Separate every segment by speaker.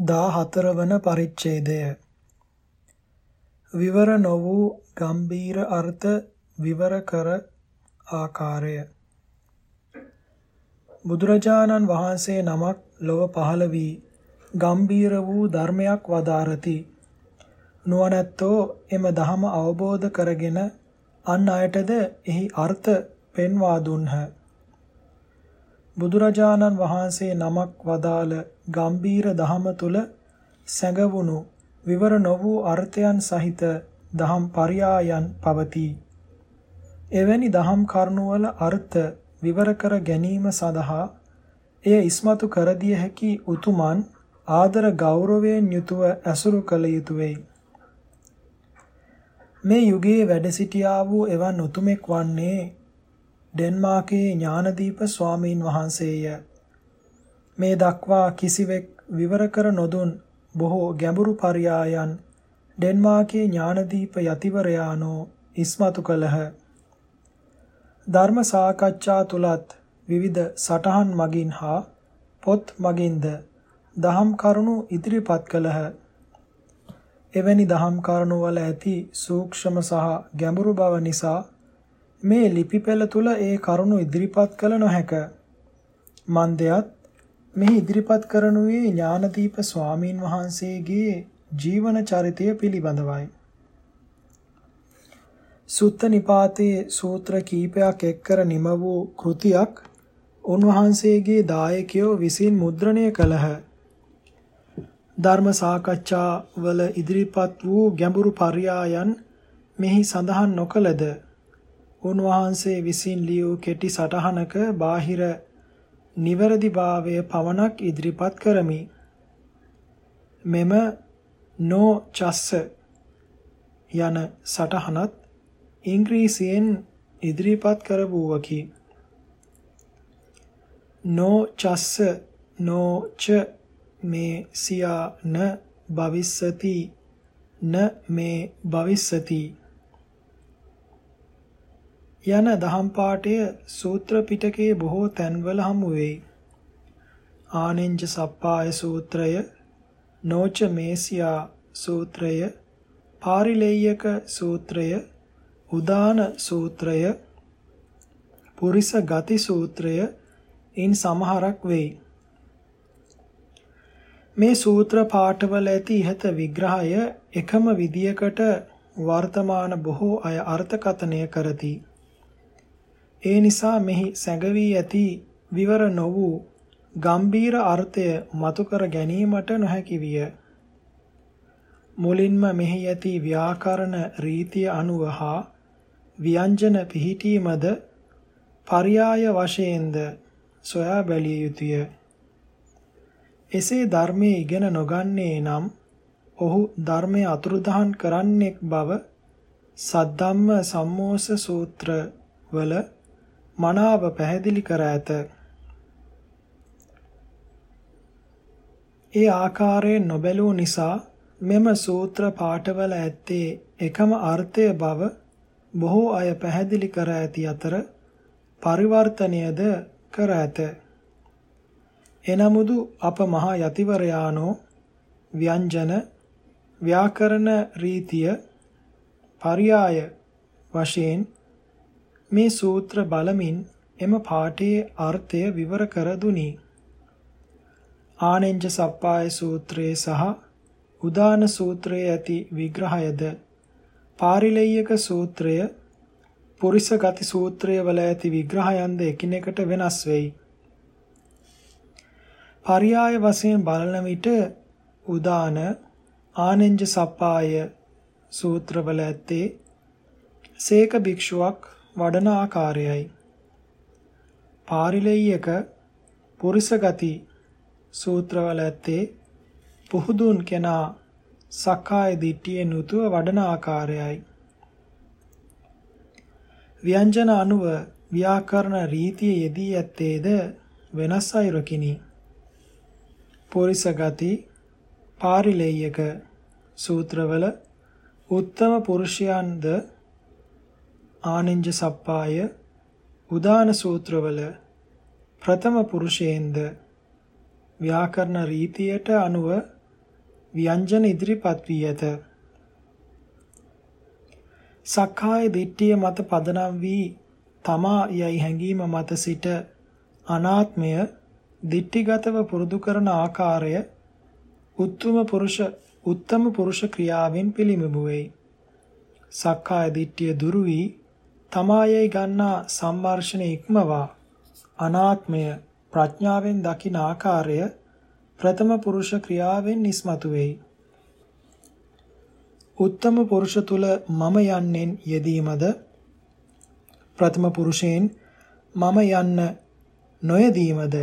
Speaker 1: 14 වන පරිච්ඡේදය. විවර නො වූ ගම්බීර අර්ථ විවර කර ආකාරය. බුදුරජාණන් වහන්සේ නමක් ලොව පහළ වී ගම්බීර වූ ධර්මයක් වදාරති. නුවණැත්තෝ එම ධහම අවබෝධ කරගෙන අන් අයටද එහි අර්ථ පෙන්වා දුන්හ. බුදුරජාණන් වහන්සේ නමක් වදාළ ගම්බීර දහම තුල සැඟවුණු විවර නො වූ අර්ථයන් සහිත දහම් පරයායන් පවතී. එවැනි දහම් කරුණවල අර්ථ විවර කර ගැනීම සඳහා එය ඉස්මතු කර දිය හැකි උතුමන් ආදර ගෞරවයෙන් යුතුව ඇසුරු කළ යුතුය වෙයි. මේ යුගයේ වැඩ සිටියා වූ එවන් උතුමෙක් වන්නේ ඩෙන්මාර්කයේ ඥානදීප ස්වාමීන් වහන්සේය. මේ දක්වා කිසිවෙක් විවර කර නොදුන් බොහෝ ගැඹුරු පරයායන් ඩෙන්මාර්කයේ ඥානදීප යතිවරයානෝ ඉස්මතු කළහ. ධර්ම සාකච්ඡා තුලත් විවිධ සටහන් මගින් හා පොත් මගින්ද දහම් කරුණු ඉදිරිපත් කළහ. එවැනි දහම් කරුණු වල ඇති සූක්ෂම සහ ගැඹුරු බව නිසා මේ ලිපි පෙළ තුල ඒ කරුණු ඉදිරිපත් කළ නොහැක. මන්දයත් මෙහි ඉදිරිපත් කරනුයේ ඥානදීප ස්වාමීන් වහන්සේගේ ජීවන චරිතය පිළිබඳවයි. සුත්ත නිපාතයේ සූත්‍ර කීපයක් එක්කර නිම වූ කෘතියක් උන්වහන්සේගේ දායකයෝ විසින් මුද්‍රණය කළහ. ධර්ම සාකච්ඡා වල ඉදිරිපත් වූ ගැඹුරු පරයායන් මෙහි සඳහන් නොකලද උන්වහන්සේ විසින් ලියූ කෙටි සටහනක බාහිර නිවැරදිභාවය පවණක් ඉදිරිපත් කරමි. මෙම නෝ චස්ස යන සටහනත් ඉංග්‍රීසියෙන් ඉදිරිපත් කරවුවකි. නෝ චස්ස නෝ ච මේ සියා න භවිස්සති න මේ භවිස්සති යන දහම් පාඨය සූත්‍ර පිටකයේ බොහෝ තැන්වල හමු වෙයි. ආනෙන්ජ සප්පාය සූත්‍රය, නෝච මේසියා සූත්‍රය, පාරිලෙය්‍යක සූත්‍රය, උදාන සූත්‍රය, පුරිස ගති සූත්‍රය ඉන් සමහරක් වෙයි. මේ සූත්‍ර පාඨවල ඇති ඉහත විග්‍රහය එකම විදියකට වර්තමාන බොහෝ අය අර්ථකථනය කරති. ඒ නිසා මෙහි සැඟවී ඇති විවර නො වූ ගම්බීර අර්ථය මතු කර ගැනීමට නොහැකි විය. මුලින්ම මෙහි ඇති ව්‍යාකරණ රීතිය අනුව හා ව්‍යංජන පිහිටීමද පర్యాయ වශයෙන්ද සොයා බැලිය යුතුය. එසේ ධර්මයේ ඉගෙන නොගන්නේ නම් ඔහු ධර්මය අතුරුදහන් කරන්නෙක් බව සද්ධම්ම සම්මෝස සූත්‍ර වල මනාව පැහැදිලි කර ඇත. ඒ ආකාරයෙන් නොබැලූ නිසා මෙම සූත්‍ර පාඨවල ඇත්තේ එකම අර්ථය බව බොහෝ අය පැහැදිලි කර ඇති අතර පරිවර්තනයද කර ඇත. එනමුදු අප මහා යතිවරයාණෝ ව්‍යංජන ව්‍යාකරණ රීතිය පරියාය වශයෙන් මේ සූත්‍ර බලමින් එම පාඨයේ අර්ථය විවර කර දුනි. ආනෙන්ජ සප්පාය සූත්‍රයේ සහ උදාන සූත්‍රයේ ඇති විග්‍රහයද පාරිලෙය්‍යක සූත්‍රය පුරිස ගති සූත්‍රය වල ඇති විග්‍රහයන්ද එකිනෙකට වෙනස් වෙයි. පරියාය වශයෙන් බලන විට උදාන ආනෙන්ජ සප්පාය සූත්‍රවල ඇත්තේ සේක භික්ෂුවක් වඩන ආකාරයයි. පාරිලෙය්‍යක පුරිස ගති සූත්‍රවල ඇත්තේ පුහුදුන් කෙනා සක්කාය දිට්ඨියෙන් යුතුව වඩන ආකාරයයි. ව්‍යංජන අනුව ව්‍යාකරණ රීතිය යෙදී ඇත්තේද වෙනස් අයුරකිනි. පුරිස ගති පාරිලෙය්‍යක සූත්‍රවල උත්තම පුරුෂයන්ද ආනෙන්ජ සප්පාය උදාන සූත්‍රවල ප්‍රථම පුරුෂයෙන්ද ව්‍යාකරණ රීතියට අනුව ව්‍යංජන ඉදිරිපත් වී ඇත. සක්කාය දිට්ඨිය මත පදනම් වී තමා යයි හැඟීම මත සිට අනාත්මය දිට්ඨිගතව පුරුදු කරන ආකාරය උත්තම පුරුෂ උත්තම පුරුෂ ක්‍රියාවෙන් පිළිඹු වෙයි. සක්කාය දිට්ඨිය දුරු වී තමායයි ගන්නා සම්මර්ෂණ ඉක්මවා අනාත්මය ප්‍රඥාවෙන් දකින ආකාරය ප්‍රථම පුරුෂ ක්‍රියාවෙන් නිස්මතු වෙයි. උත්තම පුරුෂ තුල මම යන්නෙන් යෙදීමද ප්‍රථම පුරුෂයෙන් මම යන්න නොයදීමද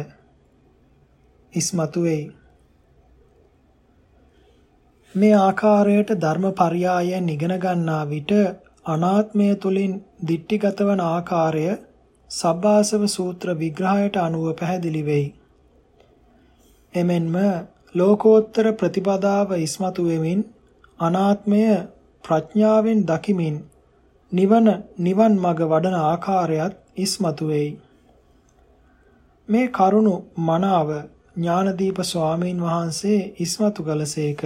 Speaker 1: ඉස්මතු වෙයි. මේ ආකාරයට ධර්මපරයායන් ඉගෙන ගන්නා විට අනාත්මය තුලින් දිට්ඨිගත වන ආකාරය සබ්බාසව සූත්‍ර විග්‍රහයට අනුව පැහැදිලි වෙයි. එමෙන්ම ලෝකෝත්තර ප්‍රතිපදාව ඉස්මතු වෙමින් අනාත්මය ප්‍රඥාවෙන් දකිමින් නිවන නිවන් මඟ වඩන ආකාරයත් ඉස්මතු වෙයි. මේ කරුණු මනාව ඥානදීප ස්වාමීන් වහන්සේ ඉස්මතු කළසේක.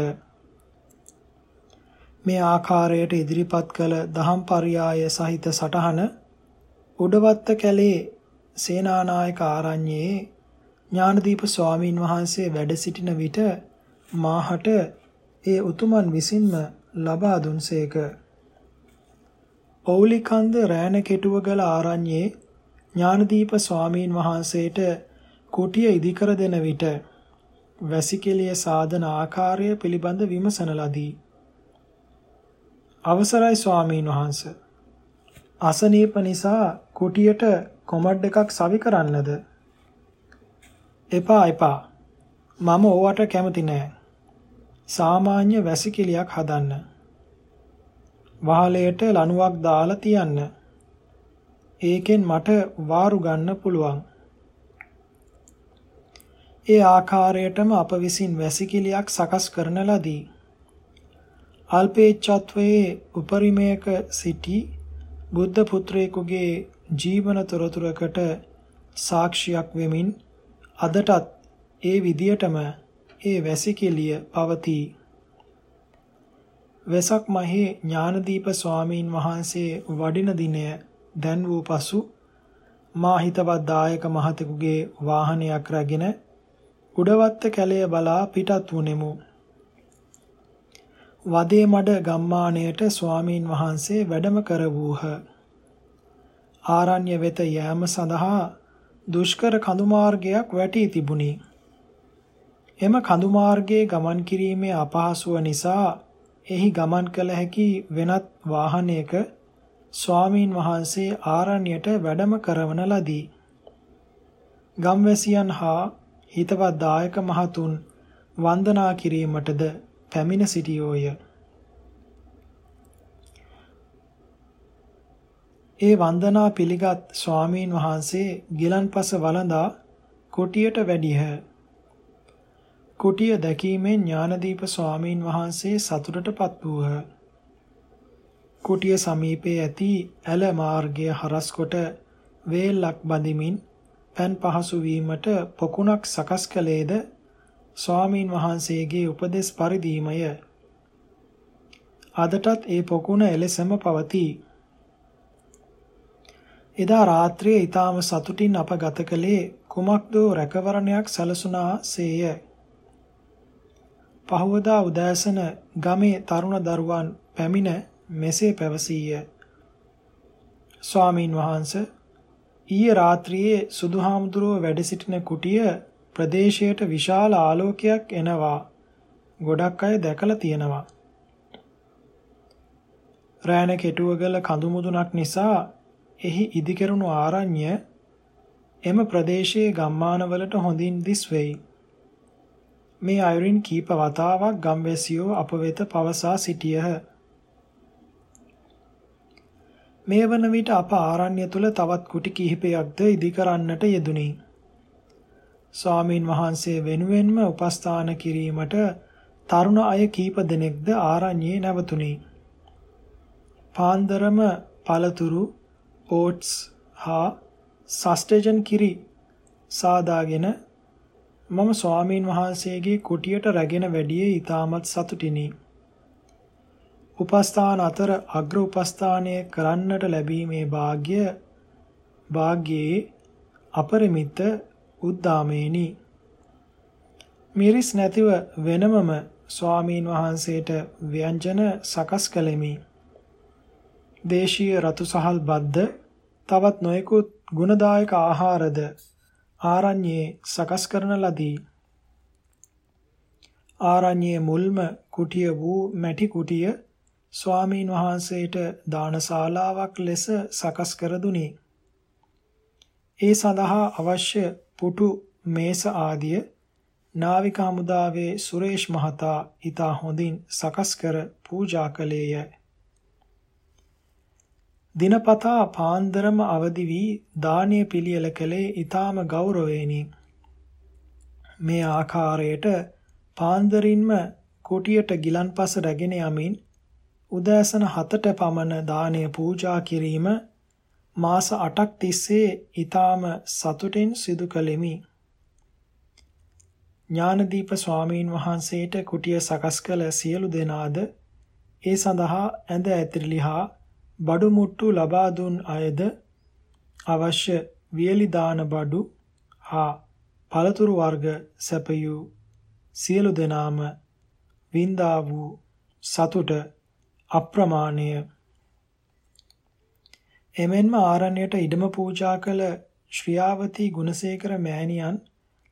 Speaker 1: මේ ආකාරයට ඉදිරිපත් කළ දහම් පරයාය සහිත සටහන උඩවත්ත කැලේ සේනානායක ආරණ්‍යයේ ඥානදීප ස්වාමීන් වහන්සේ වැඩ සිටින විට මාහට ඒ උතුමන් විසින්ම ලබා දුන්සේක. පෞලිකන්ද රෑන කෙටුවගල ආරණ්‍යයේ ඥානදීප ස්වාමීන් වහන්සේට කුටිය ඉදිකර දෙන විට වැසිකිළිය සාධන ආකාරය පිළිබඳ විමසන ලදී. අවසරයි ස්වාමීන් වහන්ස. අසනීප නිසා කුටියට කොමඩ් එකක් සවි කරන්නද? එපා එපා. මම ඕවට කැමති නෑ. සාමාන්‍ය වැසිකිළියක් හදන්න. වහලයට ලණුවක් දාලා තියන්න. ඒකෙන් මට වාරු ගන්න පුළුවන්. ඒ ආකාරයටම අප විසින් වැසිකිළියක් සකස් කරන ලදී. අල්පේච්ඡත්වයේ උපරිමයක සිටි බුද්ධ පුත්‍රයෙකුගේ ජීවන තොරතුරකට සාක්ෂියක් වෙමින් අදටත් ඒ විදියටම ඒ වැසිකිළිය පවතී. වෙසක් මහේ ඥානදීප ස්වාමීන් වහන්සේ වඩින දිනය දැන් වූ පසු මා හිතවත් දායක මහතෙකුගේ වාහනයක් රැගෙන උඩවත්ත කැලය බලා පිටත් වුනෙමු. වදේ මඩ ගම්මානයට ස්වාමීන් වහන්සේ වැඩම කරවූහ. ආරණ්‍ය වෙත යෑම සඳහා දුෂ්කර කඳු මාර්ගයක් වැටී තිබුණි. එම කඳු මාර්ගයේ ගමන් කිරීමේ අපහසුව නිසා එහි ගමන් කළ හැකි වෙනත් වාහනයක ස්වාමීන් වහන්සේ ආරණ්‍යයට වැඩම කරවන ලදී. ගම්වැසියන් හා හිතවත් දායක මහතුන් වන්දනා කිරීමටද පැමිණ සිටියෝය. ඒ වන්දනා පිළිගත් ස්වාමීන් වහන්සේ ගිලන්පස වළඳා කුටියට වැඩියහ. කුටිය දැකීමෙන් ඥානදීප ස්වාමීන් වහන්සේ සතුටටපත් වූහ. කුටිය සමීපයේ ඇති ඇල මාර්ගය හරස් කොට වේලක් බඳිමින් පන් පහසු වීමට පොකුණක් සකස් කළේද ස්වාමීන් වහන්සේගේ උපදෙස් පරිදීමය. අදටත් ඒ පොකුණ එලෙසම පවතී. එදා රාත්‍රියේ ඊටාම සතුටින් අප ගත කළේ කුමක්දෝ රැකවරණයක් සැලසුණා සේය. පහවදා උදෑසන ගමේ තරුණ දරුවන් පැමිණ මෙසේ පැවසීය. ස්වාමීන් වහන්ස ඊයේ රාත්‍රියේ සුදුහාමුදුරුව වැඩ සිටින කුටිය ප්‍රදේශයට විශාල ආලෝකයක් එනවා. ගොඩක් අය දැකලා තියෙනවා. රෑන කෙටුවගල කඳු මුදුනක් නිසා එහි ඉදිකරුණු ආරණ්‍ය එම ප්‍රදේශයේ ගම්මානවලට හොඳින් දිස් වෙයි. මේ අයුරින් කීප වතාවක් ගම්වැසියෝ අප වෙත පවසා සිටියහ. මේ වන විට අප ආරණ්‍ය තුල තවත් කුටි කිහිපයක්ද ඉදිකරන්නට යෙදුණි. ස්වාමීන් වහන්සේ වෙනුවෙන්ම උපස්ථාන කිරීමට තරුණ අය කීප දෙනෙක්ද ආරණ්‍යයේ නැවතුණි. පාන්දරම පළතුරු, ඕට්ස් හා සස්ටේජන් කිරි සාදාගෙන මම ස්වාමීන් වහන්සේගේ කුටියට රැගෙන වැඩියේ ඊටමත් සතුටිනි. උපස්ථාන අතර අග්‍ර උපස්ථානය කරන්නට ලැබීමේ වාග්ය වාග්යේ අපරිමිත උද්දාමේනි. මිරිස් නැතිව වෙනමම ස්වාමීන් වහන්සේට ව්‍යංජන සකස් කළෙමි. දේශීය රතු සහල් බද්ද තවත් නොයෙකුත් ගුණදායක ආහාරද ආරණ්‍යයේ සකස් කරන ලදී. ආරණ්‍යයේ මුල්ම කුටිය වූ මැටි කුටිය ස්වාමීන් වහන්සේට දානශාලාවක් ලෙස සකස් කර දුනි. ඒ සඳහා අවශ්‍ය පුටු මේස ආදිය නාවික හමුදාවේ සුරේෂ් මහතා ඊතා හොඳින් සකස් කර පූජා කළේය. දිනපතා පාන්දරම අවදි වී දානීය පිළියෙල කළේ ඊටාම ගෞරවයෙනි. මේ ආකාරයට පාන්දරින්ම කුටියට ගිලන්පස රැගෙන යමින් උදෑසන 7ට පමණ දානය පූජා කිරීම මාස 8ක් තිස්සේ ඊටාම සතුටින් සිදු කළෙමි. ඥානදීප ස්වාමීන් වහන්සේට කුටිය සකස් කළ සියලු දෙනාද ඒ සඳහා ඇඳ ඇතිරිලි හා බඩු මුට්ටු ලබා දුන් අයද අවශ්‍ය වියලි දාන බඩු හා පළතුරු වර්ග සැපයූ සියලු දෙනාම වින්දා වූ සතුට අප්‍රමාණය එමෙන්ම ආරණ්‍යයට ඉඩම පූජා කළ ශ්‍රියාවතී ගුණසේකර මෑණියන්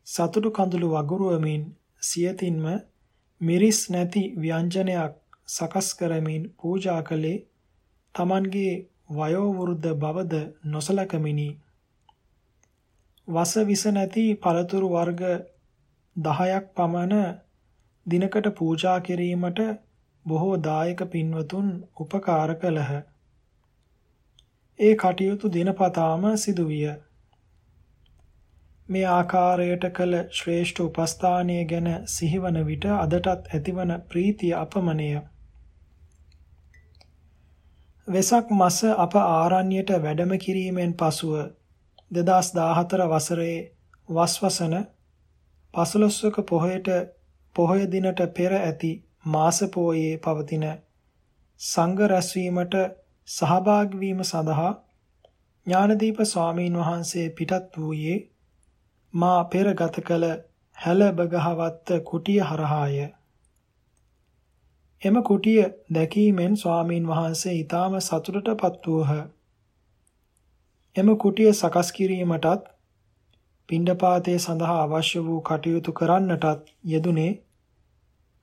Speaker 1: සතුටු කඳුළු වගුරුවමින් සියතින්ම මිරිස් නැති ව්‍යංජනයක් සකස් කරමින් පූජා කළේ Tamanගේ වයෝ වෘද්ධ බවද නොසලකමිනි. වස විස නැති පළතුරු වර්ග 10ක් පමණ දිනකට පූජා කිරීමට බොහෝ දායක පින්වතුන් උපකාර කළහ. ඒ කටයුතු දිනපතාම සිදුවිය. මේ ආකාරයට කළ ශ්‍රේෂ්ඨ උපස්ථානය ගැන සිහිවන විට අදටත් ඇතිවන ප්‍රීතිය අපමණය. වෙසක් මස අප ආරණ්‍යයට වැඩම කිරීමෙන් පසුව 2014 වසරේ වස්වසන 15ක පොහොයට පොහොය දිනට පෙර ඇති මාස පෝයේ පවතින සංඝ රැස්වීමට සහභාගී වීම සඳහා ඥානදීප ස්වාමීන් වහන්සේ පිටත් වූයේ මා පෙර ගත කළ හැල බගහවත්ත කුටිය හරහාය එම කුටිය දැකීමෙන් ස්වාමීන් වහන්සේ ඊටාම සතුටටපත් වූහ. එම කුටිය සකස් කිරීමටත් පිණ්ඩපාතයේ සඳහා අවශ්‍ය වූ කටයුතු කරන්නටත් යෙදුනේ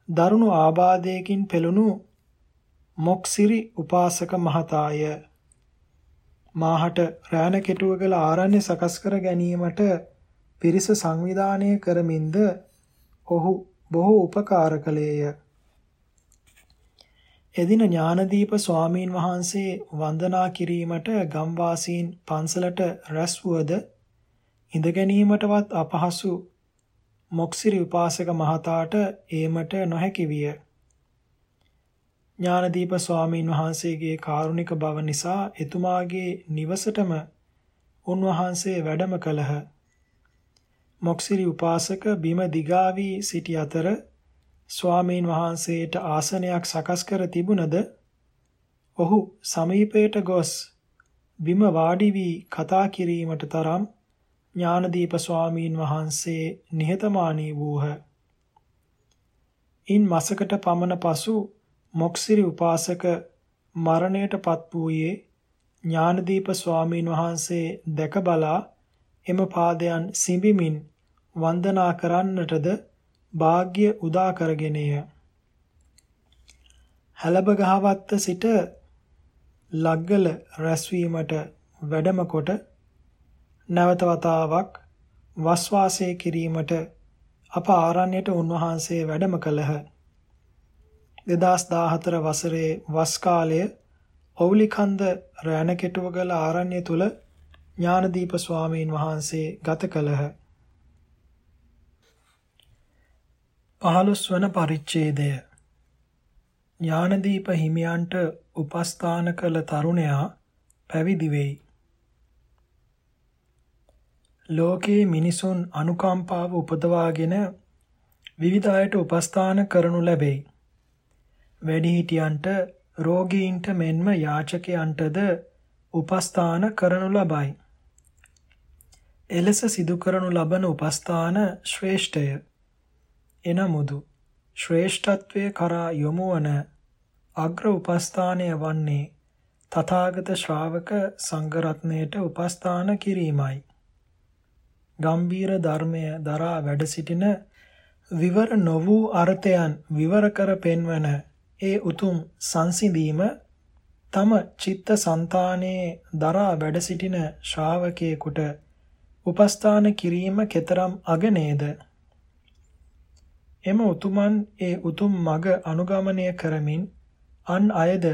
Speaker 1: දරුණු ආබාධයකින් පෙළුණු මොක්සිරි උපාසක මහතාය. මාහට රෑන කෙටුවගල ආරණ්‍ය සකස් කර ගැනීමට පිරිස සංවිධානය කරමින්ද ඔහු බොහෝ උපකාර කළේය. එදින ඥානදීප ස්වාමීන් වහන්සේ වන්දනා කිරීමට ගම්වාසීන් පන්සලට රැස් වුවද ඉඳ ගැනීමටවත් අපහසු මොක්සිරි උපාසක මහතාට ඒමට නොහැකි විය. ඥානදීප ස්වාමීන් වහන්සේගේ කාරුණික බව නිසා එතුමාගේ නිවසටම උන්වහන්සේ වැඩම කළහ. මොක්සිරි උපාසක බිම දිගාවී සිටි අතර ස්වාමීන් වහන්සේට ආසනයක් සකස් කර තිබුණද ඔහු සමීපයට ගොස් බිම වාඩි වී කතා කිරීමට තරම් ඥානදීප ස්වාමීන් වහන්සේ නිහතමානී වූහ. ඉන් මාසකට පමණ පසු මොක්සිරි උපාසක මරණයට පත් වූයේ ඥානදීප ස්වාමීන් වහන්සේ දැක බලා එම පාදයන් සිඹිමින් වන්දනා කරන්නටද වාග්ය උදා කරගෙනය. හැලබ ගහවත්ත සිට ලග්ගල රැස්වීමට වැඩම කොට නැවත වතාවක් වස්වාසය කිරීමට අප ආරණ්‍යයට උන්වහන්සේ වැඩම කළහ. 2014 වසරේ වස් කාලය ඔවුලිකන්ද රෑනකෙටුවගල ආරණ්‍ය තුල ඥානදීප ස්වාමීන් වහන්සේ ගත කළහ. 15 වන පරිච්ඡේදය ඥානදීප හිමියන්ට උපස්ථාන කළ තරුණයා පැවිදි වෙයි. ලෝකයේ මිනිසුන් අනුකම්පාව උපදවාගෙන විවිධ අයට උපස්ථාන කරනු ලැබේ. වැඩිහිටියන්ට රෝගීන්ට මෙන්ම යාචකයන්ටද උපස්ථාන කරනු ලබයි. එලෙස සිදු කරනු ලබන උපස්ථාන ශ්‍රේෂ්ඨය. එනමුදු ශ්‍රේෂ්ඨත්වයේ කරා යොමු වන අග්‍ර උපස්ථානය වන්නේ තථාගත ශ්‍රාවක සංඝරත්නයට උපස්ථාන කිරීමයි. ගම්බීර ධර්මය දරා වැඩ සිටින විවර නො වූ අර්ථයන් විවර කර පෙන්වන ඒ උතුම් සංසිඳීම තම චිත්ත સંතානයේ දරා වැඩ සිටින ශ්‍රාවකයෙකුට උපස්ථාන කිරීම කෙතරම් අගනේද එම උතුමන් ඒ උතුම් මඟ අනුගමනය කරමින් අන් අයද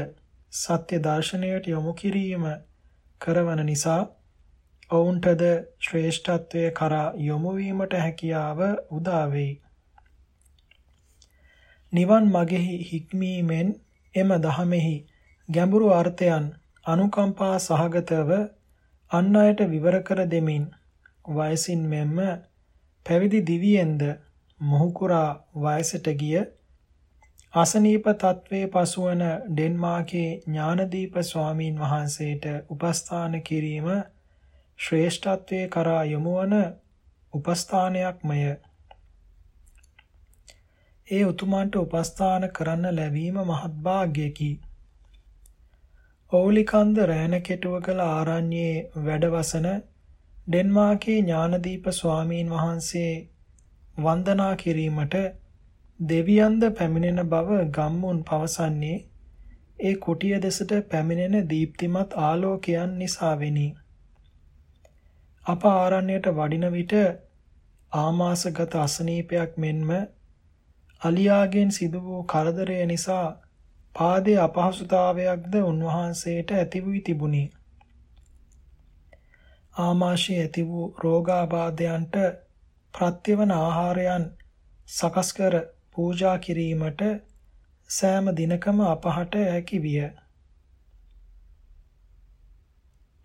Speaker 1: සත්‍ය දර්ශනයට යොමු කිරීම කරවන නිසා ඔවුන්ටද ශ්‍රේෂ්ඨත්වයේ කරා යොමු වීමට හැකියාව උදා වෙයි. නිවන් මගෙහි හික්මීමෙන් එම දහමෙහි ගැඹුරු අර්ථයන් අනුකම්පා සහගතව අන් අයට විවර කර දෙමින් වයසින් මෙන්ම පැවිදි දිවියෙන්ද මොහුකුරා වයසට ගිය අසනීප තත්වයේ පසුවන ඩෙන්මාර්කේ ඥානදීප ස්වාමීන් වහන්සේට උපස්ථාන කිරීම ශ්‍රේෂ්ඨත්වයේ කරා යොමුවන උපස්ථානයක්මය. ඒ උතුමන්ට උපස්ථාන කරන්න ලැබීම මහත් වාග්යකි. ඕලිකන්ද රෑනකෙටුවකල ආරණ්‍යයේ වැඩවසන ඩෙන්මාර්කේ ඥානදීප ස්වාමීන් වහන්සේ වන්දනා කිරීමට දෙවියන්ද පැමිණෙන බව ගම්මුන් පවසන්නේ ඒ කුටිය දෙසට පැමිණෙන දීප්තිමත් ආලෝකයන් නිසා වෙනි. අප ආරණ්‍යයට වඩින විට ආමාසගත අසනීපයක් මෙන්ම අලියාගෙන් සිදු වූ කරදරය නිසා පාදයේ අපහසුතාවයක්ද උන්වහන්සේට ඇති වී තිබුණි. ආමාශයේ ඇති වූ රෝගාබාධයන්ට ප්‍රත්‍යවන ආහාරයන් සකස් කර පූජා කිරීමට සෑම දිනකම අපහට හැකි විය.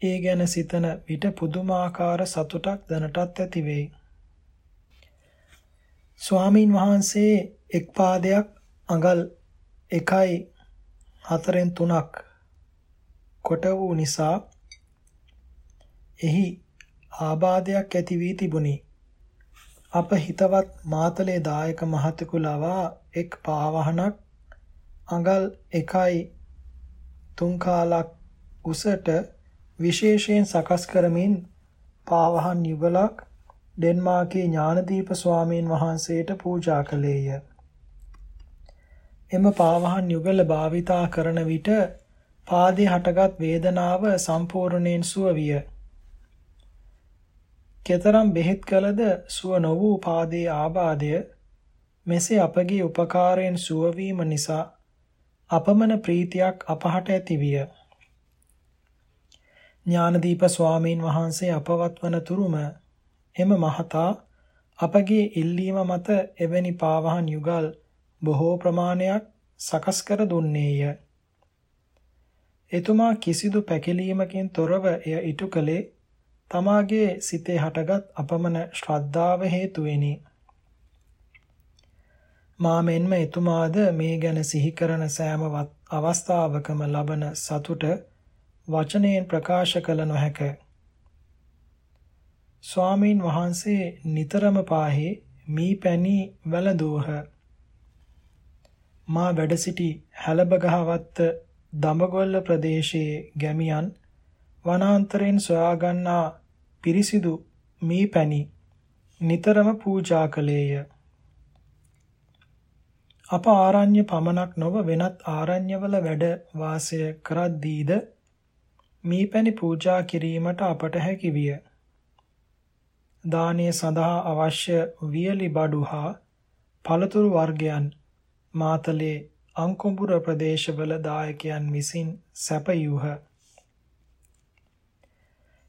Speaker 1: ඒ ගැන සිතන විට පුදුමාකාර සතුටක් දැනටත් ඇති වෙයි. ස්වාමීන් වහන්සේ එක් පාදයක් අඟල් 1යි 4න් 3ක් කොට වූ නිසා එහි ආබාධයක් ඇති වී තිබුණි. අප හිතවත් මාතලේ දායක මහතෙකු ලවා එක් පාවහනක් අඟල් 1යි 3 කාලක් උසට විශේෂයෙන් සකස් කරමින් පාවහන් යුගලක් ඩෙන්මාර්කේ ඥානදීප ස්වාමීන් වහන්සේට පූජා කළේය. එම පාවහන් යුගල භාවිතා කරන විට පාදයේ හටගත් වේදනාව සම්පූර්ණයෙන් සුව විය. කෙතරම් බෙහෙත් කළද සුව නො වූ පාදයේ ආබාධය මෙසේ අපගේ උපකාරයෙන් සුව වීම නිසා අපමණ ප්‍රීතියක් අපහට ඇති විය. ඥානදීප ස්වාමීන් වහන්සේ අපවත් වන තුරුම එම මහතා අපගේ ඉල්ලීම මත එවැනි පාවහන් යුගල් බොහෝ ප්‍රමාණයක් සකස් කර දුන්නේය. එතුමා කිසිදු පැකිලීමකින් තොරව එය ඉටු කළේ තමාගේ සිතේ හටගත් අපමණ ශ්‍රද්ධාව හේතුවෙනි. මා මෙන්ම එතුමාද මේ ගැන සිහි කරන සෑම අවස්ථාවකම ලබන සතුට වචනයෙන් ප්‍රකාශ කළ නොහැක. ස්වාමීන් වහන්සේ නිතරම පාහේ මී පැණි වැළඳූහ. මා වැඩ සිටි හැලබගහවත්ත දඹගොල්ල ප්‍රදේශයේ ගැමියන් වනාන්තරයෙන් සොයාගන්නා පිරිසිදු මී පැණි නිතරම පූජා කළේය. අප ආරණ්‍ය පමණක් නොව වෙනත් ආරණ්‍යවල වැඩ වාසය කරද්දීද මීපැණි පූජා කිරීමට අපට හැකි විය. දානීය සඳහා අවශ්‍ය වියලි බඩු හා පළතුරු වර්ගයන් මාතලේ අංකුඹුර ප්‍රදේශවල දායකයන් විසින් සැපයූහ.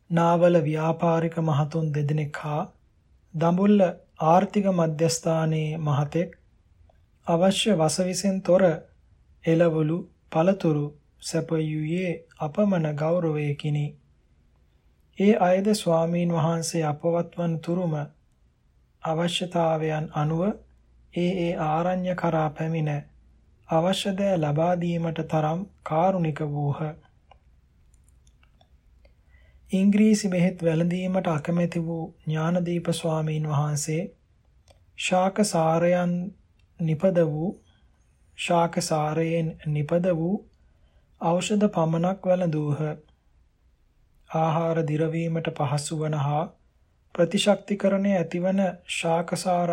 Speaker 1: නාවල ව්‍යාපාරික මහතුන් දෙදෙනෙක් හා දඹුල්ල ආර්ථික මධ්‍යස්ථානයේ මහතෙක් අවශ්‍ය වසවිසෙන් තොර එළවලු පළතුරු සැපයුයේ අපමණ ගෞරවයකිනි. ඒ අයද ස්වාමීන් වහන්සේ අපවත් වන තුරුම අවශ්‍යතාවයන් අනුව ඒ ඒ ආරණ්‍ය කරා පැමිණ අවශ්‍ය දෑ ලබා දීමට තරම් කාරුණික වූහ. ඉංග්‍රීසි බෙහෙත් වැළඳීමට අකමැති වූ ඥානදීප ස්වාමීන් වහන්සේ ශාක සාරයන් නිපද වූ ශාක සාරයෙන් නිපද වූ ඖෂධ පමණක් වැළඳූහ. ආහාර දිරවීමට පහසු වන හා ප්‍රතිශක්තිකරණය ඇතිවන ශාකසාර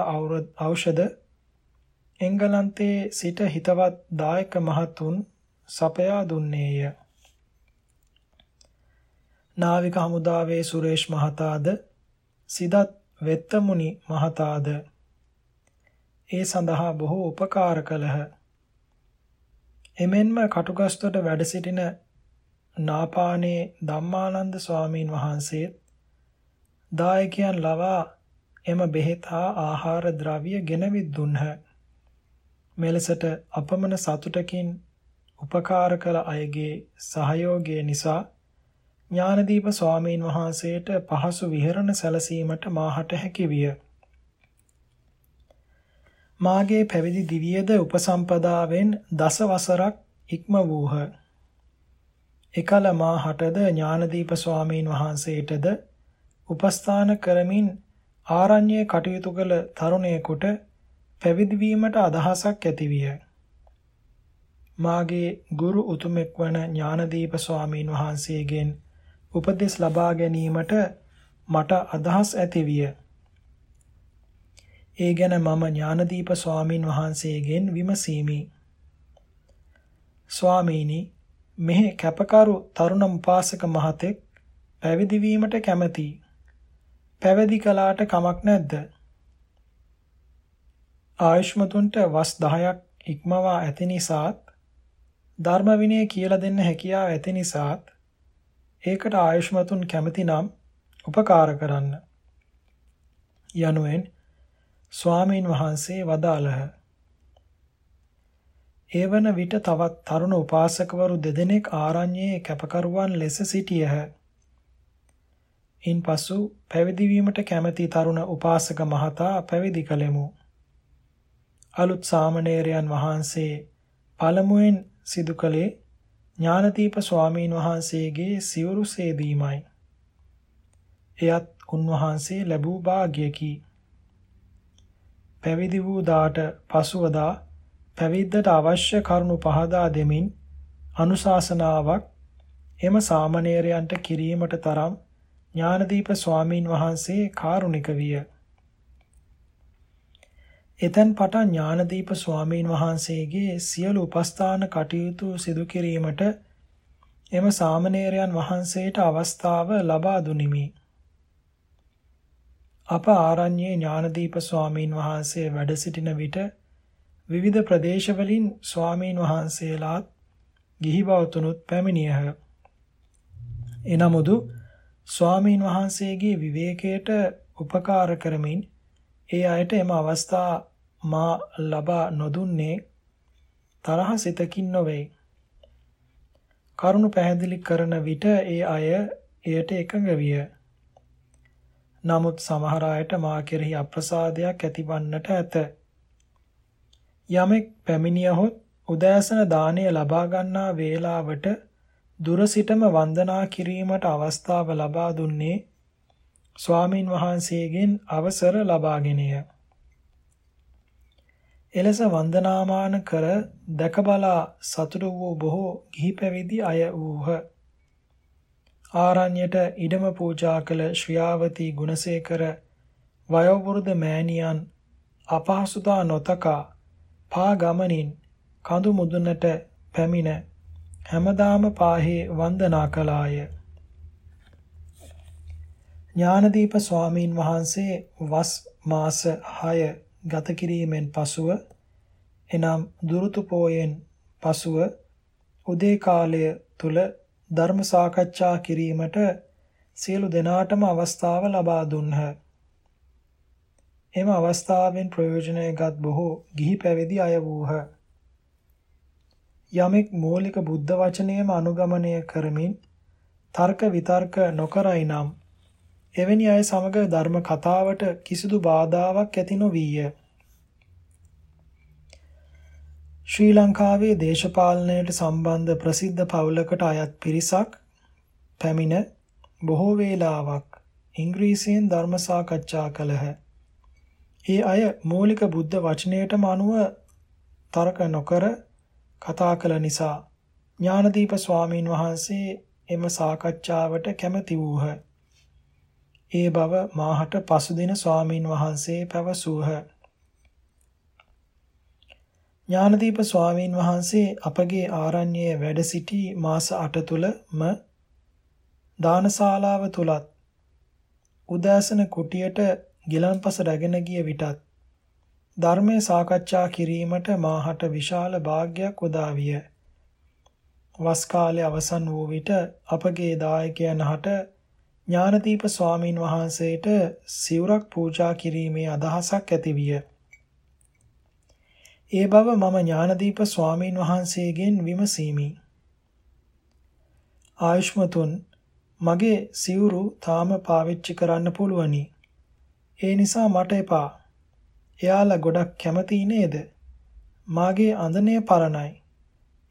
Speaker 1: ඖෂධ එංගලන්තයේ සිට හිතවත් දායක මහතුන් සපයා දුන්නේය. නාවික හමුදාවේ සුරේෂ් මහතාද සිදත් වෙත්තමුනි මහතාද ඒ සඳහා බොහෝ උපකාර කළහ. එමෙන්ම කටුගස්තොට වැඩ සිටින නාපානේ ධම්මානන්ද ස්වාමීන් වහන්සේත් දායකයන් ලවා එම බෙහෙත් හා ආහාර ද්‍රව්‍ය ගෙනවිත් දුන්හ. මෙලෙසට අපමණ සතුටකින් උපකාර කළ අයගේ සහයෝගය නිසා ඥානදීප ස්වාමීන් වහන්සේට පහසු විහරණ සැලසීමට මාහට හැකිවිය. මාගේ පැවිදි දිවියද උපසම්පදාවෙන් දස වසරක් ඉක්ම වූහ. එකල මාහටද ඥානදීප ස්වාමීන් වහන්සේටද උපස්ථාන කරමින් ආරණ්‍යයේ කටයුතු කළ තරුණයෙකුට පැවිදි වීමට අදහසක් ඇතිවිය. මාගේ ගුරු උතුමෙක් වන ඥානදීප ස්වාමීන් වහන්සේගෙන් උපදෙස් ලබා ගැනීමට මට අදහස් ඇතිවිය. ඒ ගැන මම ඥානදීප ස්වාමින් වහන්සේගෙන් විමසීමි. ස්වාමීනි මෙහි කැපකරු තරුණ උපාසක මහතෙක් පැවිදි වීමට කැමැති. පැවිදි කලාට කමක් නැද්ද? ආයුෂ්මතුන්ට වස් 10ක් ඉක්මවා ඇති නිසාත් ධර්ම විනය කියලා දෙන්න හැකියාව ඇති නිසාත් ඒකට ආයුෂ්මතුන් කැමති නම් උපකාර කරන්න යනුවෙන් ස්වාමීන් වහන්සේ වදාළහ. ඒවන විට තවත් තරුණ උපාසකවරු දෙදෙනෙක් ආරණ්‍යයේ කැපකරුවන් ලෙස සිටියහ. ඉන්පසු පැවිදි වීමට කැමැති තරුණ උපාසක මහතා පැවිදි කළෙමු. අලුත් සාමණේරයන් වහන්සේ පළමුවෙන් සිදු කළේ ඥානදීප ස්වාමීන් වහන්සේගේ සිවුරු සේදීමයි. එයත් උන්වහන්සේ ලැබූ වාග්යකි. පැවිදි වූ දාට පසුවදා පැවිද්දට අවශ්‍ය කරුණු පහදා දෙමින් අනුශාසනාවක් එම සාමණේරයන්ට කිරීමට තරම් ඥානදීප ස්වාමීන් වහන්සේ කාරුණික විය. එතෙන් පටන් ඥානදීප ස්වාමීන් වහන්සේගේ සියලු උපස්ථාන කටයුතු සිදු කිරීමට එම සාමණේරයන් වහන්සේට අවස්ථාව ලබා දුනිමි. අප ආරණ්‍යයේ ඥානදීප ස්වාමීන් වහන්සේ වැඩ සිටින විට විවිධ ප්‍රදේශවලින් ස්වාමීන් වහන්සේලාත් ගිහි බවතුනුත් පැමිණියහ. එනමුදු ස්වාමීන් වහන්සේගේ විවේකයට උපකාර කරමින් ඒ අයට එම අවස්ථා මා ලබා නොදුන්නේ තරහ සිතකින් නොවේ. කරුණ පැහැදිලි කරන විට ඒ අය එයට එකඟ විය. නමුත් සමහර අයට මා කෙරෙහි අප්‍රසාදයක් ඇතිවන්නට ඇත. යමෙක් පැමිණියහොත් උදෑසන දාණය ලබා ගන්නා වේලාවට දුර සිටම වන්දනා කිරීමට අවස්ථාව ලබා දුන්නේ ස්වාමින් වහන්සේගෙන් අවසර ලබාගෙනය. එලෙස වන්දනාමාන කර දැකබලා සතුටු වූ බොහෝ ගිහි පැවිදි අය වූහ. ආරණ්‍යයට ඉඩම පූජා කළ ශ්‍රියාවතී ගුණසේකර වයෝවෘද මෑණියන් අපහසුතා නොතකා පා ගමනින් කඳු මුදුනට පැමිණ හැමදාම පාහේ වන්දනා කළාය. ඥානදීප ස්වාමීන් වහන්සේ වස් මාස 6 ගත කිරීමෙන් පසුව එනම් දුරුතු පෝයෙන් පසුව උදේ කාලය තුල ධර්ම සාකච්ඡා කිරීමට සියලු දෙනාටම අවස්ථාව ලබා දුන්හ. එම අවස්ථාවෙන් ප්‍රයෝජනයගත් බොහෝ ගිහි පැවිදි අය වූහ. යමෙක් මූලික බුද්ධ වචනයම අනුගමනය කරමින් තර්ක විතර්ක නොකරයි නම් එවැනි අය සමග ධර්ම කතාවට කිසිදු බාධාවක් ඇති නොවිය. ශ්‍රී ලංකාවේ දේශපාලනයට සම්බන්ධ ප්‍රසිද්ධ පවුලකට අයත් පිරිසක් පැමිණ බොහෝ වේලාවක් ඉංග්‍රීසියෙන් ධර්ම සාකච්ඡා කළහ. ඒ අය මූලික බුද්ධ වචනයටම අනුව තර්ක නොකර කතා කළ නිසා ඥානදීප ස්වාමීන් වහන්සේ එම සාකච්ඡාවට කැමැති වූහ. ඒ බව මාහට පසුදින ස්වාමීන් වහන්සේ පැවසූහ. ඥානදීප ස්වාමීන් වහන්සේ අපගේ ආරණ්‍යයේ වැඩ සිටි මාස 8 තුලම දානශාලාව තුලත් උදාසන කුටියට ගිලන්පස රැගෙන ගිය විටත් ධර්මයේ සාකච්ඡා කිරීමට මාහට විශාල වාග්යක් උදා විය. වස් කාලය අවසන් වූ විට අපගේ දායකයන් හට ඥානදීප ස්වාමින් වහන්සේට සිවුරක් පූජා කිරීමේ අදහසක් ඇති විය. ඒ බව මම ඥානදීප ස්වාමීන් වහන්සේගෙන් විමසීමි. ආයුෂ්මතුන් මගේ සිවුරු තාම පාවිච්චි කරන්න පුළුවනි. ඒ නිසා මට එපා. එයාලා ගොඩක් කැමති නේද? මාගේ අඳනය පරණයි.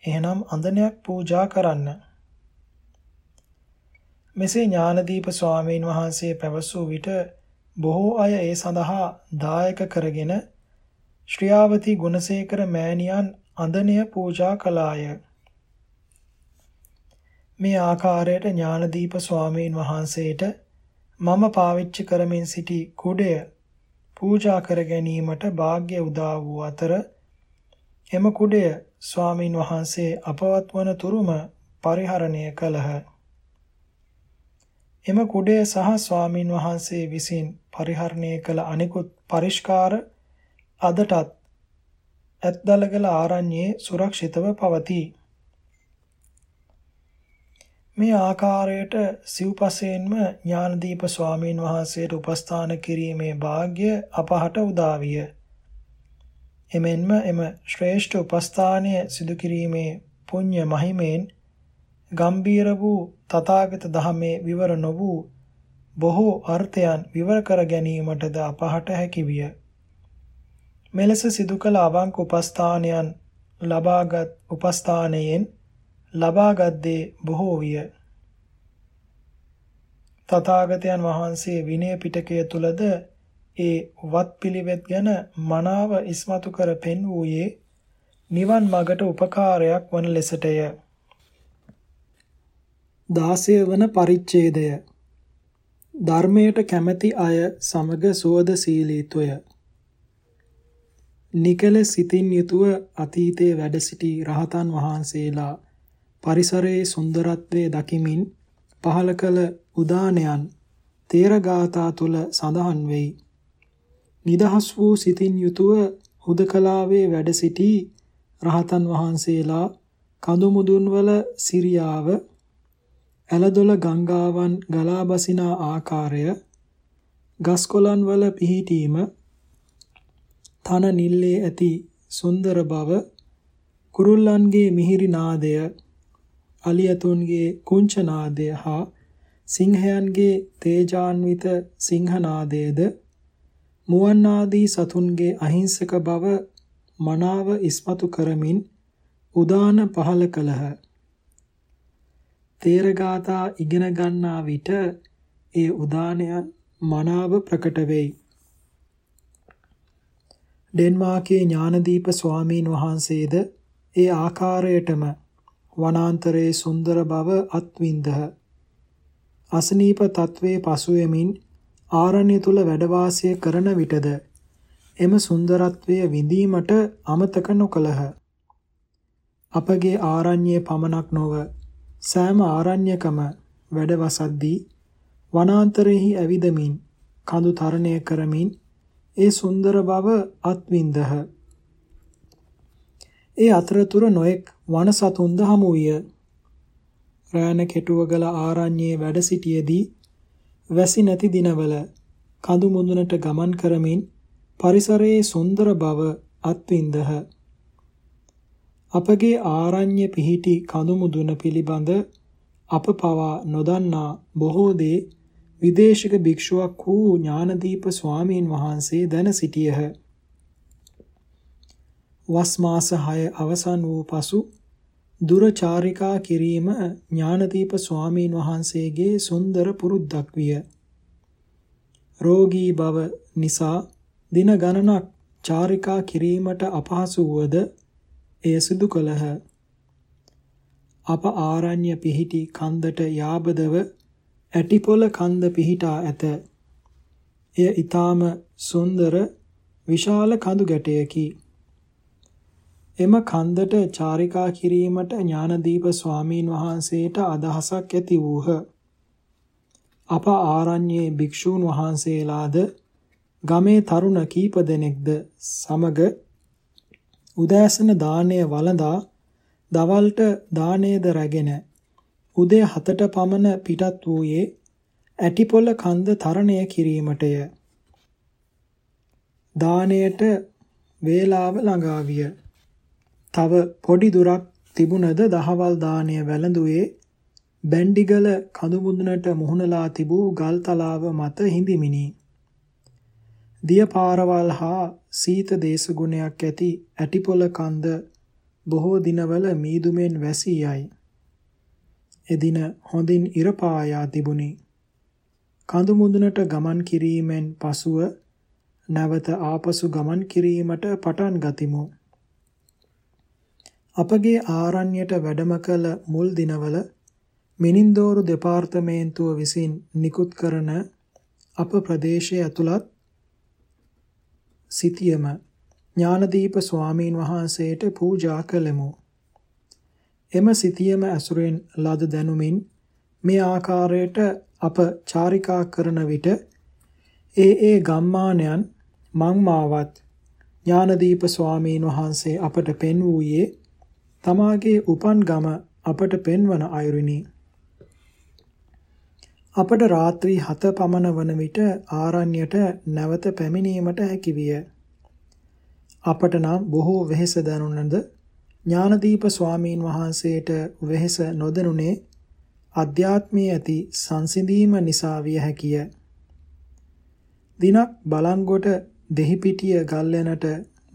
Speaker 1: එහෙනම් අඳනයක් පූජා කරන්න. මෙසේ ඥානදීප ස්වාමීන් වහන්සේ පැවසූ විට බොහෝ අය ඒ සඳහා දායක කරගෙන ශ්‍රියාවති ගුණසේකර මෑණියන් අඳනය පූජා කළාය. මේ ආකාරයට ඥානදීප ස්වාමීන් වහන්සේට මම පාවිච්චි කරමින් සිටි කුඩය පූජා කර ගැනීමට වාග්ය උදා වූ අතර එම කුඩය ස්වාමීන් වහන්සේ අපවත් වන තුරුම පරිහරණය කළහ. එම කුඩය සහ ස්වාමීන් වහන්සේ විසින් පරිහරණය කළ අනිකුත් පරිස්කාර අදටත් ඇත්දලගල ආරණ්‍යයේ සුරක්ෂිතව පවතී. මේ ආකාරයට සිව්පසයෙන්ම ඥානදීප ස්වාමීන් වහන්සේට උපස්ථාන කිරීමේ වාග්ය අපහට උදා විය. එමෙන්ම එම ශ්‍රේෂ්ඨ උපස්ථානය සිදු කිරීමේ පුණ්‍ය මහිමෙන් ගම්බීර වූ තථාගත ධමයේ විවර නො වූ බොහෝ අර්ථයන් විවර කර ගැනීමටද අපහට හැකි විය. මෙලෙස සිදු කළ අවංක උපස්ථානයන් ලබාගත් උපස්ථානයෙන් ලබාගත් දේ බොහෝ විය. තථාගතයන් වහන්සේ විනය පිටකය තුලද ඒ වත්පිළිවෙත් ගැන මනාව ඉස්මතු කර පෙන්වූයේ නිවන් මගට උපකාරයක් වන ලෙසටය. 16 වන පරිච්ඡේදය ධර්මයට කැමැති අය සමග සුවදශීලීත්වය නිකල සිතින් යුතුව අතීතයේ වැඩ සිටි රහතන් වහන්සේලා පරිසරයේ සුන්දරත්වයේ දකිමින් පහල කළ උදානයන් තේරගාථා තුල සඳහන් වෙයි. නිදහස් වූ සිතින් යුතුව හුදකලාවේ වැඩ සිටි රහතන් වහන්සේලා කඳු මුදුන් වල සිරියාව ඇලදොල ගංගාවන් ගලා බසිනා ආකාරය ගස්කොළන් වල පිහිටීම තන නිල්ලේ ඇති සුන්දර බව කුරුල්ලන්ගේ මිහිරි නාදය අලියතුන්ගේ කුංච නාදය හා සිංහයන්ගේ තේජාන්විත සිංහනාදයේද මුවන් ආදී සතුන්ගේ අහිංසක බව මනාව ඉස්මතු කරමින් උදාන පහල කළහ. තේරගාථා ඉගෙන ගන්නා විට ඒ උදානයන් මනාව ප්‍රකට වෙයි. ඩෙන්මාර්කේ ඥානදීප ස්වාමීන් වහන්සේද ඒ ආකාරයටම වනාන්තරයේ සුන්දර බව අත්විඳහ. අසනීප තත්වයේ පසුවෙමින් ආරණ්‍ය තුල වැඩ වාසය කරන විටද එම සුන්දරත්වය විඳීමට අමතක නොකලහ. අපගේ ආරණ්‍යයේ පමණක් නොව සෑම ආරණ්‍යකම වැඩ වසද්දී වනාන්තරෙහි ඇවිදමින් කඳු තරණය කරමින් ඒ සුන්දර බව අත්විඳහ. ඒ අතරතුර නොඑක් වන සතුන්ද හමු විය. රාණ කෙටුවගල ආරණ්‍යයේ වැඩ සිටියේදී වැසි නැති දිනවල කඳු මුදුනට ගමන් කරමින් පරිසරයේ සුන්දර බව අත්විඳහ. අපගේ ආරණ්‍ය පිහිටි කඳු මුදුන පිළිබඳ අප පවා නොදන්නා බොහෝ දේ විදේශික භික්ෂුවක් වූ ඥානදීප ස්වාමීන් වහන්සේ දැන සිටියහ. වස් මාස 6 අවසන් වූ පසු දුරචාරිකා කිරීම ඥානදීප ස්වාමීන් වහන්සේගේ සුන්දර පුරුද්දක් විය. රෝගී බව නිසා දින ගණනක් චාරිකා කිරීමට අපහසු වුවද එය සිදු කළහ. අප ආරණ්‍ය පිහිටි කන්දට යාබදව ඇටිපොල කන්ද පිහිටා ඇත. එය ඊටාම සුන්දර විශාල කඳු ගැටයකි. එම කන්දට චාරිකා කිරීමට ඥානදීප ස්වාමීන් වහන්සේට අදහසක් ඇති වූහ. අප ආරණ්‍යයේ භික්ෂූන් වහන්සේලාද ගමේ තරුණ කීප දෙනෙක්ද සමග උදෑසන දාණය වළඳා දවල්ට දාණයද රැගෙන උදේ 7ට පමණ පිටත් වූයේ ඇටිපොළ කන්ද තරණය කිරීමටය. දාණයට වේලාව ළඟා විය. තව පොඩි දුරක් තිබුණද දහවල් දාණය වැළඳුවේ බැන්ඩිගල කඳුමුදුනට මුහුණලා තිබූ ගල් තලාව මත හිඳිමිනි. දිය පාරවල් හා සීත දේශගුණයක් ඇති ඇටිපොළ කන්ද බොහෝ දිනවල මීදුමෙන් වැසී යයි. එදින හොඳින් ඉර පායා තිබුණි. කඳු මුදුනට ගමන් කිරීමෙන් පසුව නැවත ආපසු ගමන් කිරීමට පටන් ගතිමු. අපගේ ආරණ්‍යයට වැඩම කළ මුල් දිනවල මිනින්දෝරු දෙපාර්තමේන්තුව විසින් නිකුත් කරන අප ප්‍රදේශයේ ඇතුළත් සිටියම ඥානදීප ස්වාමීන් වහන්සේට පූජා කළෙමු. එම සිතියම ඇසුරෙන් ලද දැනුමින් මේ ආකාරයට අප චාරිකා කරන විට ඒ ඒ ගම්මානයන් මංමාවත් ඥානදීප ස්වාමීන් වහන්සේ අපට පෙන්වූයේ තමාගේ උපන් ගම අපට පෙන්වන අයුරිනි. අපට රාත්‍රී 7 පමණ වන විට ආරණ්‍යයට නැවත පැමිණීමට හැකි විය. අපට නම් බොහෝ වෙහෙස දැනුණද ඥානදීප ස්වාමීන් වහන්සේට වෙහෙස නොදෙනුනේ අධ්‍යාත්මයේ ඇති සංසිඳීම නිසා විය හැකිය. දිනක් බලංගොඩ දෙහිපිටිය ගල්ලැනට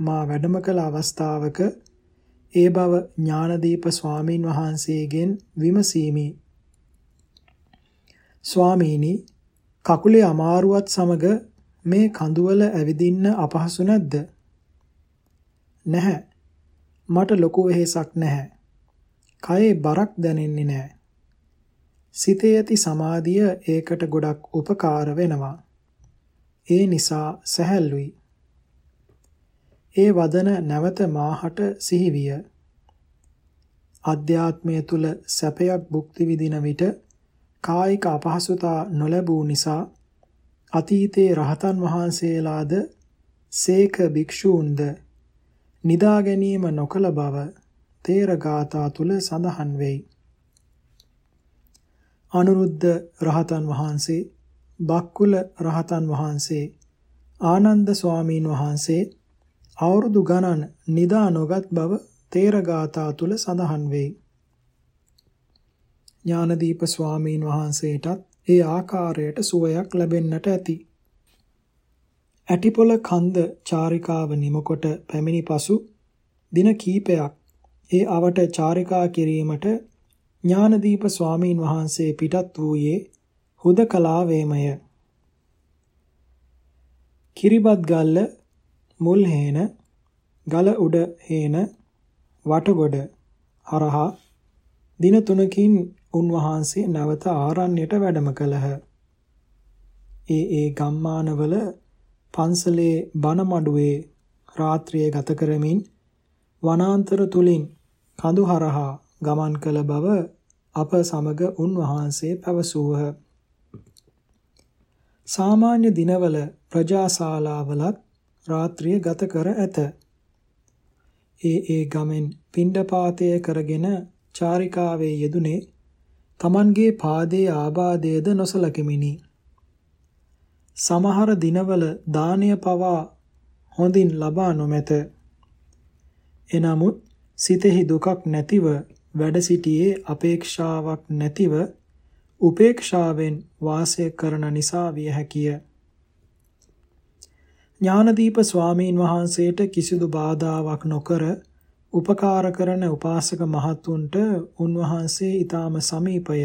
Speaker 1: මා වැඩම කළ අවස්ථාවක ඒ බව ඥානදීප ස්වාමීන් වහන්සේගෙන් විමසීමි. ස්වාමීනි කකුලේ අමාරුවත් සමග මේ කඳුවල ඇවිදින්න අපහසු නැද්ද? නැහැ. මට ලොකු වෙහෙසක් නැහැ. කයේ බරක් දැනෙන්නේ නැහැ. සිතේ ඇති සමාධිය ඒකට ගොඩක් උපකාර වෙනවා. ඒ නිසා සැහැල්ලුයි. ඒ වදන නැවත මාහට සිහිවිය. අධ්‍යාත්මය තුල සැපයක් භුක්ති විඳින විට කායික අපහසුතා නොලැබූ නිසා අතීතේ රහතන් වහන්සේලාද සේක භික්ෂූන්ද නිදා ගැනීම නොකල බව තේර ගාථා තුල සඳහන් වෙයි. අනුරුද්ධ රහතන් වහන්සේ, බක්කුල රහතන් වහන්සේ, ආනන්ද ස්වාමීන් වහන්සේ අවුරුදු ගණන් නිදා නොගත් බව තේර ගාථා තුල සඳහන් වෙයි. ඥානදීප ස්වාමීන් වහන්සේටත් ඒ ආකාරයට සුවයක් ලැබෙන්නට ඇති. ඇටිපොළ කන්ද චාරිකාව නිමකොට පැමිණි පසු දින කීපයක් ඒ අවට චාරිකා කිරීමට ඥානදීප ස්වාමීන් වහන්සේ පිටත් වූයේ හුදකලා වේමය. කිරිබත් ගල්ල මුල් හේන ගල උඩ හේන වටගොඩ හරහා දින තුනකින් උන්වහන්සේ නැවත ආරණ්‍යයට වැඩම කළහ. ඒ ඒ ගම්මානවල පන්සලේ බණ මඩුවේ රාත්‍රිය ගත කරමින් වනාන්තර තුලින් කඳු හරහා ගමන් කළ බව අප සමග උන්වහන්සේ පැවසූහ. සාමාන්‍ය දිනවල ප්‍රජාශාලාවලත් රාත්‍රිය ගත කර ඇත. ඒ ඒ ගමෙන් පිණ්ඩපාතය කරගෙන චාරිකාවේ යෙදුනේ Tamanගේ පාදයේ ආබාදයේද නොසලකමිනි. සමහර දිනවල දානය පවා හොඳින් ලබා නොමැත. එනමුත් සිතෙහි දුකක් නැතිව වැඩ සිටියේ අපේක්ෂාවක් නැතිව උපේක්ෂාවෙන් වාසය කරන නිසා විය හැකිය. ඥානදීප ස්වාමීන් වහන්සේට කිසිදු බාධාවක් නොකර උපකාර කරන උපාසක මහතුන්ට උන්වහන්සේ ඊටාම සමීපය.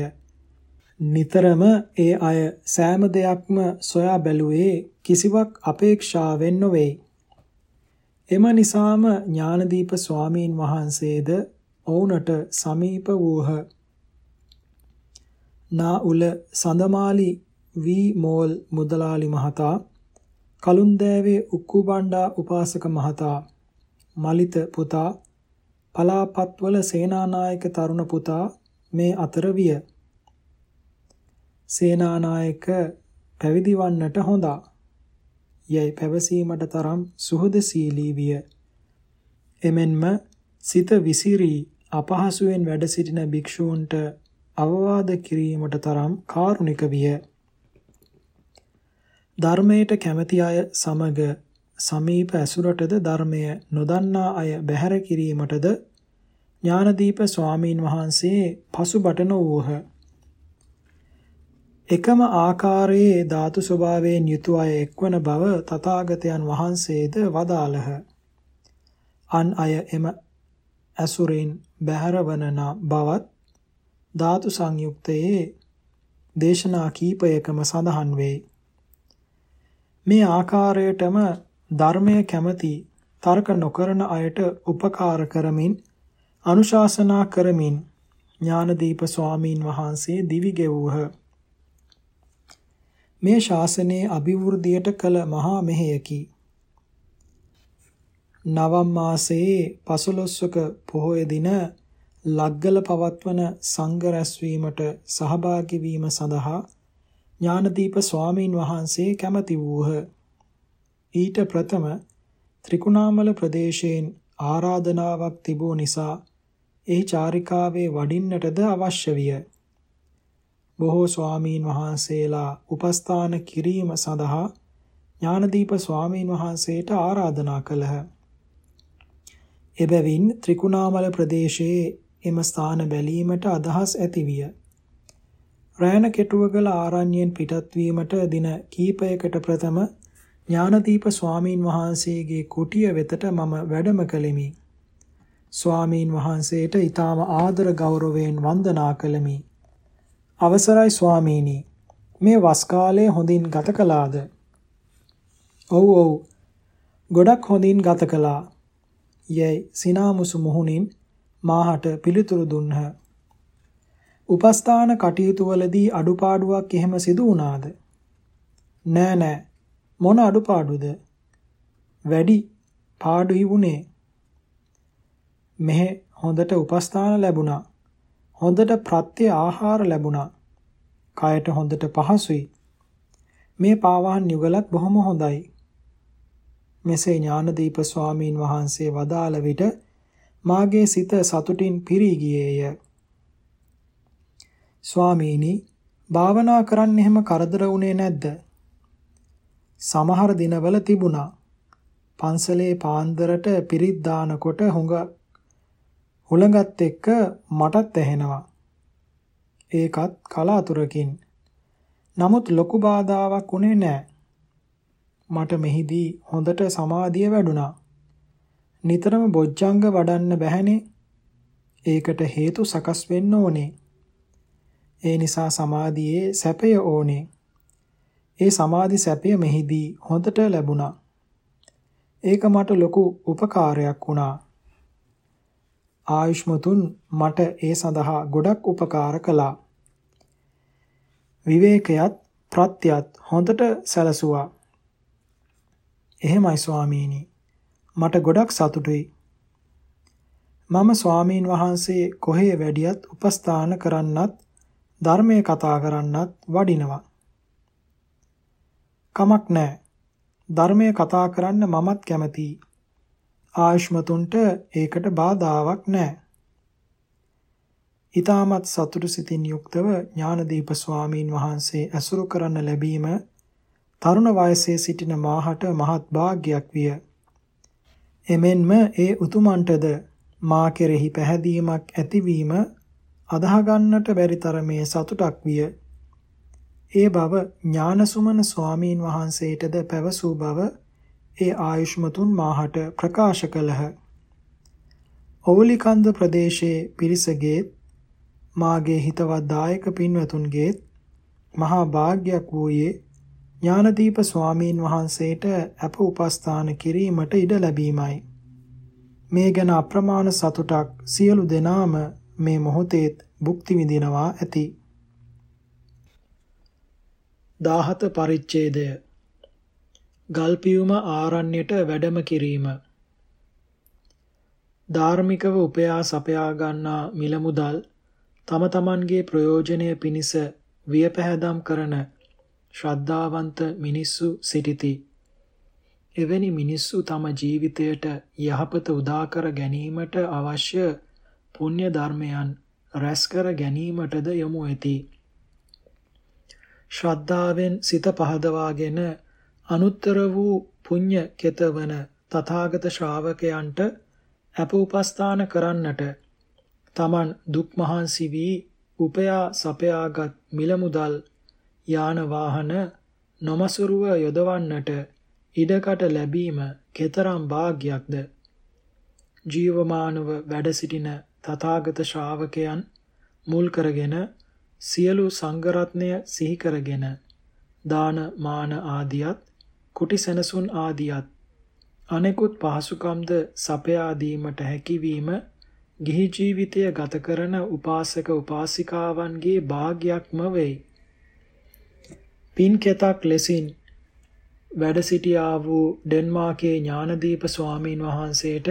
Speaker 1: නිතරම ඒ අය සෑම දෙයක්ම සොයා බැලුවේ කිසිවක් අපේක්ෂාවෙන් නොවේ. එම නිසාම ඥානදීප ස්වාමීන් වහන්සේද ඔවුනට සමීප වූහ. නා උල සඳමාලි වී මෝල් මුදලාලි මහතා කලුන්දෑවේ උක්කුබණ්ඩා උපාසක මහතා මලිත පුතා පලාපත්වල සේනානායක තරුණ පුතා මේ අතර විය. සේනානායක පැවිදි වන්නට හොඳා. යයි පැවසීමට තරම් සුහදශීලී විය. එමෙන්ම සිත විසිරී අපහසුවෙන් වැඩ සිටින භික්ෂූන්ට අවවාද කිරීමට තරම් කාරුණික විය. ධර්මයට කැමැති අය සමග සමීප ඇසුරටද ධර්මය නොදන්නා අය බැහැර කිරීමටද ඥානදීප ස්වාමීන් වහන්සේ පසුබට නොවූහ. එකම ආකාරයේ ධාතු ස්වභාවයෙන් යුතු අය එක්වන බව තථාගතයන් වහන්සේද වදාළහ. අන් අය එම අසුරින් බැහැරවන බවත් ධාතු සංයුක්තයේ දේශනා කීපයකම සඳහන් වේ. මේ ආකාරයටම ධර්මය කැමති තර්ක නොකරන අයට උපකාර කරමින් අනුශාසනා කරමින් ඥානදීප ස්වාමීන් වහන්සේ දිවි ගෙවූහ. මේ ශාසනයේ අභිවෘද්ධියට කළ මහා මෙහෙයකි. නවම් මාසයේ පසළොස්වක පොහොය දින ලග්ගල පවත්වන සංඝ රැස්වීමට සහභාගී වීම සඳහා ඥානදීප ස්වාමීන් වහන්සේ කැමැති වූහ. ඊට ප්‍රථම ත්‍රිකුණාමල ප්‍රදේශයෙන් ආරාධනාවක් තිබූ නිසා එහි චාරිකාවේ වඩින්නටද අවශ්‍ය විය. බොහෝ ස්වාමීන් වහන්සේලා උපස්ථාන කිරීම සඳහා ඥානදීප ස්වාමීන් වහන්සේට ආරාධනා කළහ. එබැවින් ත්‍රිකුණාමල ප්‍රදේශයේ එම ස්ථාන බැලීමට අදහස් ඇතිවිය. රෑන කෙටුවගල ආරණ්‍යයෙන් පිටත් වීමට දින කීපයකට ප්‍රථම ඥානදීප ස්වාමීන් වහන්සේගේ කුටිය වෙතට මම වැඩම කළෙමි. ස්වාමීන් වහන්සේට ඊටාම ආදර ගෞරවයෙන් වන්දනා කළෙමි. අවසරයි ස්වාමීනි මේ වස් කාලය හොඳින් ගත කළාද? ඔව් ඔව් ගොඩක් හොඳින් ගත කළා. යයි සිනාමුසු මුහුණින් මාහට පිළිතුරු දුන්හ. උපස්ථාන කටයුතු වලදී අඩුපාඩුවක් එහෙම සිදු වුණාද? නෑ නෑ මොන අඩුපාඩුද? වැඩි පාඩුයි වුණේ. මෙහෙ හොඳට උපස්ථාන ලැබුණා. හොඳට ප්‍රත්‍ය ආහාර ලැබුණා. කයට හොඳට පහසුයි. මේ පාවාහන් යුගලත් බොහොම හොඳයි. මෙසේ ඥානදීප ස්වාමීන් වහන්සේ වදාළ විට මාගේ සිත සතුටින් පිරී ගියේය. ස්වාමීනි භාවනා කරන්න එහෙම කරදර වුණේ නැද්ද? සමහර දිනවල තිබුණා. පන්සලේ පාන්දරට පිරිත් දානකොට හුඟ හුළඟත් එක්ක මටත් ඇහෙනවා. ඒකත් කලාතුරකින්. නමුත් ලොකු බාධාවක් උනේ නැහැ. මට මෙහිදී හොඳට සමාධිය වැඩුණා. නිතරම බොජ්ජංග වඩන්න බැහැනේ. ඒකට හේතු සකස් වෙන්න ඕනේ. ඒ නිසා සමාධියේ සැපය ඕනේ. ඒ සමාධි සැපය මෙහිදී හොඳට ලැබුණා. ඒක මට ලොකු උපකාරයක් වුණා. ආයුෂ්මතුන් මට ඒ සඳහා ගොඩක් උපකාර කළා. විවේකයත් ප්‍රත්‍යත් හොඳට සැලසුවා. එහෙමයි ස්වාමීනි. මට ගොඩක් සතුටුයි. මම ස්වාමීන් වහන්සේ කොහේ වැඩියත් උපස්ථාන කරන්නත් ධර්මයේ කතා කරන්නත් වඩිනවා. කමක් නැහැ. ධර්මයේ කතා කරන්න මමත් කැමතියි. ආයුෂ්මතුන්ට ඒකට බාධාවක් නැහැ. ඊටමත් සතුටු සිතින් යුක්තව ඥානදීප ස්වාමීන් වහන්සේ ඇසුරු කරන්න ලැබීම තරුණ වයසේ සිටින මාහට මහත් වාග්යක් විය. එමෙන්ම ඒ උතුමන්ටද මා කෙරෙහි පැහැදීමක් ඇතිවීම අදාහ ගන්නට බැරි තරමේ සතුටක් විය. ඒ බව ඥානසුමන ස්වාමීන් වහන්සේටද පැවසූ බව ඒ ආයුෂ්මතුන් මාහට ප්‍රකාශ කළහ. ඕලිකන්ද ප්‍රදේශයේ පිරිසගේත් මාගේ හිතවත් දායක පින්වතුන්ගේත් මහා භාග්යක් වූයේ ඥානදීප ස්වාමීන් වහන්සේට අප උපස්ථාන කිරීමට ඉඩ ලැබීමයි. මේ ගැන අප්‍රමාණ සතුටක් සියලු දෙනාම මේ මොහොතේත් භුක්ති විඳිනවා ඇති. 17 පරිච්ඡේදය ගල්පියුම ආරණ්‍යයට වැඩම කිරීම ධාර්මිකව උපයා සපයා ගන්නා මිල මුදල් තම තමන්ගේ ප්‍රයෝජනය පිණිස වියපැහැදම් කරන ශ්‍රද්ධාවන්ත මිනිස්සු සිටිති. එවැනි මිනිස්සු තම ජීවිතයට යහපත උදා කර ගැනීමට අවශ්‍ය පුණ්‍ය ධර්මයන් රැස් කර ගැනීමටද යොමු වෙති. ශ්‍රද්ධාවෙන් සිත පහදවාගෙන අනුත්තර වූ පුණ්‍ය කෙතවන තථාගත ශ්‍රාවකයන්ට අප උපස්ථාන කරන්නට තමන් දුක් මහන්සි වී උපයා සපයාගත් මිල මුදල් යාන වාහන නොමසුරුව යොදවන්නට ඉඩකට ලැබීම කතරම් වාග්යක්ද ජීවමානව වැඩ සිටින තථාගත ශ්‍රාවකයන් මුල් කරගෙන සියලු සංඝරත්නය සිහි කරගෙන දාන මාන ආදියත් කුටි සැනසුන් ආදියත් අනෙකුත් පහසුකම්ද සපයා දීමට හැකියවීම ගිහි ජීවිතය ගත කරන උපාසක උපාසිකාවන්ගේ වාග්යක්ම වෙයි. පින්කෙතක් ලෙසින් වැඩ සිටියා වූ ඩෙන්මාර්කේ ඥානදීප ස්වාමීන් වහන්සේට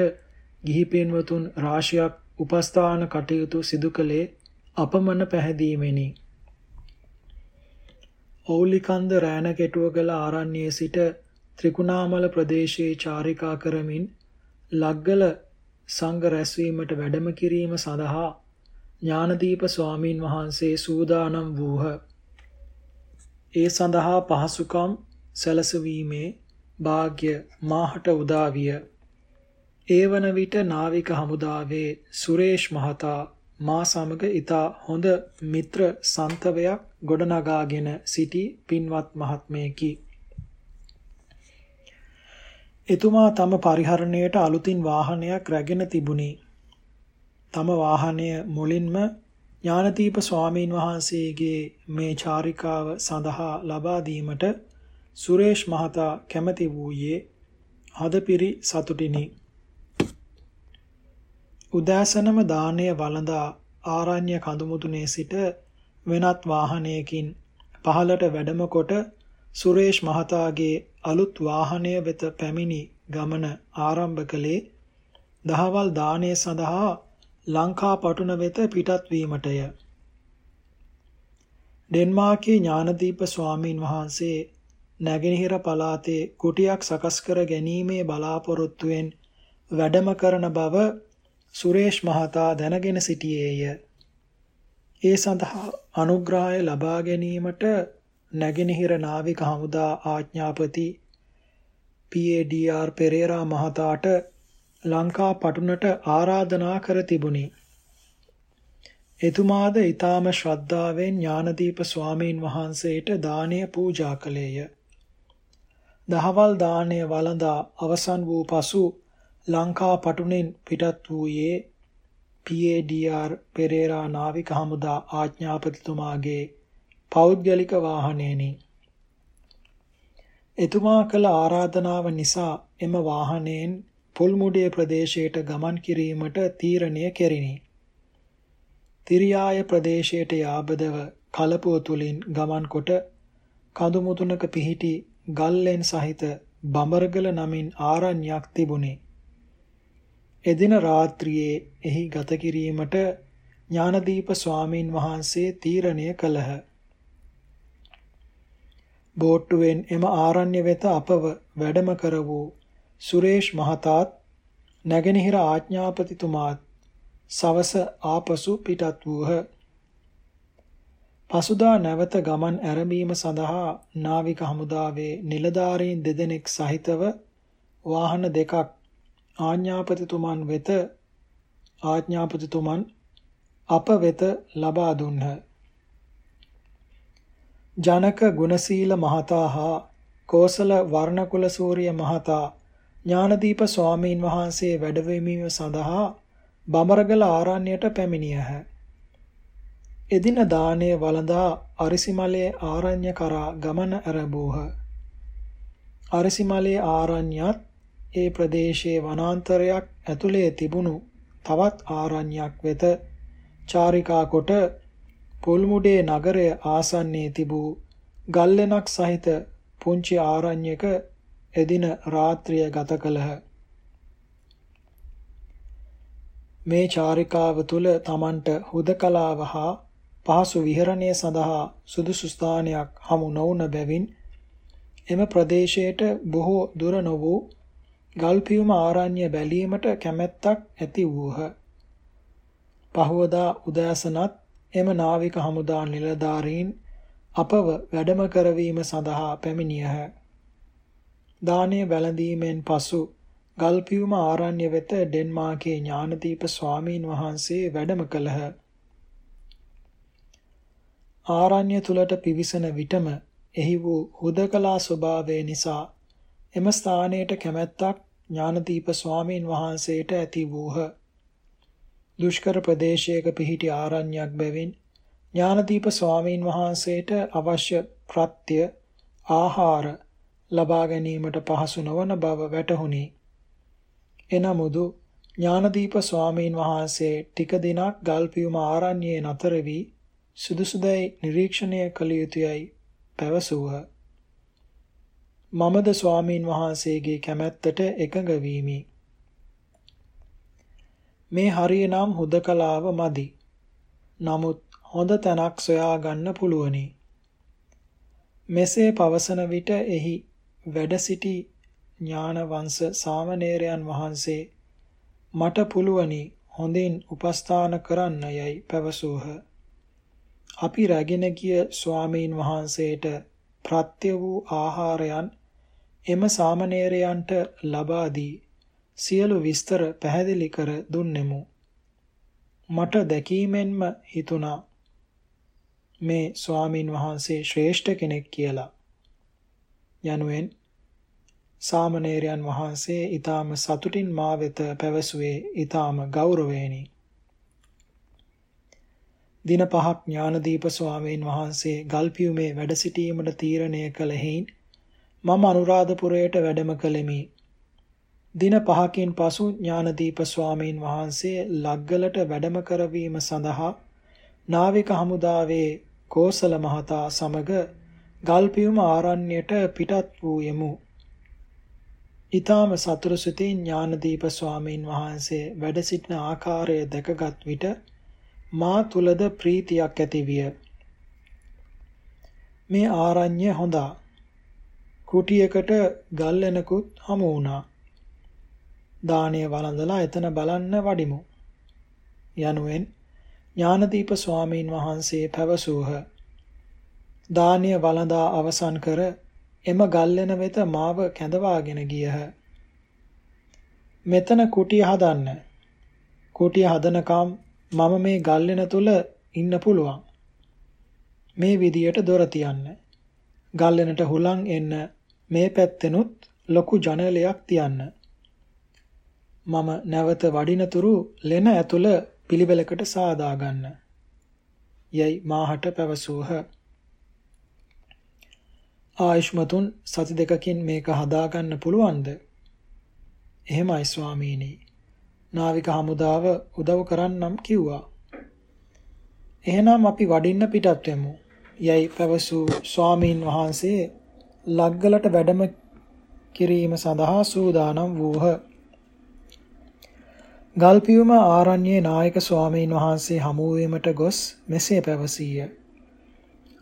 Speaker 1: ගිහි පින්වතුන් රාශියක් උපස්ථාන කටයුතු සිදු කළේ අපමණ පැහැදීමෙනි. ඕලිකන්ද රෑන කෙටුවගල ආරණ්‍යයේ සිට ත්‍රිකුණාමල ප්‍රදේශයේ චාරිකා කරමින් ලග්ගල සංඝ රැස්වීමට වැඩම කිරීම සඳහා ඥානදීප ස්වාමීන් වහන්සේ සූදානම් වූහ. ඒ සඳහා පහසුකම් සැලසවීමේ වාග්ය මාහට උදා විය. ඒ වන විට නාවික හමුදාවේ සුරේෂ් මහතා මා සමග ඊතා හොඳ මිත්‍ර සන්තවයක් ගොඩනගාගෙන සිටි පින්වත් මහත්මයෙකි. එතුමා තම පරිහරණයට අලුතින් වාහනයක් රැගෙන තිබුණි. තම වාහනය මුලින්ම ඥානදීප ස්වාමීන් වහන්සේගේ මේ චාරිකාව සඳහා ලබා දීමට සුරේෂ් මහතා කැමති වූයේ හදපිරි සතුටිනි. උදෑසනම දාණය වළඳා ආරණ්‍ය කඳුමුදුනේ සිට වෙනත් වාහනයකින් පහළට වැඩම කොට සුරේෂ් මහතාගේ අලුත් වාහනය වෙත පැමිණි ගමන ආරම්භ කළේ දහවල් දාණය සඳහා ලංකා පටුන වෙත පිටත් වීමටය. ඩෙන්මාර්කේ ඥානදීප ස්වාමීන් වහන්සේ නැගෙනහිර පළාතේ කුටියක් සකස් කර ගැනීමේ බලාපොරොත්තුවෙන් වැඩම කරන බව සුරේෂ් මහතා දැනගෙන සිටියේය. ඒ සඳහා අනුග්‍රහය ලබා ගැනීමට නැගෙනහිර නාවික හමුදා ආඥාපති PADR පෙරේරා මහතාට ලංකා පටුනට ආරාධනා කර තිබුණි. එතුමාද ඊටාම ශ්‍රද්ධාවෙන් ඥානදීප ස්වාමීන් වහන්සේට දානය පූජා කළේය. දහවල් දාණය වළඳා අවසන් වූ පසු ලංකා පටුනෙන් පිටත් වූයේ PADR පෙරේරා නාවික හමුදා ආඥාපතිතුමාගේ පෞද්ගලික වාහනයෙනි. එතුමා කළ ආරාධනාව නිසා එම වාහනයෙන් පුල්මුඩිය ප්‍රදේශයට ගමන් කිරීමට තීරණය කෙරිනි. තිරියාය ප්‍රදේශයට යාබදව කලපුව තුලින් ගමන් කොට කඳුමුතුනක පිහිටි ගල්ලෙන් සහිත බඹරගල නමින් ආරණ්‍යයක් තිබුණේ. එදින රාත්‍රියේ එහි ගත කිරීමට ඥානදීප ස්වාමීන් වහන්සේ තීරණය කළහ. බෝට්ටුවෙන් එම ආරණ්‍ය වෙත අපව වැඩම කර වූ සුරේෂ් මහතාත් නැගෙනහිර ආඥාපතිතුමාත් සවස ආපසු පිටත් වූහ. පසුදා නැවත ගමන් ඇරඹීම සඳහා නාවික හමුදාවේ නිලධාරීන් දෙදෙනෙක් සහිතව වාහන දෙකක් ආඥාපතිතුමන් වෙත ආඥාපතිතුමන් අප වෙත ලබා දුන්හ. ජනක ගුණසීල මහතා හා කෝසල වර්ණකුල සූර්ය මහතා ඥානදීප ස්වාමීන් වහන්සේ වැඩවීම සඳහා බමරගල ආරණ්‍යයට පැමිණියහ. එදින දානය වළඳා අරිසිමලේ ආරණ්‍ය කරා ගමන ඇරඹූහ. අරිසිමලේ ආරණ්‍යත් ඒ ප්‍රදේශයේ වනාන්තරයක් ඇතුලේ තිබුණු තවත් ආරණ්‍යයක් වෙත චාරිකා කොට පොල්මුඩේ නගරය ආසන්නයේ තිබූ ගල්ලෙනක් සහිත පුංචි ආරණ්‍යක එදින රාත්‍රිය ගත කළහ. මේ චාරිකාව තුල Tamanට හුදකලාව හා පහසු විහරණය සඳහා සුදුසු ස්ථානයක් හමු නොවුන බැවින් එම ප්‍රදේශයට බොහෝ දුර නො වූ ගල්පියුම ආරණ්‍ය බැලීමට කැමැත්තක් ඇති වූහ. පහවදා උදෑසනත් එම නාවික හමුදා නිලධාරීන් අපව වැඩම කරවීම සඳහා පැමිණියහ. දානය වැළඳීමෙන් පසු ගල්පියුම ආරණ්‍ය වෙත ඩෙන්මාර්කේ ඥානදීප ස්වාමීන් වහන්සේ වැඩම කළහ. ආරණ්‍ය තුලට පිවිසෙන විටම එහි වූ හුදකලා ස්වභාවය නිසා එම ස්ථානයට කැමැත්තක් ඥානදීප ස්වාමීන් වහන්සේට ඇති වූහ. දුෂ්කර ප්‍රදේශයක පිහිටි ආරණ්‍යයක් බැවින් ඥානදීප ස්වාමීන් වහන්සේට අවශ්‍ය ප්‍රත්‍ය ආහාර ලබා ගැනීමට පහසු නොවන බව වැටහුණි. එනමුදු ඥානදීප ස්වාමීන් වහන්සේ ටික දිනක් ගල්පියුම ආරණ්‍යයේ නතර වී සුදුසුදැයි නිරීක්ෂණය කළ යුතුයයි පැවසුවහ. මමද ස්වාමීන් වහන්සේගේ කැමැත්තට එකඟ වීමි. මේ හරියනම් හුදකලාව මදි. නමුත් හොඳ තැනක් සොයා ගන්න පුළුවනි. මෙසේ පවසන විට එහි වැඩ සිටි ඥානවංශ සාමණේරයන් වහන්සේ මට පුළුවනි හොඳින් උපස්ථාන කරන්න යයි පැවසූහ. අපි රැගෙන ගිය ස්වාමීන් වහන්සේට ප්‍රත්‍ය වූ ආහාරයන් එම සාමණේරයන්ට ලබා දී සියලු විස්තර පැහැදිලි කර දුන්නෙමු. මට දැකීමෙන්ම හිතුණා මේ ස්වාමින් වහන්සේ ශ්‍රේෂ්ඨ කෙනෙක් කියලා. යනුවෙන් සාමණේරයන් වහන්සේ ඊටාම සතුටින් මා වෙත පැවසුවේ ඊටාම ගෞරවයෙනි. දින පහක් ඥානදීප ස්වාමීන් වහන්සේ ගල්පියුමේ වැඩ සිටීමට තීරණය කළ හේයින් මම අනුරාධපුරයට වැඩම කළෙමි. දින පහකින් පසු ඥානදීප ස්වාමීන් වහන්සේ ලග්ගලට වැඩම කරවීම සඳහා නාවික හමුදාවේ කෝසල මහතා සමග ගල්පියුම ආරණ්‍යයට පිටත් වූ යමු. ඊටාම සතුරු සිතින් ඥානදීප ස්වාමීන් වහන්සේ වැඩ සිටින ආකාරය දැකගත් විට මා තුලද ප්‍රීතියක් ඇතිවිය. මේ ආරණ්‍ය හොඳා. කුටියකට ගල්ලෙනකුත් හමු වුණා. දාණය වළඳලා එතන බලන්න වඩිමු. යනුවෙන් ඥානදීප ස්වාමීන් වහන්සේ පැවසූහ. දානය වළඳා අවසන් කර එම ගල්ලෙන වෙත මාව කැඳවාගෙන ගියහ. මෙතන කුටිය හදන්න. කුටිය හදනකම් මම මේ ගල්ලෙන තුල ඉන්න පුළුවන්. මේ විදියට දොර තියන්න. ගල්ලෙනට හුලං එන්න මේ පැත්තෙනුත් ලොකු ජනලයක් තියන්න. මම නැවත වඩිනතුරු ලෙන ඇතුළ පිළිවෙලකට සාදා ගන්න. යයි මාහට පැවසූහ. ආයුෂ්මතුන් සති දෙකකින් මේක හදාගන්න පුළුවන්ද? එහෙමයි ස්වාමීනි. නාවික හමුදාව උදව් කරන්නම් කිව්වා. එහෙනම් අපි වඩින්න පිටත් වෙමු. යයි පැවසූ ස්වාමීන් වහන්සේ ලග්ගලට වැඩම කිරීම සඳහා සූදානම් වූහ. ගල්පියුම ආරණ්‍යයේ නායක ස්වාමීන් වහන්සේ හමු වීමට ගොස් මෙසේ පැවසීය.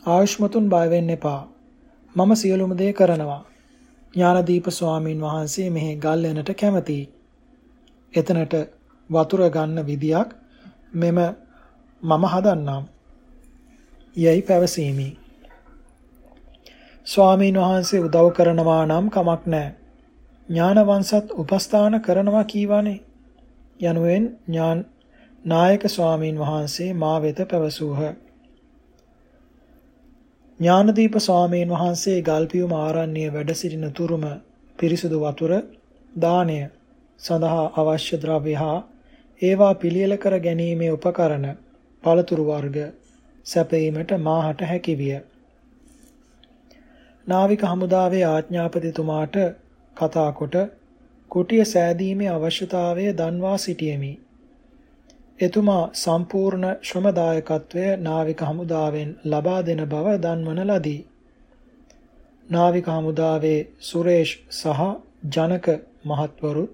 Speaker 1: ආයුෂ්මතුන් බය වෙන්න එපා. මම සියලුම දේ කරනවා. ඥානදීප ස්වාමීන් වහන්සේ මෙහි ගල් එනට කැමතියි. එතනට වතුර ගන්න විදියක් මෙම මම හදන්නම්. යයි පැවසීමි. ස්වාමීන් වහන්සේ උදව් කරනවා නම් කමක් නැහැ. ඥානවංශත් උපස්ථාන කරනවා කීවානේ. යනුවෙන් ඥාන නායක ස්වාමීන් වහන්සේ මා වෙත පැවසූහ. ඥානදීප ස්වාමීන් වහන්සේ ගල්පියුම ආරණ්‍ය වැඩ සිටින තුරුම පිරිසුදු වතුර දාණය සඳහා අවශ්‍ය ද්‍රව්‍ය හා ඒවා පිළියෙල කර ගැනීමේ උපකරණ පළතුරු වර්ග සැපීමට මාහට හැකිවිය. නාවික හමුදාවේ ආඥාපතිතුමාට කතා කොට කුටිය සෑදීමේ අවශ්‍යතාවය දන්වා සිටියෙමි. එතුමා සම්පූර්ණ ශ්‍රමදායකත්වය නාවික හමුදාවෙන් ලබා දෙන බව දන්වන ලදී. නාවික හමුදාවේ සුරේෂ් සහ ජනක මහත්වරුත්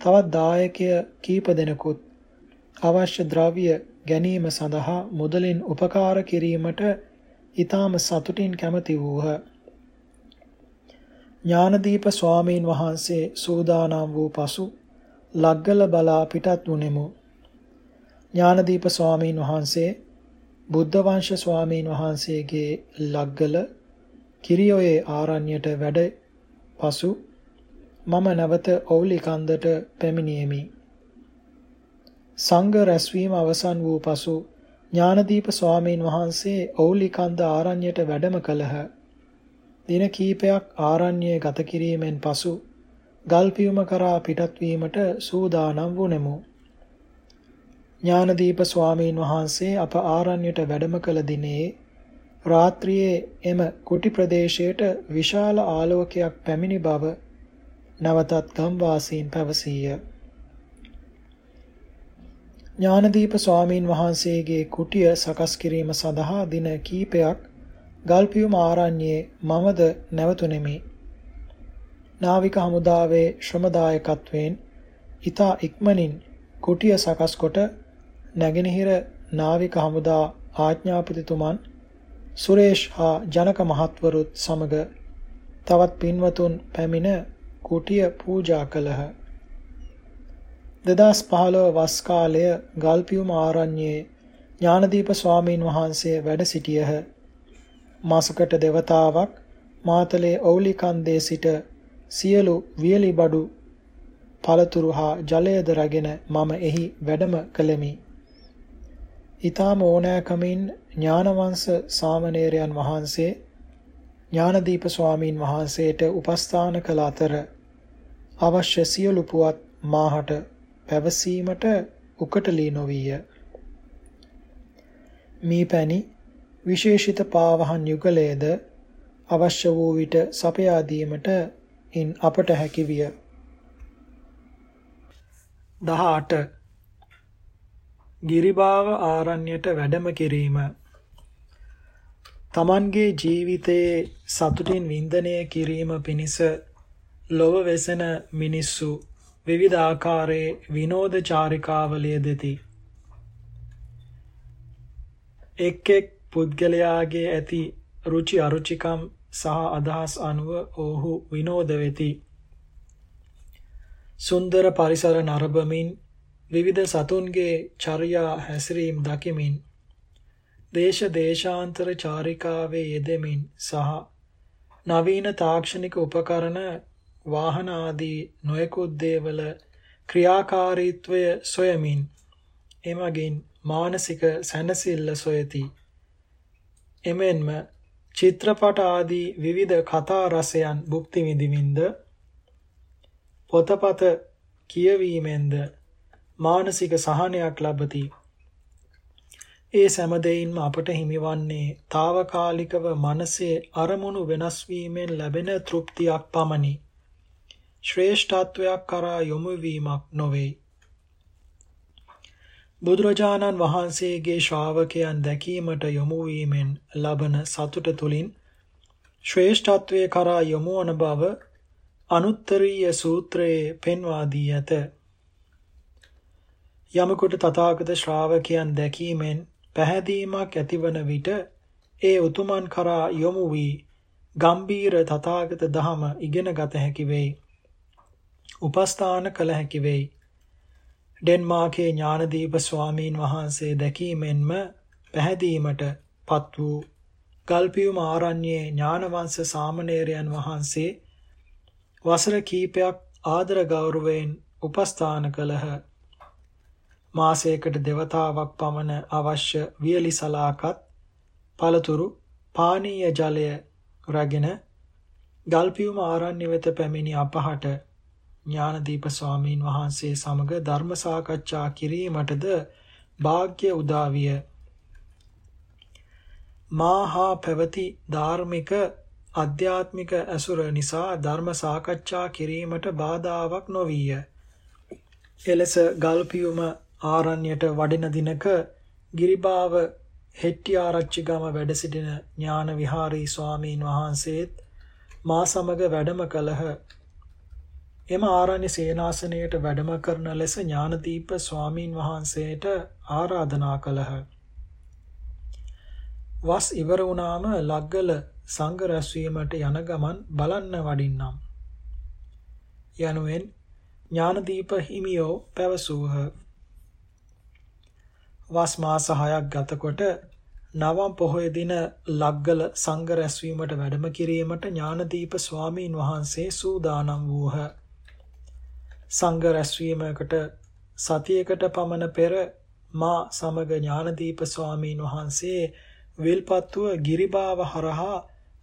Speaker 1: තවත් දායකය කීප දෙනෙකුත් අවශ්‍ය ද්‍රව්‍ය ගැනීම සඳහා මුදලින් උපකාර කිරීමට ඊටම සතුටින් කැමති වූහ. ඥානදීප ස්වාමීන් වහන්සේ සූදානම් වූ පසු ලග්ගල බලා පිටත් වුනිමු. ඥානදීප ස්වාමීන් වහන්සේ බුද්ධ වංශ ස්වාමීන් වහන්සේගේ ලග්ගල කිරියෝයේ ආරණ්‍යයට වැඩ පසු මම නැවත ඔවුලි කන්දට පැමිණියෙමි. සංඝ රැස්වීම අවසන් වූ පසු ඥානදීප ස්වාමීන් වහන්සේ ඔවුලි කන්ද ආරණ්‍යයට වැඩම කළහ. දින කීපයක් ආරණ්‍යයේ ගත කිරීමෙන් පසු ගල්පියුම කරා පිටත් වීමට සූදානම් වුනෙමු. ඥානදීප ස්වාමීන් වහන්සේ අප ආරණ්‍යයට වැඩම කළ දිනේ රාත්‍රියේ එම කුටි ප්‍රදේශයට විශාල ආලෝකයක් පැමිණි බව නවතත් ගම්වාසීන් පැවසීය. ඥානදීප ස්වාමීන් වහන්සේගේ කුටිය සකස් කිරීම සඳහා දින කීපයක් ගල්පියුම ආරණ්‍යයේ මමද නැවතුණෙමි. නාවික හමුදාවේ ශ්‍රමදායකත්වයෙන් ඊතා ඉක්මනින් කුටිය සකස් කොට නැගෙනහිර නාවික හමුදා ආඥාපතිතුමන් සුරේෂ් හා ජනක මහත්වරුත් සමග තවත් පින්වතුන් පැමිණ කුටිය පූජා කළහ. 2015 වස් කාලය ගල්පියුම ආරණ්‍යයේ ඥානදීප ස්වාමීන් වහන්සේ වැඩ සිටියහ. මාසකට දෙවතාවක් මාතලේ ඔවුලි කන්දේ සිට සියලු වියලි බඩු පළතුරු හා ජලයද රැගෙන මම එහි වැඩම කළෙමි. ඊ타ම ඕනෑකමින් ඥානවංශ සාමණේරයන් වහන්සේ ඥානදීප ස්වාමීන් වහන්සේට උපස්ථාන කළ අතර අවශ්‍ය සියලු පුවත් මාහට පැවසීමට උකටලී නොවිය. මී පැණි විශේෂිත පාවහන් යුගලයේද අවශ්‍ය වූ විට සපයා දීමට ඉන් අපට හැකි විය. 18 ගිරිබාව ආරණ්‍යයට වැඩම කිරීම තමන්ගේ ජීවිතයේ සතුටින් වින්දනය කිරීම පිණිස ලොව වෙසෙන මිනිස්සු විවිධ ආකාරයේ විනෝද චාරිකාවලිය දෙති. එක් එක් පුද්ගලයාගේ ඇති රුචි අරුචිකම් සහ අදහස් අනුව ඔහු විනෝද වෙති. සුන්දර පරිසර නරඹමින් විවිධ සතුන්ගේ චර්යා හැසිරීම් දකිමින් දේශ දේශාන්තර චාරිකාවේ යෙදෙමින් සහ නවීන තාක්ෂණික උපකරණ වාහන ආදී නොයෙකුත් දේවල ක්‍රියාකාරීත්වය සොයමින් එමගින් මානසික සැනසෙල්ල සොයති. එමෙන්ම චිත්‍රපට ආදී විවිධ කතා රසයන් භුක්ති විඳිමින්ද පොතපත කියවීමෙන්ද මානසික සහනයක් ලබති. ඒ සෑමදෙයින්ම අපට හිමිවන්නේ తాවකාලිකව මනසේ අරමුණු වෙනස් වීමෙන් ලැබෙන තෘප්තියක් පමණි. ශ්‍රේෂ්ඨත්වයක් කරා යොමු වීමක් නොවේ. බුදුරජාණන් වහන්සේගේ ශ්‍රාවකයන් දැකීමට යොමු වීමෙන් ලබන සතුට තුලින් ශ්‍රේෂ්ඨත්වයේ කරා යොමු වන බව අනුත්තරීය සූත්‍රයේ පෙන්වා දී ඇත. යමකට තථාගත ශ්‍රාවකයන් දැකීමෙන් පැහැදීමක් ඇතිවන විට ඒ උතුමන් කරා යොමු වී ගම්බීර තථාගත දහම ඉගෙන ගත හැකි වෙයි. උපස්ථාන කළ හැකි වෙයි. ඩෙන්මාර්කේ ඥානදීප ස්වාමීන් වහන්සේ දැකීමෙන්ම පැහැදීමට පත් වූ ගල්පියුම ආරණ්‍යයේ ඥානවංශ සාමණේරයන් වහන්සේ වසර කීපයක් ආදර ගෞරවයෙන් උපස්ථාන කළහ. මාසයකට දෙවතාවක් පමණ අවශ්‍ය වියලි සලාකත් පළතුරු පානීය ජලය රැගෙන ගල්පියුම ආරණ්‍ය වෙත පැමිණි අපහට ඥානදීප ස්වාමීන් වහන්සේ සමග ධර්ම සාකච්ඡා කිරීමටද වාග්ය උදා විය. මාහා පැවති ධාර්මික අධ්‍යාත්මික ඇසුර නිසා ධර්ම සාකච්ඡා කිරීමට බාධාාවක් නොවිය. එලෙස ගල්පියුම ආරණ්‍යයට වඩින දිනක ගිරිබාව හෙට්ටිආරච්චිගම වැඩ සිටින ඥාන විහාරී ස්වාමීන් වහන්සේත් මා සමග වැඩම කළහ. එම ආරණ්‍ය සේනාසනයට වැඩම කරන ලෙස ඥානදීප ස්වාමීන් වහන්සේට ආරාධනා කළහ. වස් ඉවර වුණාම ලග්ගල සංඝ රැස්වීමට යන ගමන් බලන්න වඩින්නම්. යනුවෙන් ඥානදීප හිමියෝ පැවසූහ. වස් මාස 6ක් ගතකොට නවම් පොහොය දින ලග්ගල සංඝ රැස්වීමට වැඩම කිරීමට ඥානදීප ස්වාමීන් වහන්සේ සූදානම් වූහ. සංඝ රැස්වීමකට සතියකට පමණ පෙර මා සමග ඥානදීප ස්වාමීන් වහන්සේ විල්පත්තුව ගිරිබාව හරහා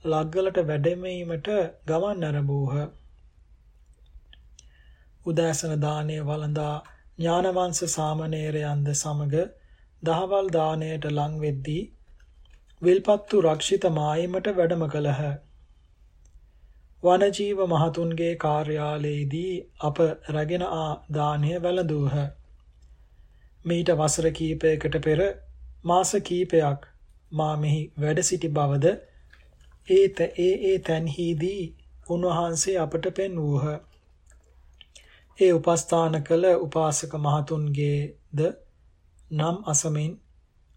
Speaker 1: ලග්ගලට වැඩමීමට ගමන් ආරම්භූහ. උදෑසන දාණය වළඳා ඥානවංශ සාමණේරයන්ද සමග දහවල් දාණයට ලං වෙද්දී විල්පත්තු රක්ෂිත මායිමට වැඩම කළහ. වනජීව මහතුන්ගේ කාර්යාලයේදී අප රැගෙන ආ දානය වැළඳූහ. මීට වසර කීපයකට පෙර මාස කීපයක් මා මෙහි වැඩ සිටි බවද ඒත ඒ ඒ තැන්හිදී උන්වහන්සේ අපට පෙන්වූහ. ඒ උපස්ථාන කළ උපාසක මහතුන්ගේද නම් අසමින්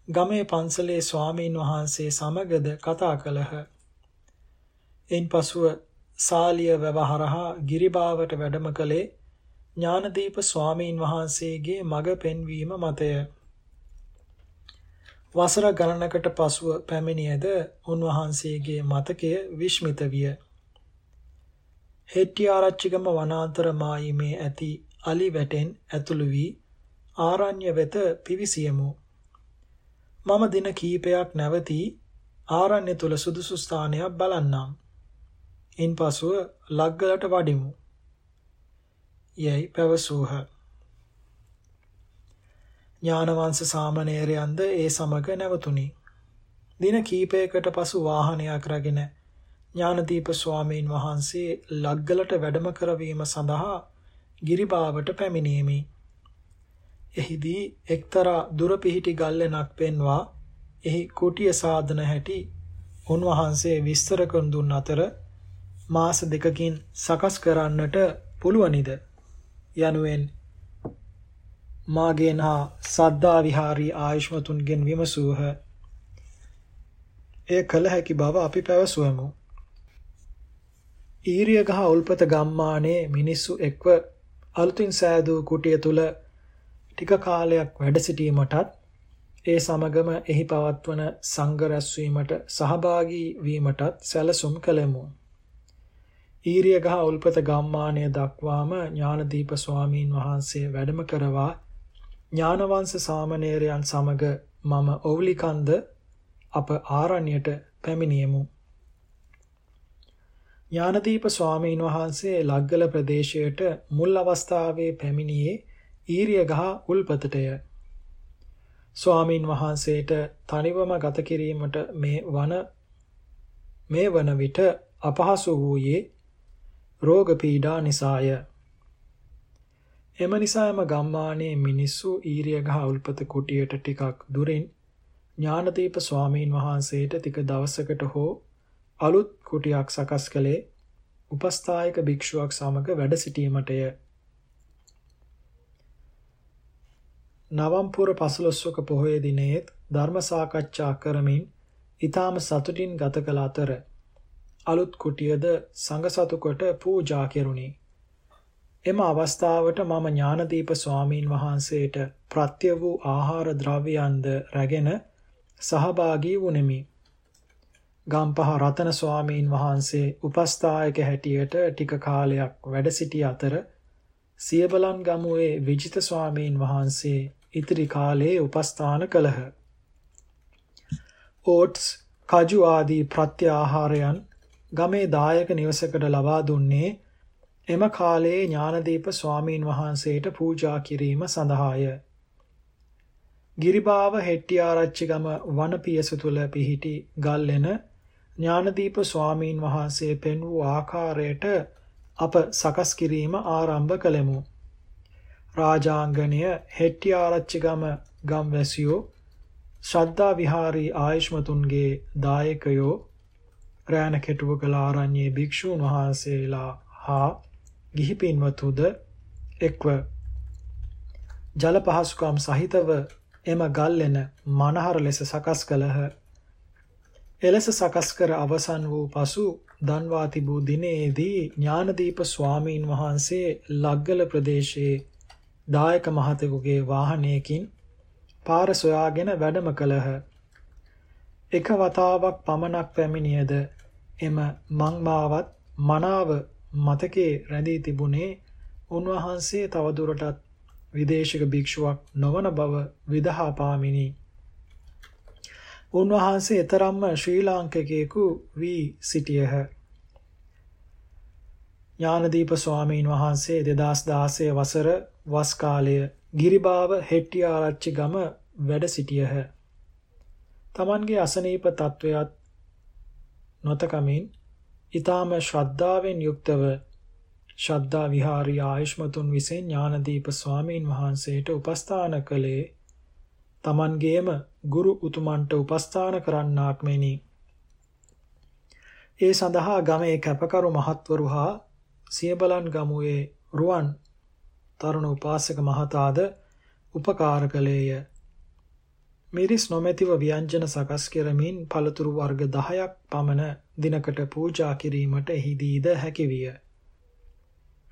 Speaker 1: ගමේ පන්සලේ ස්වාමීන් වහන්සේ සමගද කතා කළහ. එයින් පසුව සාලිය වැවහරහා ගිරිබාවට වැඩම කළේ ඥානදීප ස්වාමීන් වහන්සේගේ මඟ පෙන්වීම මතය. වසර ගණනකට පසුව පැමිණියද උන්වහන්සේගේ මතකය විශ්මිත විය. හෙට්ටිආරච්චිගම වනාන්තර මායිමේ ඇති අලි වැටෙන් ඇතුළු වී ආරණ්‍ය වෙත පිවිසියමු. මම දින කීපයක් නැවතී ආරණ්‍ය තුල සුදුසු ස්ථානයක් බලන්නම්. ඉන්පසුව ලග්ගලට වඩිමු. යයි පැවසූහ. ඥානවංශ සාමණේරයන්ද ඒ සමග නැවතුණි. දින කීපයකට පසු වාහනයක් රැගෙන ඥානදීප ස්වාමීන් වහන්සේ ලග්ගලට වැඩම කරවීම සඳහා ගිරිබාවට පැමිණීමේ එහිදී එක්තරා දුර පිහිටි ගල්ලෙනක් පෙන්වා එහි කුටිය සාධන හැටි උන්වහන්සේ විස්තර කර දුන් අතර මාස දෙකකින් සකස් කරන්නට පුළුවනිද යනුවෙන් මාගෙන් හා සද්දා විහාරී ආයුෂ්මතුන්ගෙන් විමසූහ. එය කළ හැකි බව අපි පැවසුවමු. ඊරියගහ උල්පත ගම්මානයේ මිනිස්සු එක්ව අලුතින් සෑදූ කුටිය තුල ටික කාලයක් වැඩ සිටීමටත් ඒ සමගම එහි පවත්වන සංඝ රැස්වීමට සහභාගී වීමටත් සැලසුම් කළෙමු. ඊරියගහ උල්පත ගම්මානය දක්වාම ඥානදීප ස්වාමීන් වහන්සේ වැඩම කරවා ඥානවංශ සාමණේරයන් සමග මම ඕවලිකන්ද අප ආරණ්‍යයට පැමිණියෙමු. ඥානදීප ස්වාමීන් වහන්සේ ලග්ගල ප්‍රදේශයට මුල් අවස්ථාවේ පැමිණියේ ඊරියගහ උල්පතටය. ස්වාමීන් වහන්සේට තනිවම ගත කිරීමට මේ වන මේ වන විට අපහසු වූයේ රෝග පීඩා නිසාය. එම නිසාම ගම්මානයේ මිනිස්සු ඊරියගහ උල්පත කුටියට ටිකක් දුරින් ඥානදීප ස්වාමීන් වහන්සේට ටික දවසකට හෝ අලුත් කුටියක් සකස් කළේ උපස්ථායක භික්ෂුවක් සමග වැඩ සිටීමටය. නවම්පුර පසළොස්වක පොහොය දිනයේත් ධර්ම සාකච්ඡා කරමින් ඊටාම සතුටින් ගත කළ අතර අලුත් කුටියද සංඝසතු කොට පූජා කෙරුණි. එම අවස්ථාවට මම ඥානදීප ස්වාමීන් වහන්සේට ප්‍රත්‍ය වූ ආහාර ද්‍රව්‍යයන්ද රැගෙන සහභාගී වුනිමි. ගම්පහ රතන ස්වාමීන් වහන්සේ උපස්ථායක හැටියට ටික කාලයක් වැඩ සිටි අතර සියබලන් ගමුවේ විජිත ස්වාමීන් වහන්සේ ඉතිරි කාලයේ උපස්ථාන කළහ. ඕට්ස්, කජු ආදී ප්‍රත්‍ය ආහාරයන් ගමේ දායක නිවසකට ලබා දුන්නේ එම කාලයේ ඥානදීප ස්වාමීන් වහන්සේට පූජා කිරීම සඳහාය. ගිරිබාව හෙට්ටිආරච්චිගම වනපියස තුල පිහිටි ගල්ලෙන ඥානදීප ස්වාමීන් වහන්සේ පෙන් වූ ආකාරයට අප සකස් කිරීම ආරම්භ කළෙමු. රාජාංගණය හෙට්ටිආරච්චිගම ගම්වැසියෝ ශ්‍රද්ධා විහාරී ආයුෂ්මතුන්ගේ දායකයෝ රෑන කෙටුවකල ආරණ්‍යයේ භික්ෂූන් වහන්සේලා හා ගිහි පින්වතුද එක්ව ජල පහසුකම් සහිතව එම ගල්ලෙන මනහර ලෙස සකස් කළහ. එලෙස සකස් කර අවසන් වූ පසු දන්වා තිබූ දිනේදී ඥානදීප ස්වාමීන් වහන්සේ ලග්ගල ප්‍රදේශයේ දායක මහතෙකුගේ වාහනයකින් පාර සොයාගෙන වැඩම කළහ. එක වතාවක් පමණක් පැමිණියද එම මංමාවත් මනාව මතකේ රැඳී තිබුණේ උන්වහන්සේ තවදුරටත් විදේශික භික්ෂුවක් නොවන බව විදහා පාමිනි. උන්වහන්සේ ඊතරම්ම ශ්‍රී ලාංකිකයෙකු වී සිටියහ. ඥානදීප ස්වාමීන් වහන්සේ 2016 වසර වස් කාලය ගිරිබාව හෙට්ටිආරච්චි ගම වැඩ සිටියහ. තමන්ගේ අසනීප තත්වයක් නොතකමින් ඊටාම ශ්‍රද්ධාවෙන් යුක්තව ශ්‍රද්ධා විහාරී ආයුෂ්මතුන් විසින් ඥානදීප ස්වාමීන් වහන්සේට උපස්ථාන කළේ තමන්ගේම ගුරු උතුමන්ට උපස්ථාන කරන්නාක් මෙනි. ඒ සඳහා ගමේ කැපකරු මහත්වරු හා සියබලන් ගමුවේ රුවන් තරුණ උපාසක මහතාද උපකාර කළේය. මිරිස් නොමැතිව ව්‍යංජන සකස් කරමින් පළතුරු වර්ග 10ක් පමණ දිනකට පූජා කිරීමට එහිදීද හැකිවිය.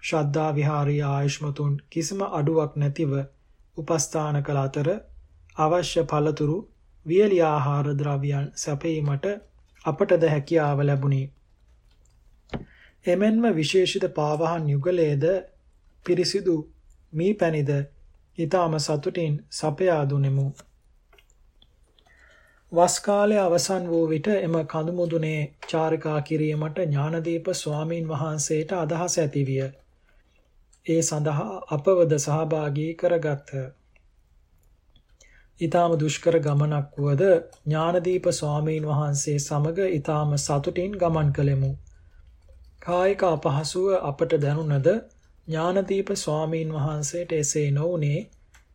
Speaker 1: ශ්‍රද්ධා විහාරී ආයුෂ්මතුන් කිසිම අඩුවක් නැතිව උපස්ථාන කළ අතර අවශ්‍ය පළතුරු වියලි ආහාර ද්‍රව්‍යයන් සැපීමට අපටද හැකියාව ලැබුණි. එමෙන්ම විශේෂිත පාවහන් යුගලයේද පිරිසිදු මී පැණිද ඊටම සතුටින් සපයා දුනෙමු. වස් කාලය අවසන් වූ විට එම කඳු මුදුනේ චාරිකා කිරීමට ඥානදීප ස්වාමින් වහන්සේට අදහස ඇතිවිය. ඒ සඳහා අපවද සහභාගී කරගත්හ. ඊටාම දුෂ්කර ගමනක් වුවද ඥානදීප ස්වාමීන් වහන්සේ සමග ඊටාම සතුටින් ගමන් කළෙමු. කායික අපහසුව අපට දැනුණද ඥානදීප ස්වාමීන් වහන්සේට එසේ නොඋනේ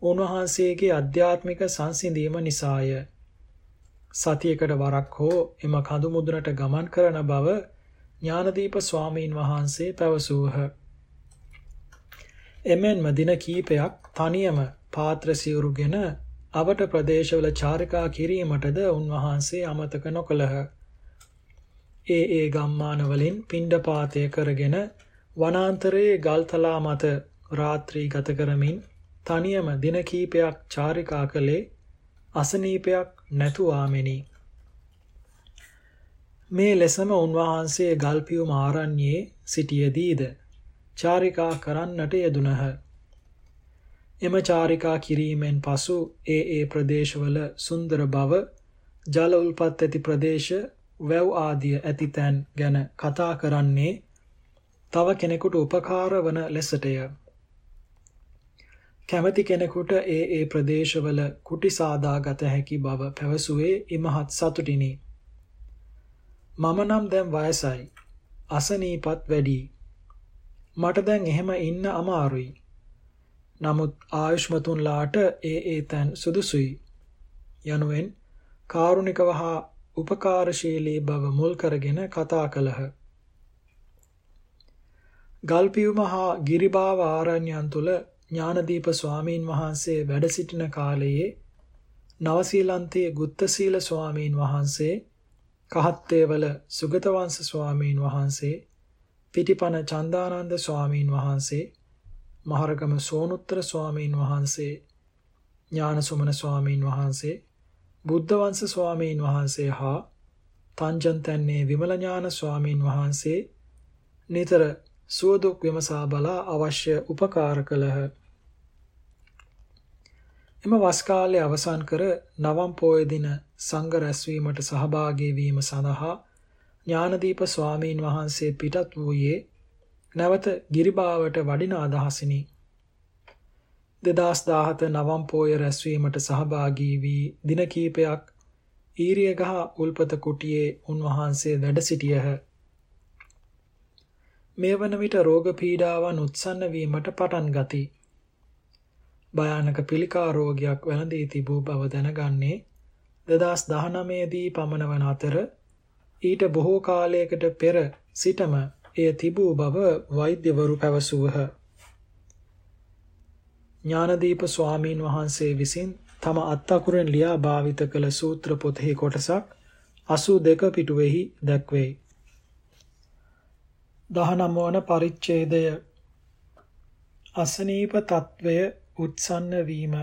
Speaker 1: උන්වහන්සේගේ අධ්‍යාත්මික සංසිඳීම නිසාය. සතියකට වරක් හෝ එම කඳු මුදුනට ගමන් කරන බව ඥානදීප ස්වාමීන් වහන්සේ පැවසූහ. එමෙන්ම දින කීපයක් තනියම පාත්‍ර සිවුරුගෙන අවට ප්‍රදේශවල චාරිකා කිරීමටද උන්වහන්සේ අමතක නොකළහ. ඒ ඒ ගම්මාන වලින් පිණ්ඩපාතය කරගෙන වනාන්තරයේ ගල්තලා මත රාත්‍රී ගත කරමින් තනියම දින කීපයක් චාරිකා කළේ අසනීපයක් නැතුවාමෙනි. මේ ලෙසම උන්වහන්සේ ගල්පියුම ආරණ්‍යයේ සිටියදීද චාරිකා කරන්නට යෙදුනහ. එම චාරිකා කිරීමෙන් පසු ඒ ඒ ප්‍රදේශවල සුන්දර බව, ජල උල්පත් ඇති ප්‍රදේශ, වැව් ආදිය ඇති තැන් ගැන කතා කරන්නේ තව කෙනෙකුට උපකාර වන ලෙසටය. කැමති කෙනෙකුට ඒ ඒ ප්‍රදේශවල කුටි සාදා ගත හැකි බව පැවසුවේ ඉමහත් සතුටිනි. මම නම් දැන් වයසයි. අසනීපත් වැඩි. මට දැන් එහෙම ඉන්න අමාරුයි. නමුත් ආයුෂ්මතුන්ලාට ඒ ඒ තැන් සුදුසුයි. යනුවෙන් කාරුණිකව හා උපකාරශීලී බව මුල් කරගෙන කතා කළහ. ගල්පියුම හා ගිරිබාව ආරණ්‍යයන් තුල ඥානදීප ස්වාමීන් වහන්සේ වැඩ සිටින කාලයේ නවසීලන්තයේ ගුත්තසීල ස්වාමීන් වහන්සේ කහත්තේවල සුගතවංශ ස්වාමීන් වහන්සේ පිටිපන චන්දානන්ද ස්වාමීන් වහන්සේ මහරගම සෝනුත්තර ස්වාමීන් වහන්සේ ඥානසුමන ස්වාමීන් වහන්සේ බුද්ධවංශ ස්වාමීන් වහන්සේ හා තංජන්තන්නේ විමල ඥාන ස්වාමීන් වහන්සේ නිතර සුවදුක් විමසා බලා අවශ්‍ය උපකාර කළහ. එම වස් කාලය අවසන් කර නවම් පෝය දින සංඝ රැස්වීමට සහභාගී වීම සඳහා ඥානදීප ස්වාමීන් වහන්සේ පිටත් වූයේ නැවත ගිරිබාවට වඩින අදහසිනි. 2017 නවම් පෝය රැස්වීමට සහභාගී වී දින කීපයක් ඊරියගහ උල්පත කුටියේ උන්වහන්සේ වැඩ සිටියහ. මේ වන විට රෝග පීඩාවන් උත්සන්න වීමට පටන් ගති. භයානක පිළිකා රෝගයක් වැළඳී තිබූ බව දැනගන්නේ 2019 දී පමණ වන අතර ඊට බොහෝ කාලයකට පෙර සිටම එය තිබූ බව වෛද්‍යවරු පැවසුවහ. ඥානදීප ස්වාමීන් වහන්සේ විසින් තම අත්අකුරෙන් ලියා භාවිත කළ සූත්‍ර පොතෙහි කොටසක් 82 පිටුවේහි දැක්වේ. 19 වන පරිච්ඡේදය අසනීප తත්වය උත්සන්න වීම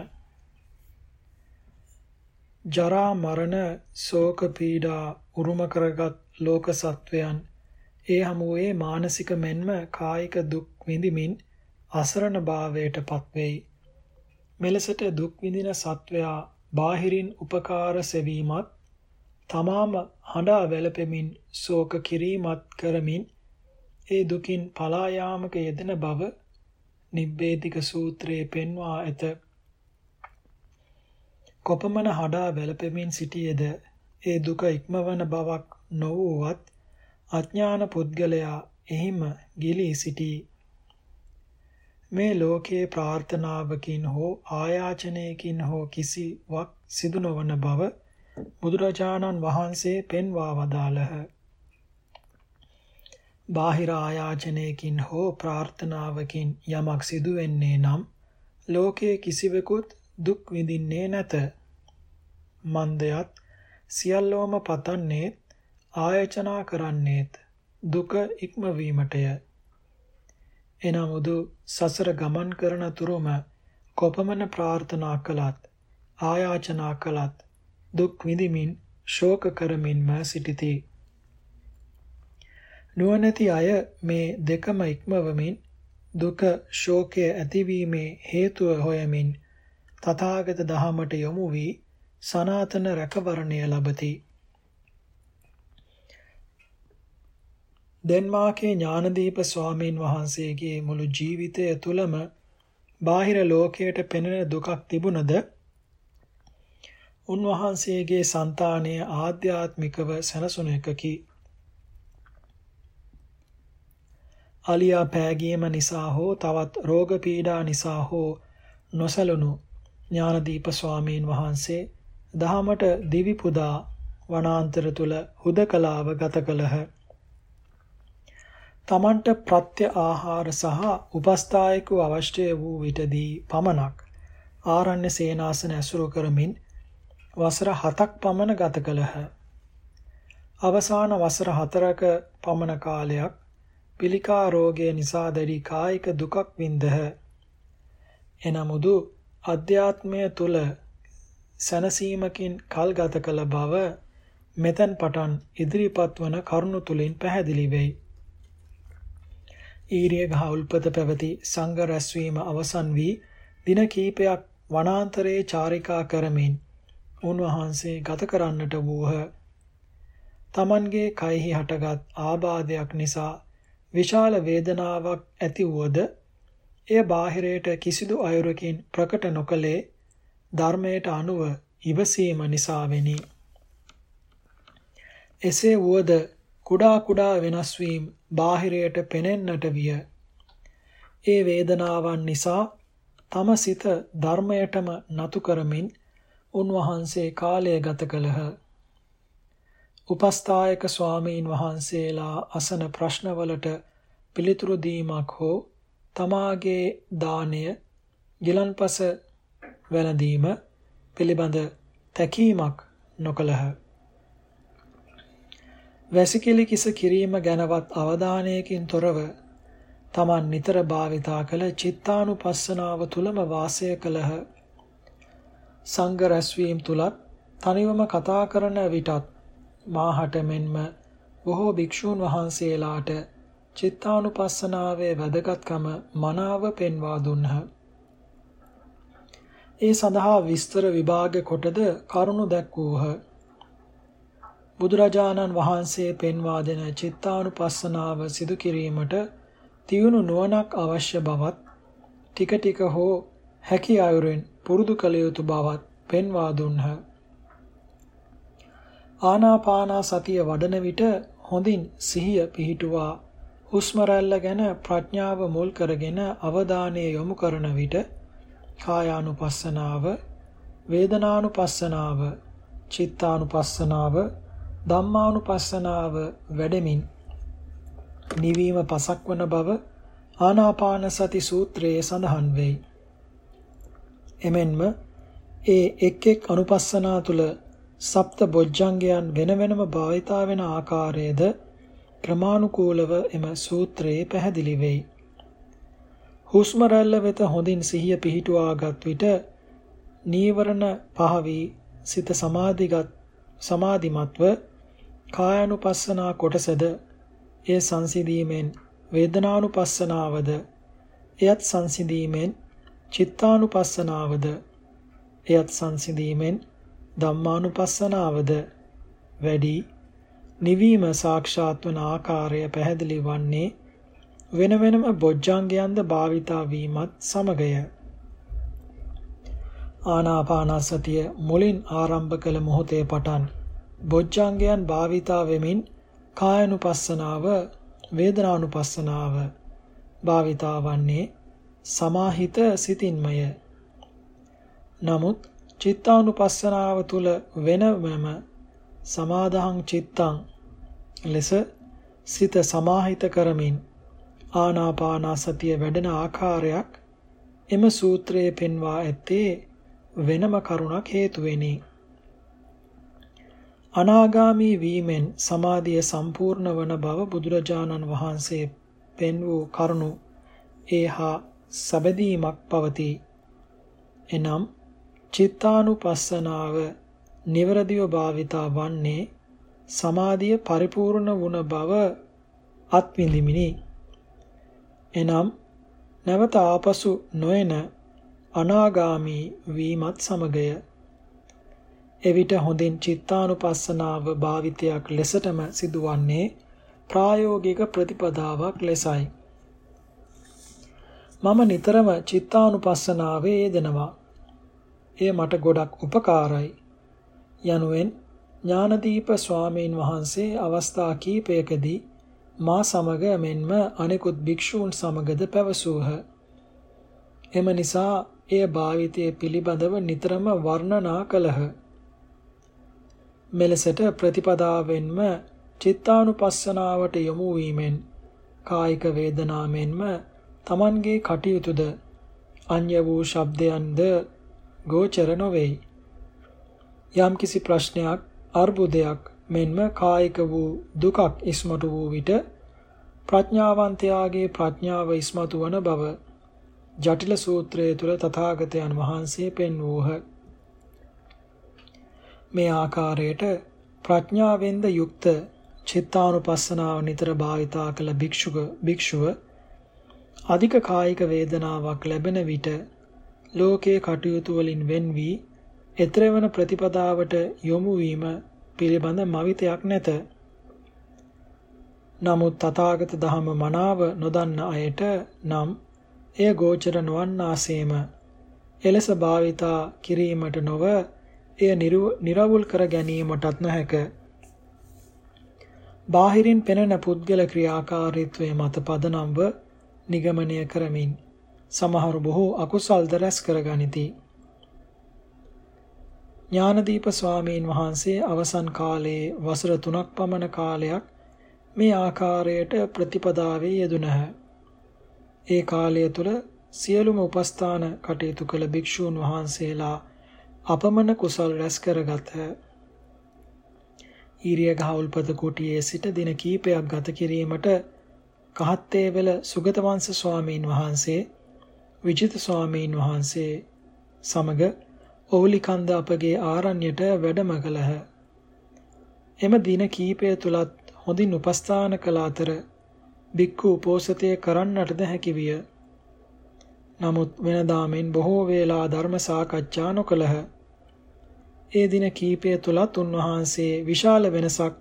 Speaker 1: ජරා මරණ ශෝක පීඩා උරුම කරගත් ලෝක සත්වයන් ඒ හමුවේ මානසික මෙන්ම කායික දුක් විඳිමින් අසරණ භාවයට පත්වෙයි. මෙලෙසට දුක් විඳින සත්වයා බාහිරින් උපකාර සෙවීමත් තමාම හඬා වැළපෙමින් ශෝක කිරීමත් කරමින් ඒ දුකින් පලා යාමක යෙදෙන බව නිබ්බේධික සූත්‍රයේ පෙන්වා ඇත. කොපමණ හඩා වැළපෙමින් සිටියේද ඒ දුක ඉක්මවන බවක් නොවුවත් අඥාන පුද්ගලයා එහිම ගිලී සිටී. මේ ලෝකයේ ප්‍රාර්ථනාවකින් හෝ ආයාචනයකින් හෝ කිසිවක් සිදු නොවන බව බුදුරජාණන් වහන්සේ පෙන්වා වදාළහ. බාහිර ආයාචනයකින් හෝ ප්‍රාර්ථනාවකින් යමක් සිදු වෙන්නේ නම් ලෝකයේ කිසිවෙකුත් දුක් විඳින්නේ නැත. මන්දයත් සියල්ලෝම පතන්නේත් ආයචනා කරන්නේත් දුක ඉක්මවීමටය. එනමුදු සසර ගමන් කරන තුරුම කොපමණ ප්‍රාර්ථනා කළත් ආයාචනා කළත් දුක් විඳිමින් ශෝක කරමින්ම සිටිති. නුවණැති අය මේ දෙකම ඉක්මවමින් දුක ශෝකය ඇතිවීමේ හේතුව හොයමින් තථාගත දහමට යොමු වී සනාතන රැකවරණය ලබති. ඩෙන්මාර්කේ ඥානදීප ස්වාමීන් වහන්සේගේ මුළු ජීවිතය තුළම බාහිර ලෝකයට පෙනෙන දුකක් තිබුණද උන්වහන්සේගේ సంతානය ආධ්‍යාත්මිකව සැනසුන එකකි. අලියා පෑගීම නිසා හෝ තවත් රෝග පීඩා නිසා හෝ නොසලුණු ඥානදීප ස්වාමීන් වහන්සේ දහමට දිවි පුදා වනාන්තර තුල හුදකලාව ගත කළහ. තමන්ට ප්‍රත්‍ය ආහාර සහ උපස්ථායකව අවශ්‍ය වූ විටදී පමණක් ආරණ්‍ය සේනාසන ඇසුරු කරමින් වසර 7ක් පමණ ගත කළහ. අවසාන වසර 4ක පමණ කාලයක් පිළිකා රෝගය නිසා දැඩි කායික දුකක් වින්දහ. එනමුදු අධ්‍යාත්මය තුල සනසීමකින් කල්ගත කළ බව මෙතෙන් පටන් ඉදිරිපත් වන කරුණු තුලින් පැහැදිලි වෙයි. ඊරිය ගහ උල්පත පැවති සංඝ රැස්වීම අවසන් වී දින කීපයක් වනාන්තරයේ චාරිකා කරමින් උන්වහන්සේ ගත කරන්නට වූහ. තමන්ගේ කයෙහි හටගත් ආබාධයක් නිසා විශාල වේදනාවක් ඇති වුවද එය බාහිරයට කිසිදු අයුරකින් ප්‍රකට නොකලේ ධර්මයට අනුව ඉවසීම නිසා වෙනි. එසේ වුවද කුඩා කුඩා වෙනස් වීම බාහිරයට පෙනෙන්නට විය. ඒ වේදනාවන් නිසා තම සිත ධර්මයටම නතු කරමින් උන්වහන්සේ කාලය ගත කළහ. උපස්ථායක ස්වාමීන් වහන්සේලා අසන ප්‍රශ්නවලට පිළිතුරු දීමක් හෝ තමාගේ දාණය ගිලන්පස වැළඳීම පිළිබඳ තැකීමක් නොකළහ. වැසිකිලි කිස කිරීම ගැනවත් අවධානයකින් තොරව තමන් නිතර භාවිතා කළ චිත්තානුපස්සනාව තුලම වාසය කළහ. සංඝ රැස්වීම තුලත් තනිවම කතා කරන විටත් මාහට මෙන්ම බොහෝ භික්ෂූන් වහන්සේලාට චිත්තානුපස්සනාවේ වැදගත්කම මනාව පෙන්වා දුන්හ. ඒ සඳහා විස්තර විභාග කොටද කරුණු දැක්වූහ. බුදුරජාණන් වහන්සේ පෙන්වා දෙන චිත්තානුපස්සනාව සිදු කිරීමට තියුණු නුවණක් අවශ්‍ය බවත් ටික ටික හෝ හැකි අයුරින් පුරුදු කළ යුතු බවත් පෙන්වා දුන්හ. ආනාපානා සතිය වඩන විට හොඳින් සිහිය පිහිටුවා හුස්ම ගැන ප්‍රඥාව මුල් කරගෙන අවධානය යොමු කරන විට කායානුපස්සනාව වේදනානුපස්සනාව චිත්තානුපස්සනාව ධම්මානුපස්සනාව වැඩෙමින් නිවීම පසක් වන බව ආනාපාන සති සූත්‍රයේ සඳහන් වෙයි. එමෙන්ම ඒ එක් එක් අනුපස්සනා තුල සප්ත බොජ්ජංගයන් වෙන වෙනම භාවිතා වෙන ආකාරයේද ක්‍රමානුකූලව එම සූත්‍රයේ පැහැදිලි වෙයි. හුස්ම රැල්ල වෙත හොඳින් සිහිය පිහිටුවාගත් විට නීවරණ පහ වී සිත සමාධිගත් සමාධිමත්ව කායानुපස්සනා කොටසද එය සංසිඳීමෙන් වේදනානුපස්සනාවද එයත් සංසිඳීමෙන් චිත්තානුපස්සනාවද එයත් සංසිඳීමෙන් ධම්මානුපස්සනාවද වැඩි නිවීම සාක්ෂාත් වන ආකාරය පැහැදිලි වන්නේ වෙන වෙනම බොජ්ජංගයන්ද භාවිතා වීමත් සමගය ආනාපානසතිය මුලින් ආරම්භ කළ මොහොතේ පටන් බොජ්ජංගයන් භාවිතා වෙමින් කායනුපස්සනාව වේදනානුපස්සනාව භාවිතා වන්නේ සමාහිත සිතින්මය. නමුත් චිත්තානුපස්සනාව තුල වෙනම සමාදහං චිත්තං ලෙස සිත සමාහිත කරමින් ආනාපානසතිය වැඩෙන ආකාරයක් එම සූත්‍රයේ පෙන්වා ඇත්තේ වෙනම කරුණක් හේතු වෙනි. අනාගාමී වීමෙන් සමාධිය සම්පූර්ණ වන බව බුදුරජාණන් වහන්සේ පෙන් වූ කරුණු ඒහා සබදීමක් පවතී. එනම් චිත්තානුපස්සනාව නිවරදිව භාවිතා වන්නේ සමාධිය පරිපූර්ණ වුණ බව අත්විඳිමිනි. එනම් නැවත ආපසු නොයන අනාගාමී වීමත් සමගය එවිට හොඳින් චිත්තානුපස්සනාව භාවිතයක් ලෙසටම සිදුවන්නේ ප්‍රායෝගික ප්‍රතිපදාවක් ලෙසයි. මම නිතරම චිත්තානුපස්සනාවේ යෙදෙනවා. එය මට ගොඩක් උපකාරයි. යනුවෙන් ඥානදීප ස්වාමීන් වහන්සේ අවස්ථා කීපයකදී මා සමග මෙන්ම අනෙකුත් භික්ෂූන් සමගද පැවසූහ. එම නිසා එය භාවිතය පිළිබඳව නිතරම වර්ණනා කළහ. මෙලෙසට ප්‍රතිපදාවෙන්ම චිත්තානුපස්සනාවට යොමු වීමෙන් කායික වේදනාවෙන්ම Tamanගේ කටයුතුද අන්‍ය වූ ශබ්දයන්ද ගෝචර නොවේයි. යම්කිසි ප්‍රශ්නයක් අර්බුදයක් මෙන්ම කායික වූ දුකක් ඉස්මතු වූ විට ප්‍රඥාවන්තයාගේ ප්‍රඥාව ඉස්මතු වන බව ජටිල සූත්‍රයේ තුල තථාගතයන් වහන්සේ පෙන්වූහ. මේ ආකාරයට ප්‍රඥාවෙන්ද යුක්ත චිත්තානුපස්සනාව නිතර භාවිතා කළ භික්ෂුක භික්ෂුව අධික කායික වේදනාවක් ලැබෙන විට ලෝකයේ කටයුතු වලින් වෙන් වී එතරවන ප්‍රතිපදාවට යොමු වීම පිළිබඳ මවිතයක් නැත. නමුත් තථාගත ධහම මනාව නොදන්න අයට නම් එය ගෝචර නොවන්නාseම එලෙස භාවිතා කිරීමට නොව එය නිරවුල් කර ගැනීමටත් නොහැක. බාහිරින් පෙනෙන පුද්ගල ක්‍රියාකාරීත්වයේ මත පදනම්ව නිගමනය කරමින් සමහරු බොහෝ අකුසල්ද රැස් කරගනිති. ඥානදීප ස්වාමීන් වහන්සේ අවසන් කාලයේ වසර 3ක් පමණ කාලයක් මේ ආකාරයට ප්‍රතිපදාවේ යෙදුණහ. ඒ කාලය තුල සියලුම උපස්ථාන කටයුතු කළ භික්ෂූන් වහන්සේලා අපමණ කුසල් රැස් කරගත. ඊරියගහ උල්පත කුටියේ සිට දින කීපයක් ගත කිරීමට කහත්තේවල සුගත වංශ ස්වාමීන් වහන්සේ විජිත ස්වාමීන් වහන්සේ සමග ඕලිකන්ද අපගේ ආරණ්‍යයට වැඩම කළහ. එම දින කීපය තුලත් හොඳින් උපස්ථාන කළ අතර බික්කු උපෝසතය කරන්නටද හැකි විය. නමුත් වෙනදාමෙන් බොහෝ වේලා ධර්ම සාකච්ඡා නොකළහ. ඒ දින කීපය තුලත් උන්වහන්සේ විශාල වෙනසක්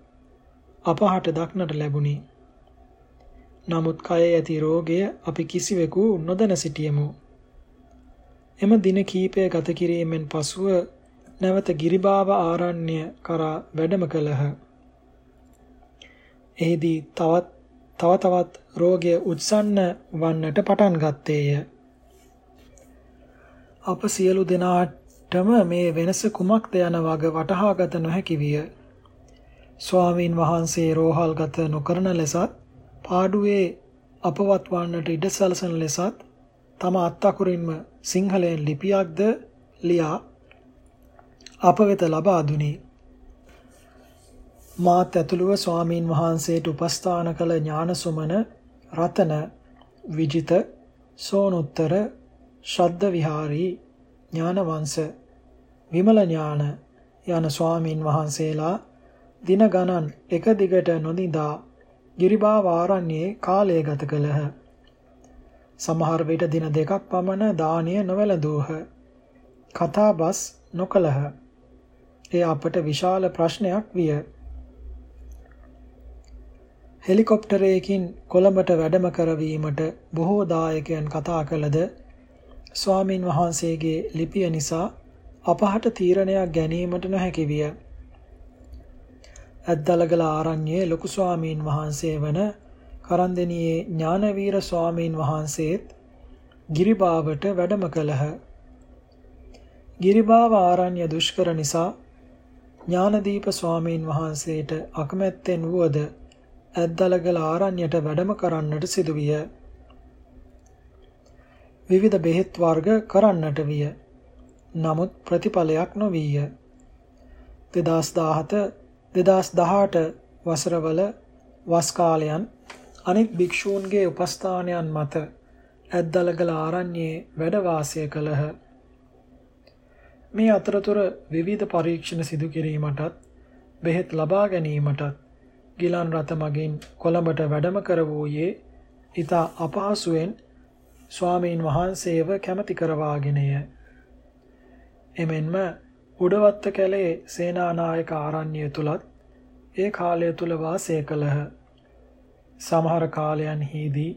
Speaker 1: අපහට දක්නට ලැබුණි. නමුත් කයේ ඇති රෝගය අපි කිසිවෙකු නොදැන සිටියෙමු. එම දින කීපය ගත කිරීමෙන් පසුව නැවත ගිරිබාව ආරණ්‍ය කරා වැඩම කළහ. එහිදී තවත් තව තවත් රෝගය උත්සන්න වන්නට පටන් ගත්තේය. අප සියලු දෙනාටම මේ වෙනස කුමක්ද යන වග වටහාගත නොහැකි විය. ස්වාමින් වහන්සේ රෝහල්ගත නොකරන ලෙසත් පාඩුවේ අපවත් වන්නට ඉඩ සැලසෙන ලෙසත් තම අත්අකුරින්ම සිංහලෙන් ලිපියක්ද ලියා අප වෙත ලබා දුනි. මාත් ඇතුළුව ස්වාමීන් වහන්සේට උපස්ථාන කළ ඥානසුමන රතන විජිත සෝනුත්තර ශබ්ද විහාරී ඥානවංශ විමල ඥාන යන ස්වාමීන් වහන්සේලා දින ගණන් එක දිගට නොනිදා ගිරිබා වාරණ්‍යයේ කාලය ගත කළහ. සමහර විට දින දෙකක් පමණ දානීය නොවැළඳූහ. කතාබස් නොකළහ. එය අපට විශාල ප්‍රශ්නයක් විය. හෙලිකොප්ටරයකින් කොළඹට වැඩම කරවීමට බොහෝ දායකයන් කතා කළද ස්වාමින් වහන්සේගේ ලිපිය නිසා අපහට තීරණයක් ගැනීමට නොහැකි විය. ඇද්දලගල ආරණ්‍යයේ ලොකු ස්වාමීන් වහන්සේ වන කරන්දෙනියේ ඥානවීර ස්වාමීන් වහන්සේත් ගිරිබාවට වැඩම කළහ. ගිරිබාව ආරණ්‍ය දුෂ්කර නිසා ඥානදීප ස්වාමීන් වහන්සේට අකමැත්තෙන් වුවද ඇද්දලගල ආරණ්‍යයට වැඩම කරන්නට සිදුවිය. විවිධ බෙහෙත් වර්ග කරන්නට විය. නමුත් ප්‍රතිඵලයක් නොවිය. 2017 2018 වසරවල වස් කාලයන් අනෙක් භික්ෂූන්ගේ උපස්ථානයන් මත ඇද්දලගල ආරණ්‍යයේ වැඩ වාසය කළහ. මේ අතරතුර විවිධ පරීක්ෂණ සිදු කිරීමටත් බෙහෙත් ලබා ගැනීමටත් ගිලන් රථ මගින් කොළඹට වැඩම කරවූයේ ඊතා අපහසුවෙන් ස්වාමීන් වහන්සේව කැමැති කරවාගෙනය. එමෙන්ම උඩවත්ත කැලේ සේනානායක ආරණ්‍ය තුලත් ඒ කාලය තුල වාසය කළහ. සමහර කාලයන්හිදී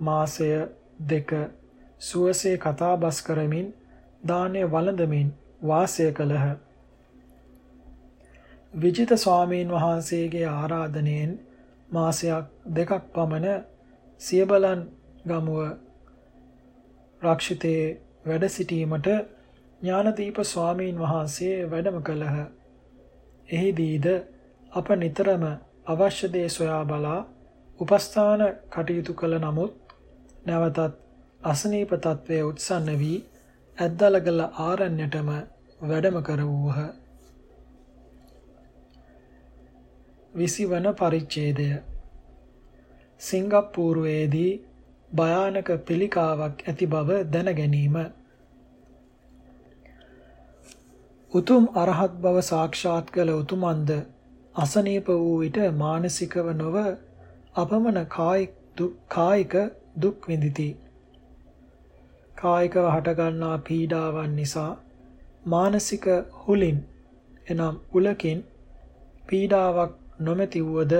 Speaker 1: මාසය දෙක සුවසේ කතාබස් කරමින් දානය වළඳමින් වාසය කළහ. විජිත ස්වාමීන් වහන්සේගේ ආරාධනයෙන් මාසයක් දෙකක් පමණ සියබලන් ගමුව රක්ෂිතයේ වැඩ සිටීමට ඥානදීප ස්වාමීන් වහන්සේ වැඩම කළහ. එහිදීද අප නිතරම අවශ්‍ය දේ සොයා බලා උපස්ථාන කටයුතු කළ නමුත් නැවතත් අසනීප තත්වයේ උත්සන්න වී ඇද්දලගල ආරණ්‍යටම වැඩම කරවූහ. විසිවන පරිච්ඡේදය සිංගප්පූරුවේදී භයානක පිළිකාවක් ඇති බව දැන ගැනීම උතුම් අරහත් බව සාක්ෂාත් කළ උතුමන්ද අසනීප වූ විට මානසිකව නොව අපමණ කායික දුක් විඳಿತಿ. කායිකව හටගන්නා පීඩාවන් නිසා මානසික හුලින් එනම් උලකින් පීඩාවක් නොමැති වූද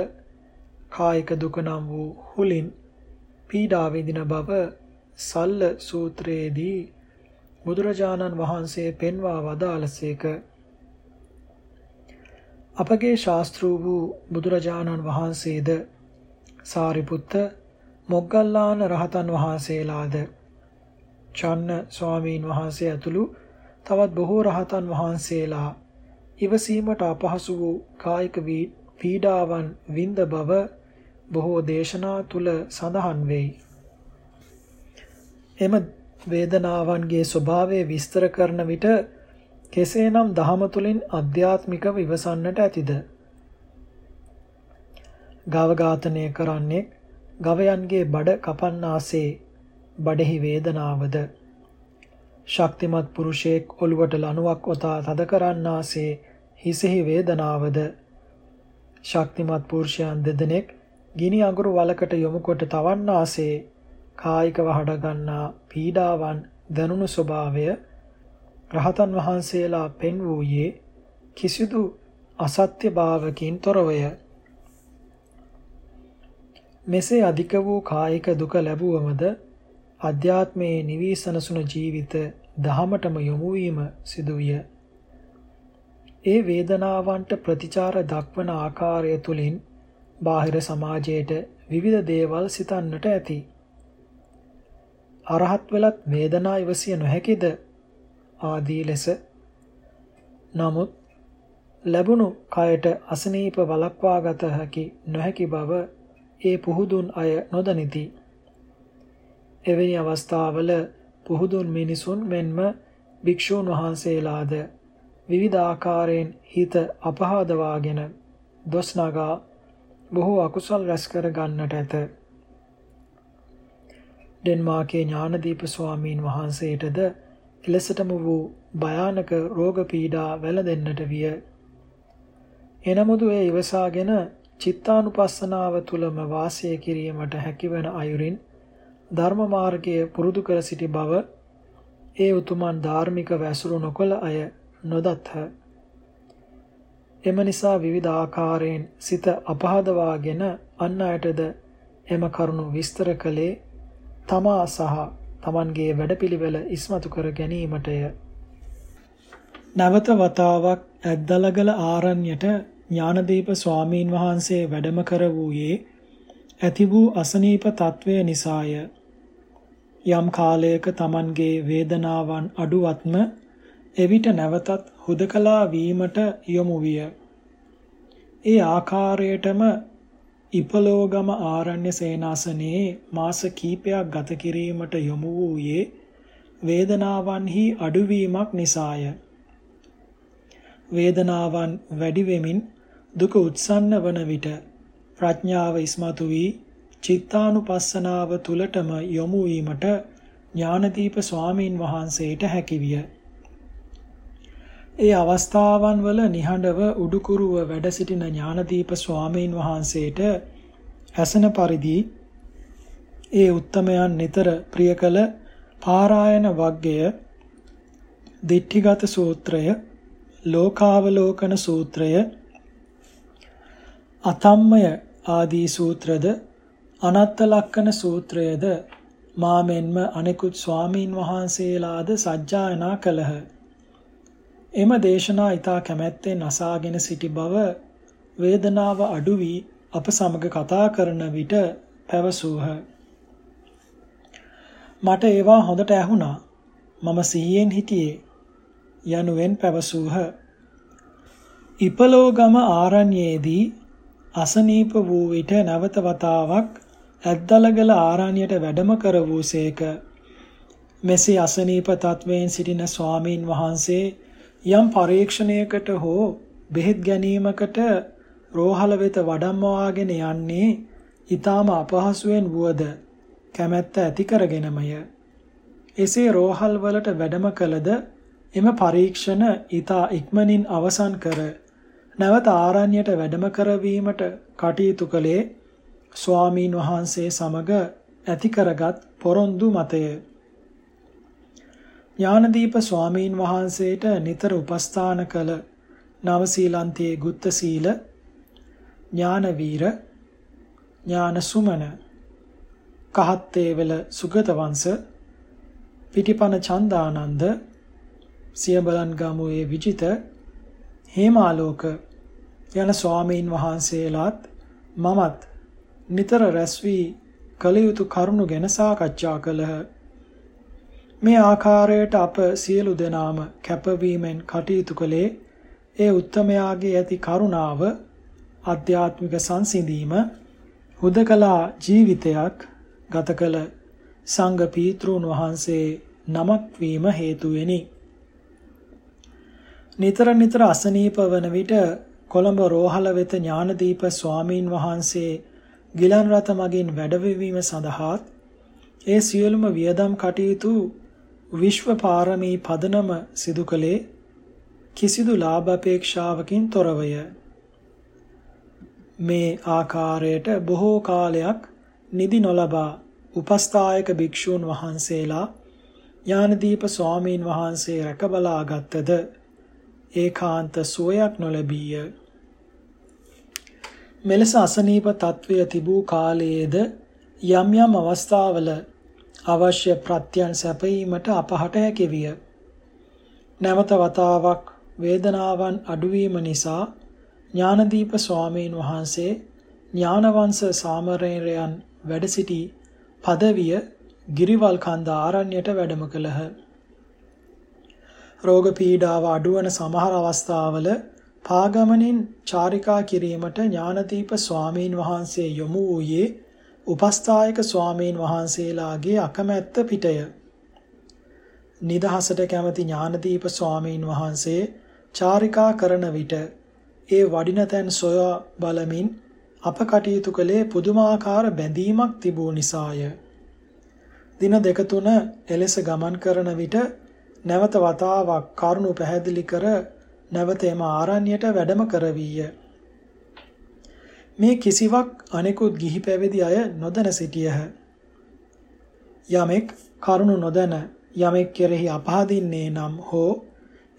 Speaker 1: කායික දුක නම් වූ හුලින් පීඩා විඳින බව සල්ල සූත්‍රයේදී බුදුරජාණන් වහන්සේ පෙන්වා වදාළසේක අපගේ ශාස්ත්‍රූ වූ බුදුරජාණන් වහන්සේද? සාරිපුත්ත මොග්ගල්ලාන රහතන් වහන්සේලාද? චන්න ස්වාමීන් වහන්සේ ඇතුළු තවත් බොහෝ රහතන් වහන්සේලා ඉවසීමට අපහසු වූ කායික පීඩාවන් විඳ බව බොහෝ දේශනා තුල සඳහන් වෙයි. එම වේදනාවන්ගේ ස්වභාවය විස්තර කරන විට කෙසේනම් දහම තුලින් අධ්‍යාත්මිකව විවසන්නට ඇතිද? ගව ඝාතනය කරන්නේ ගවයන්ගේ බඩ කපන්නාසේ බඩෙහි වේදනාවද ශක්තිමත් පුරුෂයෙක් ඔළුවට ලණුවක් ඔතා තද කරන්නාසේ හිසෙහි වේදනාවද ශක්තිමත් පුරුෂයන් දෙදෙනෙක් ගිනි අඟුරු වලකට යොමු කොට තවන්නාසේ කායිකව හටගන්නා පීඩාවන් දැනුණු ස්වභාවය රහතන් වහන්සේලා පෙන්වූයේ කිසිදු අසත්‍ය භාවකින් තොරවය. මෙසේ අධික වූ කායික දුක ලැබුවමද අධ්‍යාත්මයේ නිවිසනසුන ජීවිත දහමටම යොමු වීම සිදුවිය. ඒ වේදනාවන්ට ප්‍රතිචාර දක්වන ආකාරය තුලින් බාහිර සමාජයට විවිධ දේවල් සිතන්නට ඇති. අරහත් වෙලත් වේදනා ඉවසිය නොහැකිද ආදී ලෙස නමුත් ලැබුණු කයට අසනීප වළක්වා ගත හැකි නොහැකි බව ඒ පුහුදුන් අය නොදනිති. එවැනි අවස්ථාවල පුහුදුන් මිනිසුන් මෙන්ම භික්ෂූන් වහන්සේලාද විවිධ ආකාරයෙන් හිත අපහදවාගෙන දොස් නගා බොහෝ අකුසල් රැස් කර ගන්නට ඇත. ඩෙන්මාර්කේ ඥානදීප ස්වාමීන් වහන්සේටද එලෙසටම වූ භයානක රෝග පීඩා වැළඳෙන්නට විය. එනමුදු ඒ ඉවසාගෙන චිත්තානුපස්සනාව තුලම වාසය කිරීමට හැකිවන අයුරින් ධර්ම මාර්ගයේ පුරුදු කර සිටි බව ඒ උතුමන් ධාර්මික වැසුරු නොකළ අය නොදත්හ. එම නිසා විවිධ ආකාරයෙන් සිත අපහදවාගෙන අන් අයටද එම කරුණු විස්තර කළේ තමා සහ තමන්ගේ වැඩපිළිවෙල ඉස්මතු කර ගැනීමටය. නැවත වතාවක් ඇද්දලගල ආරණ්‍යට ඥානදීප ස්වාමීන් වහන්සේ වැඩම කර වූයේ ඇති වූ අසනීප తත්වය නිසාය. යම් කාලයක Tamanගේ වේදනාවන් අඩුවත්ම එවිට නැවතත් හුදකලා වීමට යොමු විය. ඒ ආකාරයටම ඉපලෝගම ආරණ්‍ය සේනාසනයේ මාස කීපයක් ගත කිරීමට යොමු වූයේ වේදනාවන්හි අඩුවීමක් නිසාය. වේදනාවන් වැඩි වෙමින් දුක උත්සන්න වන විට ප්‍රඥාව ඉස්මතු වී චිත්තානුපස්සනාව තුලටම යොමු වීමට ඥානදීප ස්වාමීන් වහන්සේට හැකිවිය. ඒ අවස්ථාවන් වල නිහඬව උඩුකුරුව වැඩ සිටින ඥානදීප ස්වාමීන් වහන්සේට ඇසෙන පරිදි ඒ උත්තමයන් නිතර ප්‍රිය කළ පාරායන වග්ගය දිට්ඨිගත සූත්‍රය ලෝකාවලෝකන සූත්‍රය අතම්මය ආදී සූත්‍රද අනත්ත ලක්කන සූත්‍රයද මා මෙන්ම අනෙකුත් ස්වාමීන් වහන්සේලාද සජ්ජායනා කළහ. එම දේශනා ඊතා කැමැත්තෙන් අසාගෙන සිටි බව වේදනාව අඩු වී අප සමග කතා කරන විට පැවසූහ. මට ඒවා හොඳට ඇහුණා. මම සිහියෙන් හිටියේ යනුවෙන් පැවසූහ. ඉපලෝගම ආරණ්‍යයේදී අසනීප වූ විට නැවත වතාවක් ඇද්දලගල ආරණ්‍යයට වැඩම කර වූසේක. මෙසේ අසනීප තත්වයෙන් සිටින ස්වාමීන් වහන්සේ යම් පරීක්ෂණයකට හෝ බෙහෙත් ගැනීමකට රෝහල වෙත වඩම්මවාගෙන යන්නේ ඊටාම අපහසුයෙන් වුවද කැමැත්ත ඇති කරගෙනමය. එසේ රෝහල් වලට වැඩම කළද එම පරීක්ෂණ ඊතා ඉක්මනින් අවසන් කර නැවත ආරණ්‍යයට වැඩම කරවීමට කටයුතු කළේ ස්වාමීන් වහන්සේ සමග ඇති කරගත් පොරොන්දු මතය. ඥානදීප ස්වාමීන් වහන්සේට නිතර උපස්ථාන කළ නවසීලන්තයේ ගුත්ත සීල ඥානවීර ඥාන සුමන කහත්තේවල සුගත වංශ පිටිපන චන්දානන්ද සියබලන් ගමුවේ විජිත හේමාලෝක යන ස්වාමීන් වහන්සේලාත් මමත් නිතර රැස් වී කල යුතු කරුණු ගැන සාකච්ඡා කළහ. මේ ආකාරයට අප සියලු දෙනාම කැපවීමෙන් කටයුතු කළේ ඒ උත්තමයාගේ ඇති කරුණාව ආධ්‍යාත්මික සංසිඳීම හුදකලා ජීවිතයක් ගත කළ සංඝ පීත්‍රුන් වහන්සේ නමක් වීම හේතු වෙනි. නිතර නිතර අසනීප වන විට කොළඹ රෝහල වෙත ඥානදීප ස්වාමීන් වහන්සේ ගිලන් රථ මගින් වැඩවීම සඳහාත් ඒ සියලුම වියදම් කටයුතු විශ්ව පාරමී පදනම සිදු කළේ කිසිදු ලාභ අපේක්ෂාවකින් තොරවය. මේ ආකාරයට බොහෝ කාලයක් නිදි නොලබා උපස්ථායක භික්ෂූන් වහන්සේලා ඥානදීප ස්වාමීන් වහන්සේ රැකබලා ගත්තද ඒකාන්ත සුවයක් නොලැබීය. මෙලෙස අසනීප తත්වය තිබූ කාලයේද යම් යම් අවස්ථාවල අවශ්‍ය ප්‍රත්‍යයන් සැපයීමට අපහට හැකිවිය. නැවත වතාවක් වේදනාවන් අඩුවීම නිසා ඥානදීප ස්වාමීන් වහන්සේ ඥානවංශ සාමරේරයන් වැඩ සිටි පදවිය ගිරිවල් කන්ද ආරණ්‍යයට වැඩම කළහ. රෝග පීඩාව අඩුවන සමහර අවස්ථාවල පාගමනින් චාරිකා කිරීමට ඥානදීප ස්වාමීන් වහන්සේ යොමු වූයේ උපස්ථායක ස්වාමීන් වහන්සේලාගේ අකමැත්ත පිටය. නිදහසට කැමති ඥානදීප ස්වාමීන් වහන්සේ චාරිකා කරන විට ඒ වඩින තැන් සොයා බලමින් අප කටයුතු කළේ පුදුමාකාර බැඳීමක් තිබූ නිසාය. දින දෙක තුන එලෙස ගමන් කරන විට නැවත වතාවක් කරුණු පැහැදිලි කර නැවත එම ආරණ්‍යයට වැඩම කරවීය. මේ කිසිවක් අනෙකුත් ගිහි පැවිදි අය නොදැන සිටියහ. යමෙක් කරුණු නොදැන යමෙක් කෙරෙහි අපහදින්නේ නම් හෝ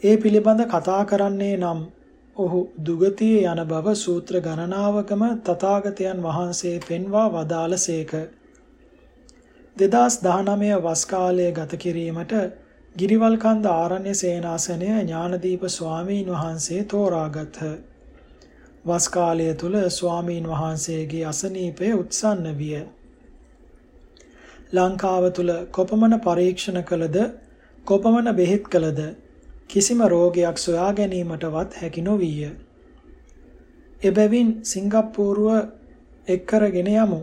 Speaker 1: ඒ පිළිබඳ කතා කරන්නේ නම් ඔහු දුගතියේ යන බව සූත්‍ර ගණනාවකම තථාගතයන් වහන්සේ පෙන්වා වදාළසේක. 2019 වස් කාලය ගත කිරීමට ගිරිවල්කන්ද ආරණ්‍ය සේනාසනය ඥානදීප ස්වාමීන් වහන්සේ තෝරාගත්හ. වස් කාලය තුල ස්වාමීන් වහන්සේගේ අසනීපය උත්සන්න විය. ලංකාව තුල කොපමණ පරීක්ෂණ කළද කොපමණ බෙහෙත් කළද කිසිම රෝගයක් සොයා ගැනීමටවත් හැකි නොවිය. එබැවින් සිංගප්පූරුව එක් කරගෙන යමු.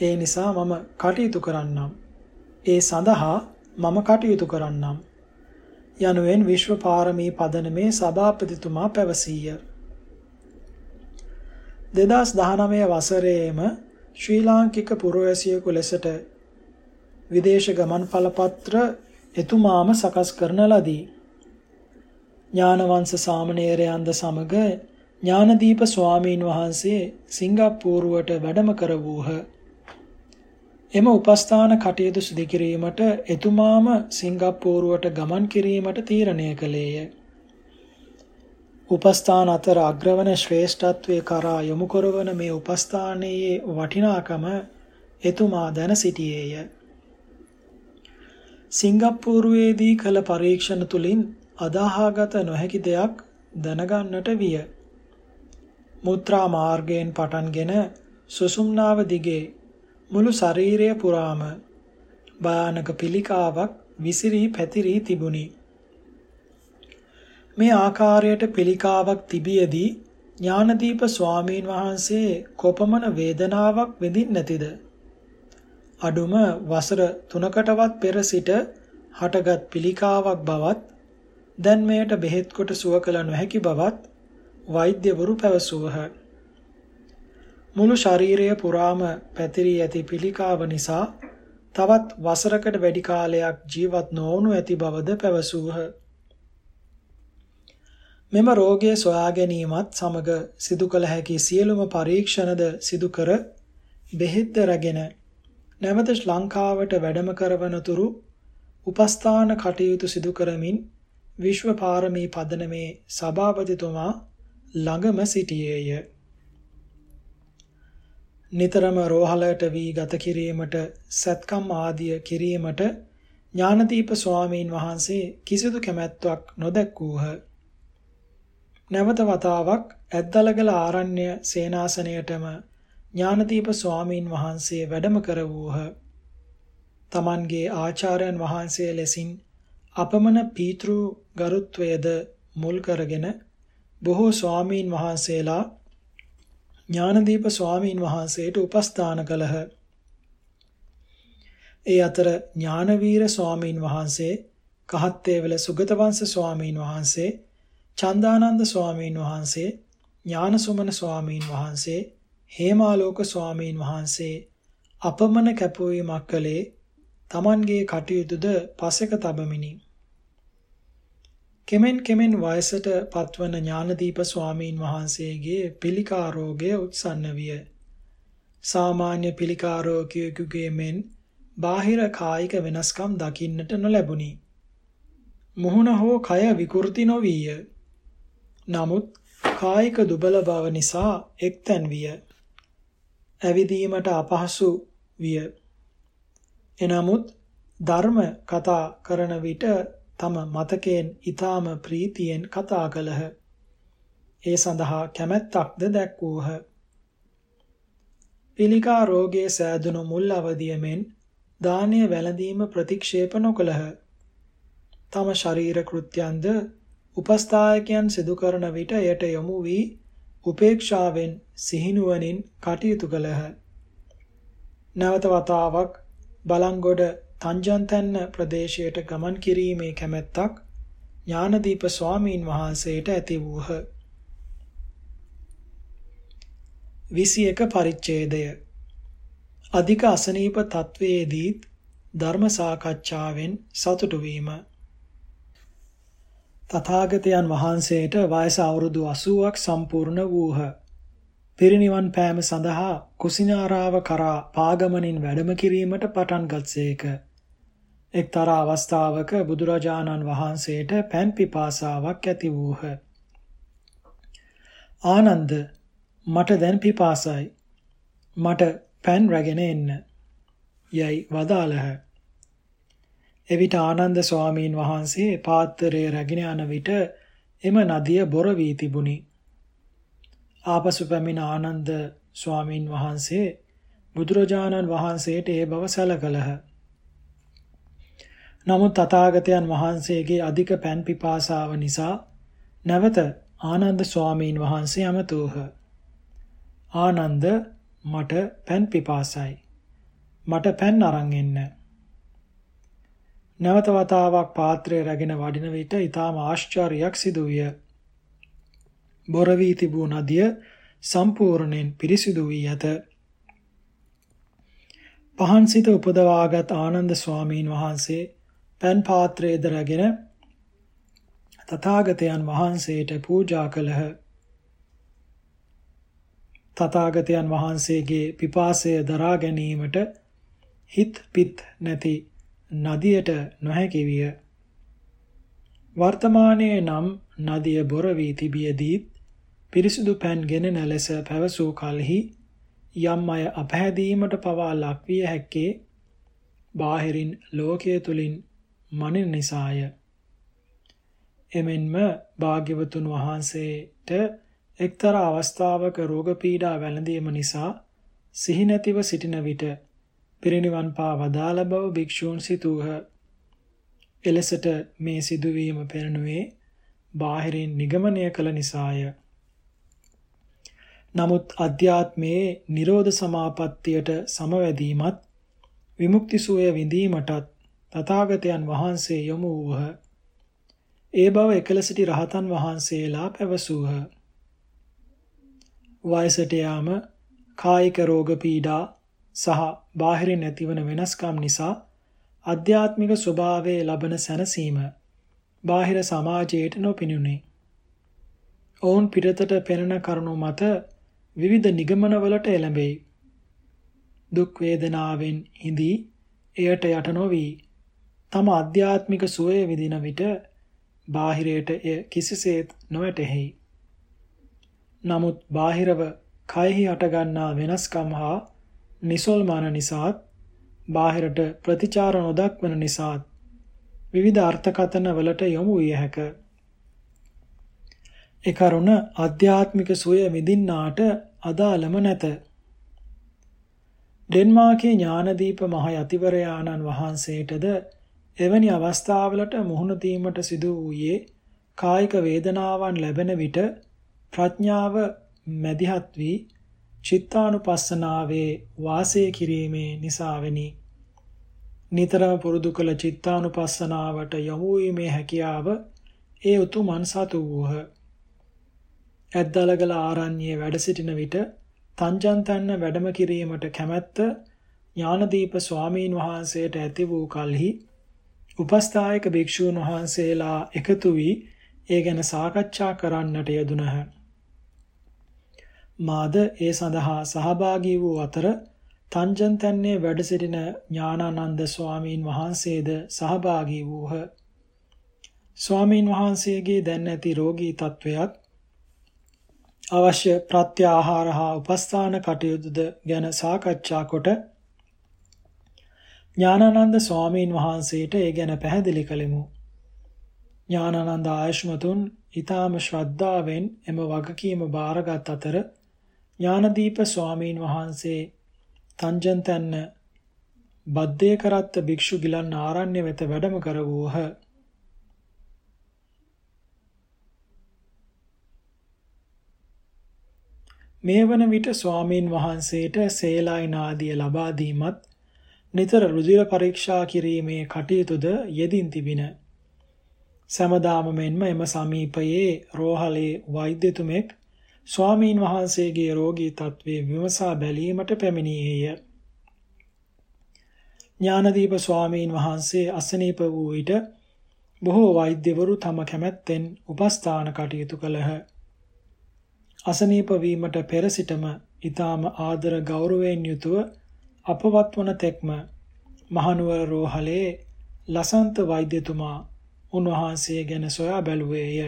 Speaker 1: ඒ නිසා මම කටයුතු කරන්නම්. ඒ සඳහා මම කටයුතු කරන්නම්. යනුවෙන් විශ්ව පාරමී පදනමේ සභාපතිතුමා පැවසීය. 2019 වසරේම ශ්‍රී ලාංකික පුරවැසියෙකු ලෙසට විදේශ ගමන් පළපත්‍ර එතුමාම සකස් කරන ලදී. ඥානවංශ සාමණේරයන්ද සමග ඥානදීප ස්වාමීන් වහන්සේ සිංගප්පූරුවට වැඩම කර වූහ. එම උපස්ථාන කටයුතු සිදු කිරීමට එතුමාම සිංගප්පූරුවට ගමන් කිරීමට තීරණය කළේය. උපස්ථාන අතර අග්‍රවන ශ්‍රේෂ්ඨත්වයේ කරා යොමු කරවන මේ උපස්ථානයේ වටිනාකම එතුමා දැන සිටියේය. සිංගප්පූරුවේදී කළ පරීක්ෂණ තුලින් අදාහාගත නොහැකි දෙයක් දැනගන්නට විය. මුත්‍රා මාර්ගයෙන් පටන්ගෙන සුසුම්නාව දිගේ මුළු ශරීරය පුරාම භයානක පිළිකාවක් විසිරී පැතිරී තිබුණි. මේ ආකාරයට පිළිකාවක් තිබියදී ඥානදීප ස්වාමීන් වහන්සේ කොපමණ වේදනාවක් විඳින් නැතිද? අඩුම වසර 3කටවත් පෙර සිට හටගත් පිළිකාවක් බවත් දැන් මෙයට බෙහෙත් කොට සුව කළ නොහැකි බවත් වෛද්‍යවරු පැවසුවහ. මුළු ශරීරය පුරාම පැතිරී ඇති පිළිකාව නිසා තවත් වසරකට වැඩි කාලයක් ජීවත් නොවුණු ඇති බවද පැවසූහ. මෙම රෝගය සොයා ගැනීමත් සමග සිදු කළ හැකි සියලුම පරීක්ෂණද සිදු කර බෙහෙත් රැගෙන නැවත ලංකාවට වැඩම කරවනතුරු උපස්ථාන කටයුතු සිදු කරමින් විශ්ව පාරමී පදනමේ සභාපතිතුමා ළඟම සිටියේය. නිතරම රෝහලට වී ගත කිරීමට සත්කම් ආදිය කිරීමට ඥානදීප ස්වාමීන් වහන්සේ කිසිදු කැමැත්තක් නොදැක්වූහ. නැවත වතාවක් ඇද්දලගල ආරණ්‍ය සේනාසනයටම ඥානදීප ස්වාමීන් වහන්සේ වැඩම කර වූහ. තමන්ගේ ආචාර්යයන් වහන්සේ ලෙසින් අපමණ පීතෘ ගරුත්වයද මුල් කරගෙන බොහෝ ස්වාමීන් වහන්සේලා ඥානදීප ස්වාමීන් වහන්සේට උපස්ථාන කළහ. ඒ අතර ඥානවීර ස්වාමීන් වහන්සේ, කහත්තේවල සුගතවංශ ස්වාමීන් වහන්සේ, චන්දානන්ද ස්වාමීන් වහන්සේ, ඥානසුමන ස්වාමීන් වහන්සේ, හේමාලෝක ස්වාමීන් වහන්සේ අපමණ කැපවීමක් කළේ Tamanගේ කටයුතුද පසෙක තබමිනි. කෙමෙන් කෙමෙන් වයසට පත්වන ඥානදීප ස්වාමීන් වහන්සේගේ පිළිකා රෝගය උත්සන්න විය. සාමාන්‍ය පිළිකා රෝගියෙකුගේ මෙන් බාහිර කායික වෙනස්කම් දකින්නට නොලැබුණි. මුහුණ හෝ කය විකෘති නොවිය. නමුත් කායික දුබල බව නිසා එක්තැන් විය. ඇවිදීමට අපහසු විය. එනමුත් ධර්ම කතා කරන විට තම මතකයෙන් ඊ타ම ප්‍රීතියෙන් කතා කළහ. ඒ සඳහා කැමැත්තක්ද දැක්වූහ. පිළිකා රෝගයේ සෑදුණු මුල් අවදියමෙන් දානීය වැළඳීම ප්‍රතික්ෂේප නොකළහ. තම ශරීර කෘත්‍යන්ද උපස්ථායකයන් සිදු කරන විට එයට යොමු වී උපේක්ෂාවෙන් සිහිනුවණින් කටයුතු කළහ. නැවත වතාවක් බලංගොඩ තංජන්තැන්න ප්‍රදේශයට ගමන් කිරීමේ කැමැත්තක් ඥානදීප ස්වාමීන් වහන්සේට ඇති වූහ. 21 පරිච්ඡේදය අධික අසනීප තත්වයේදීත් ධර්ම සාකච්ඡාවෙන් සතුටු වීම තථාගතයන් වහන්සේට වයස අවුරුදු 80ක් සම්පූර්ණ වූහ. පිරිනිවන් පෑම සඳහා කුසිනාරාව කරා පාගමනින් වැඩම කිරීමට පටන් ගත්සේක. එක්තරා අවස්ථාවක බුදුරජාණන් වහන්සේට පෑන් පිපාසාවක් ඇති වූහ. ආනන්ද මට දැන් පිපාසයි. මට පෑන් රැගෙන එන්න. යයි වදාළහ. එවිට ආනන්ද ස්වාමීන් වහන්සේ පාත්‍රයේ රැගෙන යන විට එම නදිය බොර වී තිබුණි. ආපසු පැමිණ ආනන්ද ස්වාමීන් වහන්සේ බුදුරජාණන් වහන්සේට ඒ බව සැලකලහ. නමුත් තථාගතයන් වහන්සේගේ අධික පෑන් පිපාසාව නිසා නැවත ආනන්ද ස්වාමීන් වහන්සේ යමතූහ. ආනන්ද මට පෑන් පිපාසයි. මට පෑන් අරන් එන්න. නැවත වතාවක් පාත්‍රය රැගෙන වඩින විට ඊටාම ආශ්චර්යයක් සිදු විය. බොර වී තිබූ නදිය සම්පූර්ණයෙන් පිරිසිදු වී ඇත. පහන් සිත උපදවාගත් ආනන්ද ස්වාමීන් වහන්සේ පෑන් පාත්‍රයේද රැගෙන තථාගතයන් වහන්සේට පූජා කළහ. තථාගතයන් වහන්සේගේ පිපාසය දරා ගැනීමට හිත් පිත් නැති නදියට නොහැකි විය. වර්තමානයේ නම් නදිය බොර වී තිබියදීත් පිරිසිදු පෑන් ගෙනෙන ලෙස පැවසූ කලෙහි යම් අය අපහැදීමට පවා ලක්විය හැක්කේ බාහිරින් ලෝකයේ තුලින් මනින නිසාය. එමෙන්ම භාග්‍යවතුන් වහන්සේට එක්තරා අවස්ථාවක රෝග පීඩා වැළඳීම නිසා සිහි නැතිව සිටින විට පිරිනිවන් පා වදාළ බව භික්ෂූන් සිතූහ. එලෙසට මේ සිදුවීම පෙරණුවේ බාහිරින් නිගමනය කළ නිසාය. නමුත් අධ්‍යාත්මයේ Nirodha Samapattiyට සමවැදීමත් විමුක්ති සුවය විඳීමටත් තථාගතයන් වහන්සේ යොමු වූහ. ඒ බව එකල සිටි රහතන් වහන්සේලා පැවසූහ. වයසට යාම කායික රෝග පීඩා සහ බාහිරින් ඇතිවන වෙනස්කම් නිසා අධ්‍යාත්මික ස්වභාවයේ ලබන සැනසීම බාහිර සමාජයට නොපිනුනේ. ඔවුන් පිටතට පෙනෙන කරුණු මත විවිධ නිගමනවලට එළඹෙයි. දුක් වේදනාවෙන් හිඳී එයට යට නොවි තම අධ්‍යාත්මික සුවය විඳින විට බාහිරයට එය කිසිසේත් නොවැටහෙයි. නමුත් බාහිරව කයෙහි හටගන්නා වෙනස්කම් හා නිසල්මාන නිසාත් බාහිරට ප්‍රතිචාර නොදක්වන නිසාත් විවිධ අර්ථකථන වලට යොමු විය හැක. ඒ කරුණ ආධ්‍යාත්මික සුවය විඳින්නාට අදාළම නැත. ඩෙන්මාර්කේ ඥානදීප මහ යතිවරයාණන් වහන්සේටද එවැනි අවස්ථාවලට මුහුණ දීමට සිදු වූයේ කායික වේදනාවන් ලැබෙන විට ප්‍රඥාව මැදිහත් වී චිත්තානුපස්සනාවේ වාසය කිරීමේ නිසාවෙනි. නිතරම පුරුදු කළ චිත්තානුපස්සනාවට යොමු වීමේ හැකියාව ඒ උතුමන් සතු වූහ. ඇද්දලගල ආරණ්‍යයේ වැඩ සිටින විට තංජන්තන්න වැඩම කිරීමට කැමැත්ත ඥානදීප ස්වාමීන් වහන්සේට ඇති වූ කලෙහි උපස්ථායක භික්ෂූන් වහන්සේලා එකතු වී ඒ ගැන සාකච්ඡා කරන්නට යෙදුණහ. මාද ඒ සඳහා සහභාගී වූ අතර තංජන්තන්නේ වැඩ සිටින ඥානානන්ද ස්වාමීන් වහන්සේද සහභාගී වූහ. ස්වාමීන් වහන්සේගේ දැන් ඇති රෝගී තත්වයක් අවශ්‍ය ප්‍රත්‍යාහාර හා උපස්ථාන කටයුතුද ගැන සාකච්ඡා කොට ඥානානන්ද ස්වාමීන් වහන්සේට ඒ ගැන පැහැදිලි කළෙමු. ඥානානන්ද ආයෂ්මතුන් ඊටාම ශ්‍රද්ධාවෙන් එම වගකීම බාරගත් අතර ඥානදීප ස්වාමීන් වහන්සේ තංජන්තන්න බද්දේ කරත්ත භික්ෂු ගිලන් ආරණ්‍ය වෙත වැඩම කරවූහ. මේ වන විට ස්වාමීන් වහන්සේට සේලායි නාදිය ලබා දීමත් නිතර රුධිර පරීක්ෂා කිරීමේ කටයුතුද යෙදින් තිබින. සමදාම මෙන්ම එම සමීපයේ රෝහලේ වෛද්‍යතුමෙක් ස්වාමීන් වහන්සේගේ රෝගී තත්ත්වයේ විමසා බැලීමට පැමිණියේය. ඥානදීප ස්වාමීන් වහන්සේ අසනීප වූ විට බොහෝ වෛද්‍යවරු තම කැමැත්තෙන් උපස්ථාන කටයුතු කළහ. අසනීප වීමට පෙර සිටම ඊටාම ආදර ගෞරවයෙන් යුතුව අපවත් වන තෙක්ම මහනුවර රෝහලේ ලසන්ත වෛද්‍යතුමා උන්වහන්සේ ගැන සොයා බැලුවේය.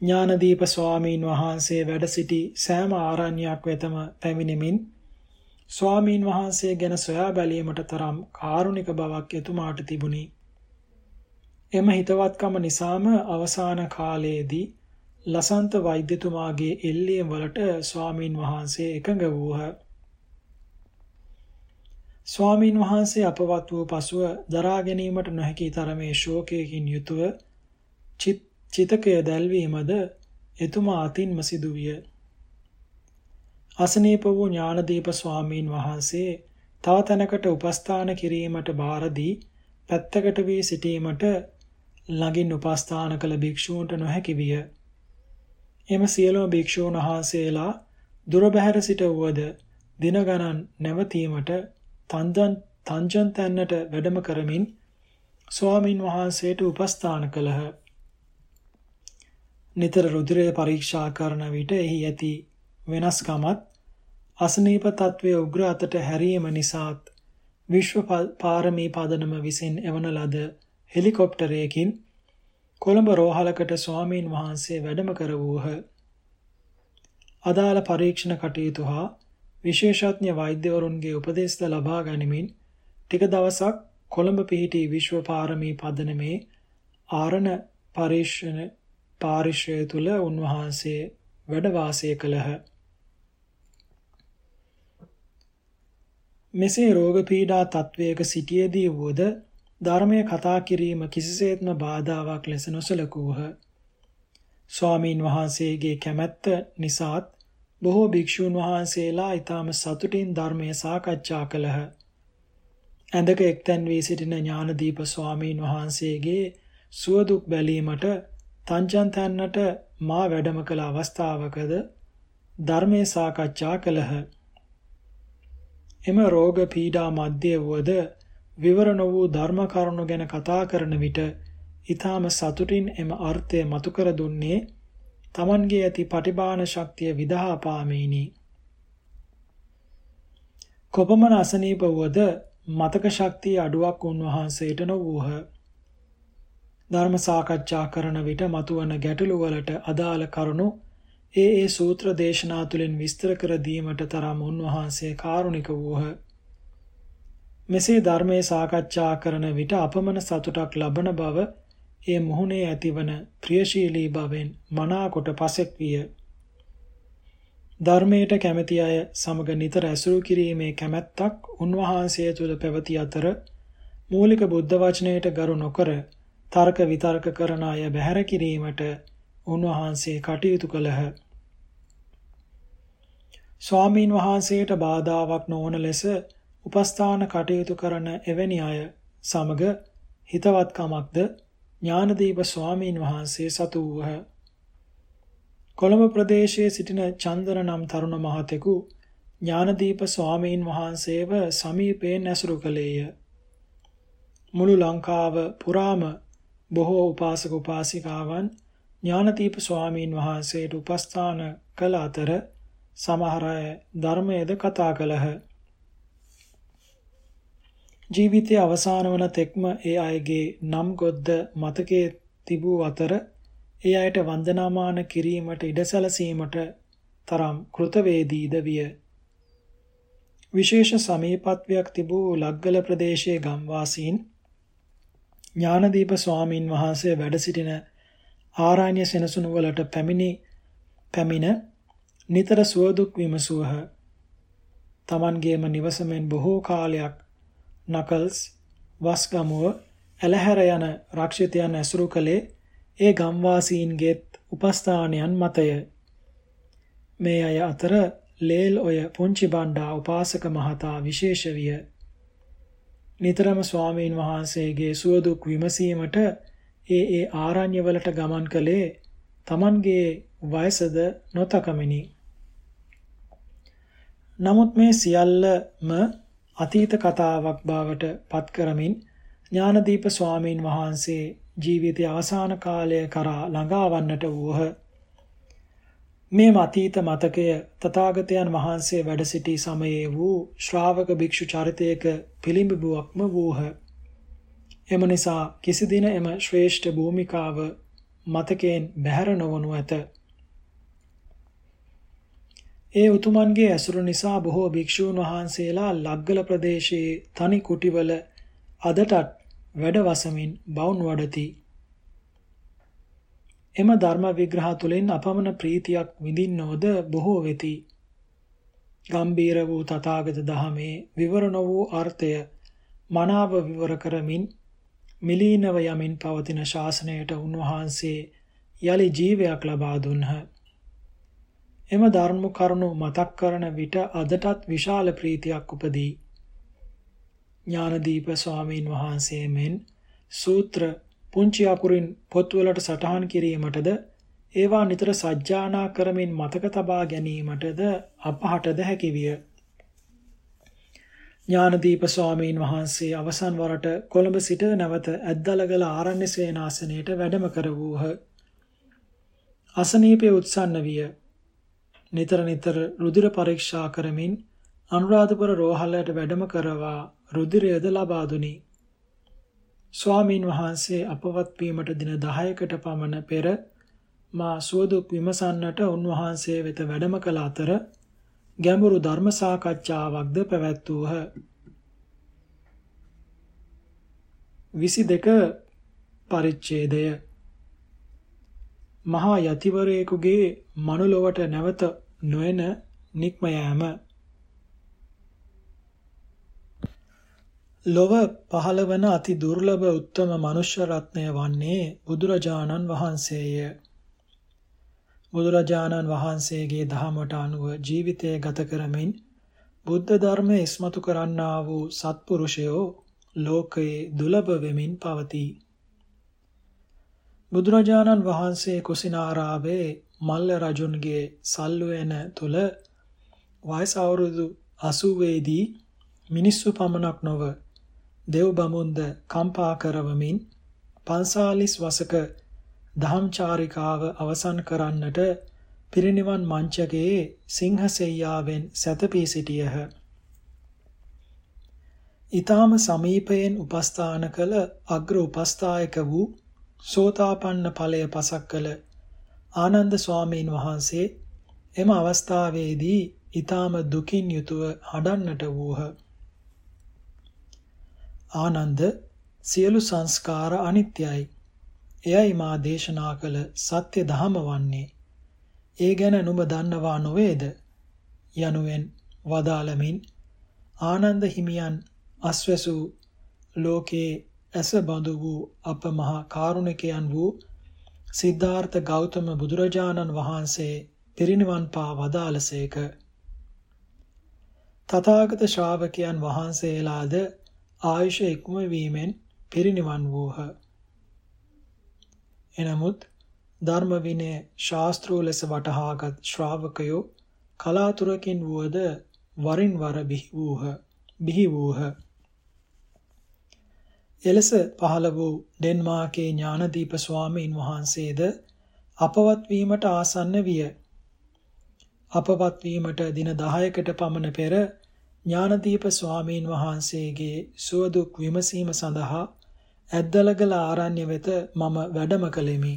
Speaker 1: ඥානදීප ස්වාමීන් වහන්සේ වැඩ සිටි සෑම ආරණ්‍යයක් වෙතම පැමිණෙමින් ස්වාමීන් වහන්සේ ගැන සොයා බැලීමට තරම් කාරුණික බවක් එතුමාට තිබුණි. එම හිතවත්කම නිසාම අවසාන කාලයේදී ලසන්ත වෛද්‍යතුමාගේ එල්ලීම් වලට ස්වාමීන් වහන්සේ එකඟ වූහ. ස්වාමීන් වහන්සේ අපවත් වූ පසුව දරා ගැනීමට නොහැකි තරමේ ශෝකයකින් යුතුව චිත් චිතකය දැල්වීමද එතුමා අතින්ම සිදුවිය. අසනීප වූ ඥානදීප ස්වාමීන් වහන්සේ තව තැනකට උපස්ථාන කිරීමට බාරදී පැත්තකට වී සිටීමට ළඟින් උපස්ථාන කළ භික්ෂූන්ට නොහැකි විය. එම සියලුම භික්ෂූන් වහන්සේලා දුර බැහැර සිට වුවද දින ගණන් නැවතීමට තංජන් තංජන් තැන්නට වැඩම කරමින් ස්වාමින් වහන්සේට උපස්ථාන කළහ. නිතර රුධිරය පරීක්ෂා කරන විට එහි ඇති වෙනස්කමත් අසනීප තත්වයේ උග්‍ර අතට හැරීම නිසාත් විශ්ව පාරමී පදනම විසින් එවන ලද හෙලිකොප්ටරයකින් කොළඹ රෝහලකට ස්වාමීන් වහන්සේ වැඩම කර වූහ. අදාළ පරීක්ෂණ කටයුතු හා විශේෂඥ වෛද්‍යවරුන්ගේ උපදෙස්ද ලබා ගනිමින් ටික දවසක් කොළඹ පිහිටි විශ්ව පාරමී පදනමේ ආරණ පරීක්ෂණ පාරිශ්‍රය තුල උන්වහන්සේ වැඩ වාසය කළහ. මෙසේ රෝග පීඩා තත්වයක සිටියේදී වුවද ධර්මය කතා කිරීම කිසිසේත්ම බාධාවක් ලෙස නොසලකූහ. ස්වාමීන් වහන්සේගේ කැමැත්ත නිසාත් බොහෝ භික්ෂූන් වහන්සේලා ඊටම සතුටින් ධර්මය සාකච්ඡා කළහ. ඇඳක එක්තැන් වී සිටින ඥානදීප ස්වාමීන් වහන්සේගේ සුවදුක් බැලීමට තංජන් තැන්නට මා වැඩම කළ අවස්ථාවකද ධර්මයේ සාකච්ඡා කළහ. එම රෝග පීඩා මැද්දේ වුවද විවරණ වූ ධර්ම කරුණු ගැන කතා කරන විට ඊටාම සතුටින් එම අර්ථය මතු කර දුන්නේ Tamanගේ ඇති පටිභාන ශක්තිය විදහා පාමේනි. කොපමණ අසනීප වුවද මතක ශක්තිය අඩුවක් උන්වහන්සේට නොවූහ. ධර්ම සාකච්ඡා කරන විට මතුවන ගැටලු වලට අදාළ කරුණු ඒ ඒ සූත්‍ර දේශනා තුලින් විස්තර කර දීමට තරම් උන්වහන්සේ කාරුණික වූහ. මෙසේ ධර්මයේ සාකච්ඡා කරන විට අපමණ සතුටක් ලබන බව ඒ මොහුනේ ඇතිවන ප්‍රියශීලී බවෙන් මනාකොට පසෙක් විය. ධර්මයට කැමැති අය සමග නිතර ඇසුරු කිරීමේ කැමැත්තක් උන්වහන්සේ තුළ පැවති අතර මූලික බුද්ධ වචනයට ගරු නොකර තර්ක විතර්ක කරන අය බැහැර කිරීමට උන්වහන්සේ කටයුතු කළහ. ස්වාමීන් වහන්සේට බාධාවක් නොවන ලෙස උපස්ථාන කටයුතු කරන එවැනි අය සමග හිතවත්කමක්ද ඥානදීප ස්වාමීන් වහන්සේ සතු වූහ. කොළඹ ප්‍රදේශයේ සිටින චන්දන නම් තරුණ මහතෙකු ඥානදීප ස්වාමීන් වහන්සේව සමීපයෙන් ඇසුරු කළේය. මුළු ලංකාව පුරාම බොහෝ උපාසක උපාසිකාවන් ඥානදීප ස්වාමීන් වහන්සේට උපස්ථාන කළ අතර සමහර අය ධර්මයේද කතා කළහ. ජීවිතයේ අවසාන වන තෙක්ම ඒ අයගේ නම් ගොද්ද මතකයේ තිබූ අතර ඒ අයට වන්දනාමාන කිරීමට ඉඩ සැලසීමට තරම් කෘතවේදීද විය. විශේෂ සමීපත්වයක් තිබූ ලග්ගල ප්‍රදේශයේ ගම්වාසීන් ඥානදීප ස්වාමින් වහන්සේ වැඩ සිටින ආරණ්‍ය සෙනසුන වලට පැමිණි පැමිණ නිතර සුවදුක් විමසුවහ. Tamanගේම නිවසමෙන් බොහෝ කාලයක් නකල්ස් වස්ගමුව ඇලහැර යන රක්ෂිතයන් ඇසුරු කළේ ඒ ගම්වාසීන්ගේත් උපස්ථානයන් මතය. මේ අය අතර ලේල් ඔය පුංචි බණ්ඩා උපාසක මහතා විශේෂ විය. නිතරම ස්වාමීන් වහන්සේගේ සුවදුක් විමසීමට ඒ ඒ ආරණ්‍යවලට ගමන් කළේ Tamanගේ වයසද නොතකමිනි. නමුත් මේ සියල්ලම අතීත කතාවක් බවට පත් කරමින් ඥානදීප ස්වාමීන් වහන්සේ ජීවිතයේ අවසාන කාලය කරා ළඟාවන්නට වූහ. මේ අතීත මතකය තථාගතයන් වහන්සේ වැඩ සිටි සමයේ වූ ශ්‍රාවක භික්ෂු චරිතයක පිළිඹුවක්ම වූහ. එම නිසා කිසි දින එම ශ්‍රේෂ්ඨ භූමිකාව මතකයෙන් බැහැර නොවනු ඇත. ඒ උතුමන්ගේ ඇසුර නිසා බොහෝ භික්ෂූන් වහන්සේලා ලග්ගල ප්‍රදේශයේ තනි කුටිවල අදටත් වැඩ වසමින් බවුන් වඩති. එම ධර්ම විග්‍රහ තුළින් අපමණ ප්‍රීතියක් විඳින්නෝද බොහෝ වෙති. ගම්බීර වූ තථාගත දහමේ විවරණ වූ අර්ථය මනාව විවර කරමින් මිලීනව යමින් පවතින ශාසනයට උන්වහන්සේ යලි ජීවයක් ලබා දුන්හ. එම ධර්ම කරුණු මතක් කරන විට අදටත් විශාල ප්‍රීතියක් උපදී. ඥානදීප ස්වාමීන් වහන්සේ මෙන් සූත්‍ර පුංචි අකුරින් පොත්වලට සටහන් කිරීමටද ඒවා නිතර සජ්ජානා කරමින් මතක තබා ගැනීමටද අපහටද හැකිවිය. ඥානදීප ස්වාමීන් වහන්සේ අවසන් වරට කොළඹ සිට නැවත ඇද්දලගල ආරණ්‍ය සේනාසනයට වැඩම කර වූහ. අසනීපය උත්සන්න විය. නිතර නිතර රුධිර පරීක්ෂා කරමින් අනුරාධපුර රෝහලට වැඩම කරවා රුධිරයද ලබා දුනි. ස්වාමීන් වහන්සේ අපවත් වීමට දින 10කට පමණ පෙර මා සුවදුක් විමසන්නට උන්වහන්සේ වෙත වැඩම කළ අතර ගැඹුරු ධර්ම සාකච්ඡාවක්ද පැවැත්වූහ. 22 පරිච්ඡේදය මහා යතිවරයෙකුගේ මනුලොවට නැවත නොයන නික්ම යෑම ලොව පහළ වන අති දුර්ලභ උත්තම මනුෂ්‍ය රත්නය වන්නේ බුදුරජාණන් වහන්සේය. බුදුරජාණන් වහන්සේගේ දහමට අනුව ජීවිතය ගත කරමින් බුද්ධ ධර්මය ඉස්මතු කරන්නා වූ සත්පුරුෂයෝ ලෝකයේ දුලභ වෙමින් පවතී. බුදුරජාණන් වහන්සේ කුසිනාරාවේ මල්ල රජුන්ගේ සල්ලුවෙන තුල වයස අවුරුදු 80 දී මිනිස්සු පමණක් නොව දෙව් බමුන්ද කම්පා කරවමින් 45 වසක දහම්චාරිකාව අවසන් කරන්නට පිරිනිවන් මංචකයේ සිංහසෙයියාවෙන් සැතපී සිටියහ. ඊටාම සමීපයෙන් උපස්ථාන කළ අග්‍ර උපස්ථායක වූ සෝතාපන්න ඵලය පසක් කළ ආනන්ද ස්වාමීන් වහන්සේ එම අවස්ථාවේදී ඊටාම දුකින් යුතුව හඬන්නට වූහ. ආනන්ද සියලු සංස්කාර අනිත්‍යයි. එයයි මා දේශනා කළ සත්‍ය ධහම වන්නේ. ඒ ගැන නුඹ දන්නවා නොවේද? යනුවෙන් වදාළමින් ආනන්ද හිමියන් අස්වැසු ලෝකේ ඇස බඳු වූ අප මහා කාරුණිකයන් වූ සිද්ධාර්ථ ගෞතම බුදුරජාණන් වහන්සේ පිරිනිවන් පා වදාළසේක. තථාගත ශ්‍රාවකයන් වහන්සේලාද ආයුෂ ඉක්මවීමෙන් පිරිනිවන් වූහ. එනමුත් ධර්ම විනය ශාස්ත්‍රෝ ලෙස වටහාගත් ශ්‍රාවකයෝ කලාතුරකින් වුවද වරින් වර බිහි වූහ. බිහි වූහ. එලෙස පහළ වූ ඩෙන්මාර්කේ ඥානදීප ස්වාමීන් වහන්සේද අපවත් වීමට ආසන්න විය. අපවත් වීමට දින 10කට පමණ පෙර ඥානදීප ස්වාමීන් වහන්සේගේ සුවදුක් විමසීම සඳහා ඇද්දලගල ආරණ්‍ය වෙත මම වැඩම කළෙමි.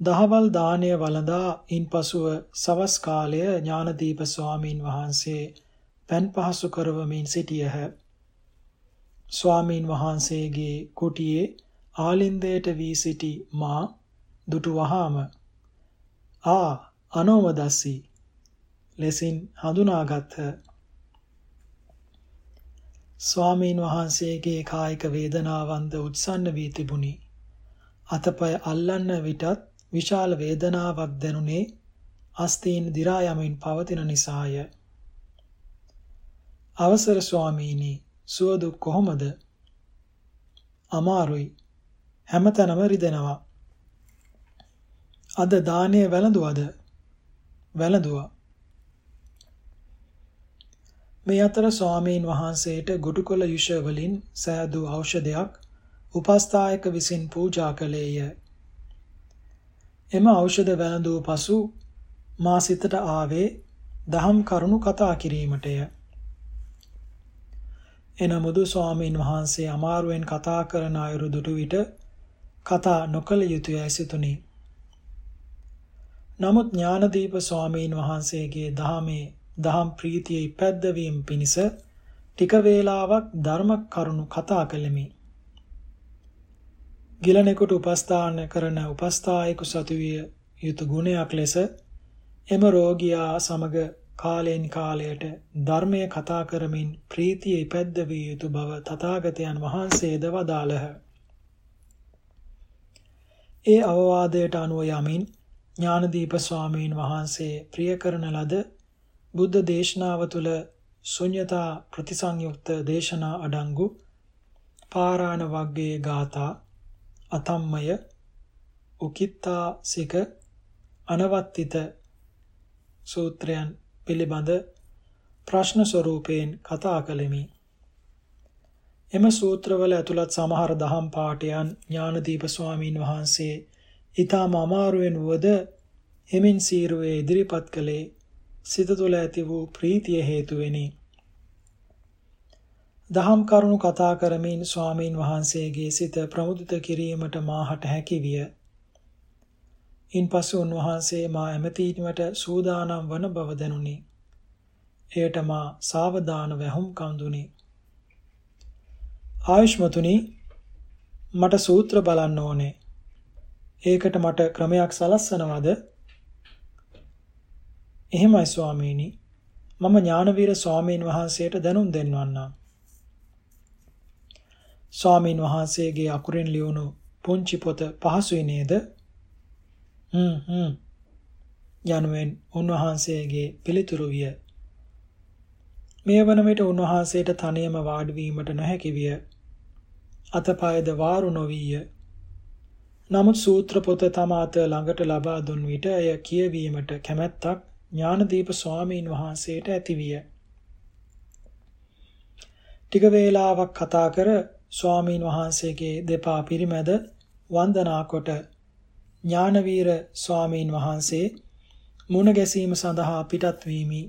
Speaker 1: දහවල් දාණය වළඳා ඉන්පසුව සවස් කාලය ඥානදීප ස්වාමීන් වහන්සේ පන් පහසු කරවමින් සිටියහ. ස්වාමීන් වහන්සේගේ කුටියේ ආලින්දයට වී සිටි මා දුටු වහාම ආ අනෝමදස්සි ලෙසින් හඳුනාගත්හ. ස්වාමීන් වහන්සේගේ කායික වේදනාවන්ද උත්සන්න වී තිබුණි. අතපය අල්ලන්න විටත් විශාල වේදනාවක් දැනුනේ අස්තීන් දි รา යමින් පවතින නිසාය. අවසර ස්වාමීනි සුවදු කොහොමද? අමාරුයි. හැමතැනම රිදෙනවා. අද දාණය වැළඳුවද? වැළඳුවා. මේ අතර ස්වාමීන් වහන්සේට ගුටුකොළ යුෂ වලින් සෑදූ ඖෂධයක් උපස්ථායක විසින් පූජා කළේය. එම ඖෂධ වැළඳූ පසු මා සිතට ආවේ දහම් කරුණු කතා කිරීමටය. එනමුදු ස්වාමීන් වහන්සේ අමාරුවෙන් කතා කරන අයුරු දුටු විට කතා නොකළ යුතුයයි සිතුනි. නමුත් ඥානදීප ස්වාමීන් වහන්සේගේ දහමේ දහම් ප්‍රීතිය ඉපැද්දවීම පිණිස ටික වේලාවක් ධර්ම කරුණු කතා කළෙමි. ගිලනෙකුට උපස්ථාන කරන උපස්ථායක සතුවිය යුතු ගුණයක් ලෙස එම රෝගියා සමග කාලයෙන් කාලයට ධර්මය කතා කරමින් ප්‍රීතිය ඉපැද්ද විය යුතු බව තථාගතයන් වහන්සේද වදාළහ. ඒ අවවාදයට අනුව යමින් ඥානදීප ස්වාමීන් වහන්සේ ප්‍රිය කරන ලද බුද්ධ දේශනාව තුළ ශුන්‍යතා ප්‍රතිසංයුක්ත දේශනා අඩංගු පාරාණ වග්ගයේ ගාථා අතම්මය උකිත්තාසික අනවත්තිත සූත්‍රයන් පිළිබඳ ප්‍රශ්න ස්වරූපයෙන් කතා කළෙමි. එම සූත්‍රවල ඇතුළත් සමහර දහම් පාඨයන් ඥානදීප ස්වාමීන් වහන්සේ ඊටම අමාරුවෙන් වුවද එමින් සීරුවේ ඉදිරිපත් කළේ සිත තුළ ඇති වූ ප්‍රීතිය හේතුවෙනි. දහම් කරුණු කතා කරමින් ස්වාමීන් වහන්සේගේ සිත ප්‍රමුදිත කිරීමට මාහට හැකි විය. ඉන්පසු උන්වහන්සේ මා ඇමතීමට සූදානම් වන බව දැනුනි. එයට මා සාවධාන වැහුම්කම් දුනි. ආයුෂ්මතුනි මට සූත්‍ර බලන්න ඕනේ. ඒකට මට ක්‍රමයක් සලස්සනවද? එහෙමයි ස්වාමීනි. මම ඥානවීර ස්වාමීන් වහන්සේට දැනුම් දෙන්නවන්නම්. ස්වාමීන් වහන්සේගේ අකුරින් ලියුණු පුංචි පොත පහසුයි නේද? හ්ම් හ්ම් යනුවෙන් උන්වහන්සේගේ පිළිතුරු විය. මේ වන විට උන්වහන්සේට තනියම වාඩි වීමට නොහැකි විය. අතපයද වාරු නොවිය. නමුත් සූත්‍ර පොත තම අත ළඟට ලබා දුන් විට එය කියවීමට කැමැත්තක් ඥානදීප ස්වාමීන් වහන්සේට ඇතිවිය. ටික වේලාවක් කතා කර ස්වාමීන් වහන්සේගේ දෙපා පිරිමැද වන්දනා කොට ඥානවීර ස්වාමීන් වහන්සේ මුණ ගැසීම සඳහා පිටත් වීමි.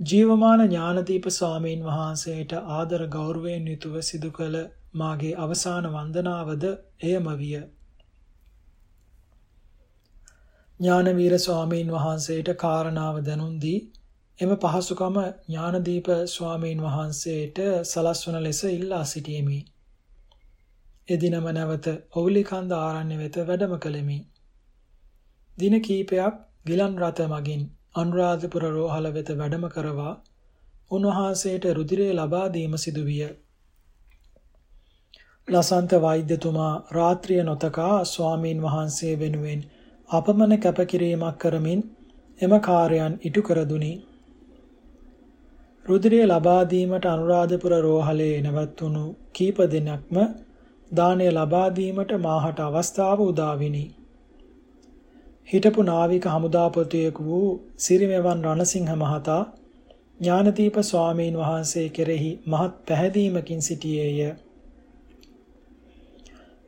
Speaker 1: ජීවමාන ඥානදීප ස්වාමීන් වහන්සේට ආදර ගෞරවයෙන් යුතුව සිදු කළ මාගේ අවසාන වන්දනාවද එයම විය. ඥානවීර ස්වාමීන් වහන්සේට කාරණාව දැනුම් දී එම පහසුකම ඥානදීප ස්වාමීන් වහන්සේට සලස්වන ලෙස ඉල්ලා සිටියෙමි. එදිනම නැවත ඔවුලිකන්ද ආරණ්‍ය වෙත වැඩම කළෙමි. දින කීපයක් ගිලන් රථ මගින් අනුරාධපුර රෝහල වෙත වැඩම කරවා උන්වහන්සේට රුධිරය ලබා දීම සිදුවිය. ලසන්ත වෛද්‍යතුමා රාත්‍රිය නොතකා ස්වාමීන් වහන්සේ වෙනුවෙන් අපමණ කැපකිරීමක් කරමින් එම කාර්යයන් ඉටු කර දුනි. රුධිරය ලබා දීමට අනුරාධපුර රෝහලේ නැවතුණු කීප දිනක්ම දාණය ලබා දීමට මාහට අවස්ථාව උදා විනි. හිටපු නාවික හමුදාපතියෙකු වූ සිරිමෙවන් රණසිංහ මහතා ඥානදීප ස්වාමීන් වහන්සේ කෙරෙහි මහත් පැහැදීමකින් සිටියේය.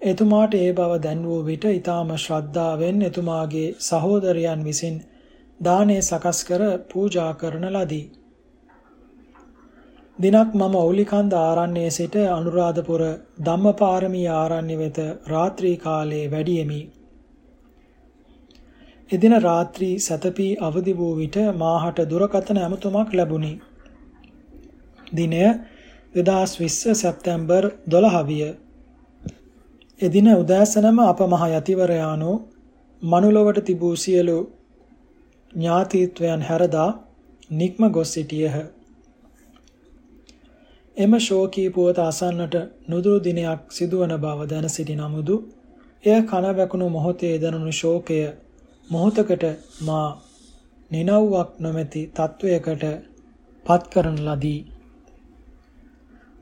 Speaker 1: එතුමාට ඒ බව දැන්වූ විට ඊටාම ශ්‍රද්ධාවෙන් එතුමාගේ සහෝදරයන් විසින් දානේ සකස් කර පූජා කරන ලදී. දිනක් මම ඕලිකන්ද ආරණ්‍යයේ සිට අනුරාධපුර ධම්මපාරමී ආරණ්‍ය වෙත රාත්‍රී කාලයේ වැඩියෙමි. එදින රාත්‍රී සතපී අවදි වූ විට මාහට දුරකථන ඇමතුමක් ලැබුණි. දිනය 2020 සැප්තැම්බර් 12 විය. එදින උදෑසනම අප මහ යතිවරයාණෝ මනුලොවට තිබූ සියලු ඥාතීත්වයන් හැරදා නික්ම ගොස් සිටියහ. එම ශෝකී පුවත අසන්නට නුදුරු දිනයක් සිදුවන බව දැන සිටි නමුදු එය කන වැකුණු මොහොතේ දැනුණු ශෝකය මොහොතකට මා නිනව්වක් නොමැති තත්වයකට පත් කරන ලදී.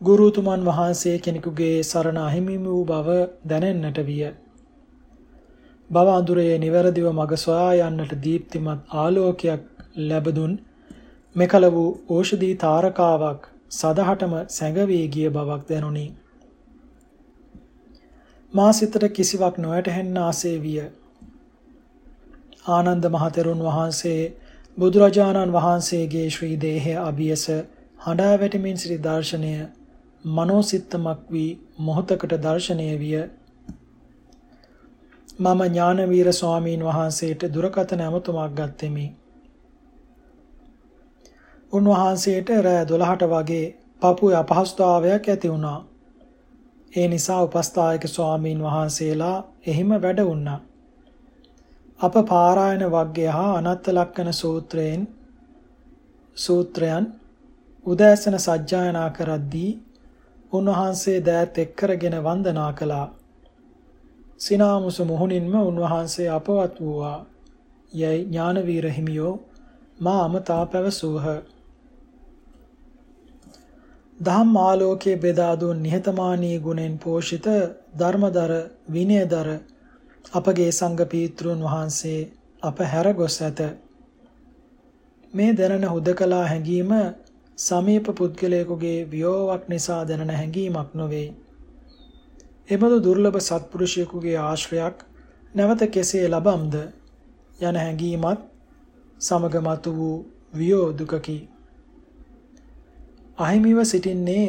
Speaker 1: ගුරුතුමන් වහන්සේ කෙනෙකුගේ සරණ අහිමි වූ බව දැනෙන්නට විය. බව අඳුරේ නිවැරදිව මඟ සොයා යන්නට දීප්තිමත් ආලෝකයක් ලැබදුන් මෙකල වූ ඕෂධී තාරකාවක් සදහටම සැඟවී ගිය බවක් දැනුනි. මා සිතට කිසිවක් නොඇටහෙන්න ආසේ විය. ආනන්ද මහතෙරුන් වහන්සේ බුදුරජාණන් වහන්සේගේ ශ්‍රී දේහය අභියස හඬා වැටෙමින් සිටි දර්ශනය මනෝසිත්තමක් වී මොහතකට දර්ශනය විය මම ඥානවීර ස්වාමීන් වහන්සේට දුරකථන ඇමතුමක් ගත්ෙමි. උන්වහන්සේට රෑ 12ට වගේ පපුවේ අපහසුතාවයක් ඇති වුණා. ඒ නිසා උපස්ථායක ස්වාමීන් වහන්සේලා එහිම වැඩ වුණා. අප පාරායන වග්ගය හා අනත්ත ලක්කන සූත්‍රයෙන් සූත්‍රයන් උදෑසන සජ්ජායනා කරද්දී උන්වහන්සේ දෑත් එක්කරගෙන වන්දනා කළා. සිනාමුසු මුහුණින්ම උන්වහන්සේ අපවත් වූවා. යයි ඥානවීර හිමියෝ මා අමතා පැවසූහ. දහම් ආලෝකයේ බෙදා දුන් නිහතමානී ගුණෙන් පෝෂිත ධර්මදර විනයදර අපගේ සංඝ පීත්‍රුන් වහන්සේ අප හැර ගොස් ඇත. මේ දැනන හුදකලා හැඟීම සමීප පුද්ගලයෙකුගේ වියෝවක් නිසා දැනන හැඟීමක් නොවේ. එබඳු දුර්ලභ සත්පුරුෂයෙකුගේ ආශ්‍රයක් නැවත කෙසේ ලබම්ද යන හැඟීමත් සමග මතු වූ වියෝ දුකකි. අහිමිව සිටින්නේ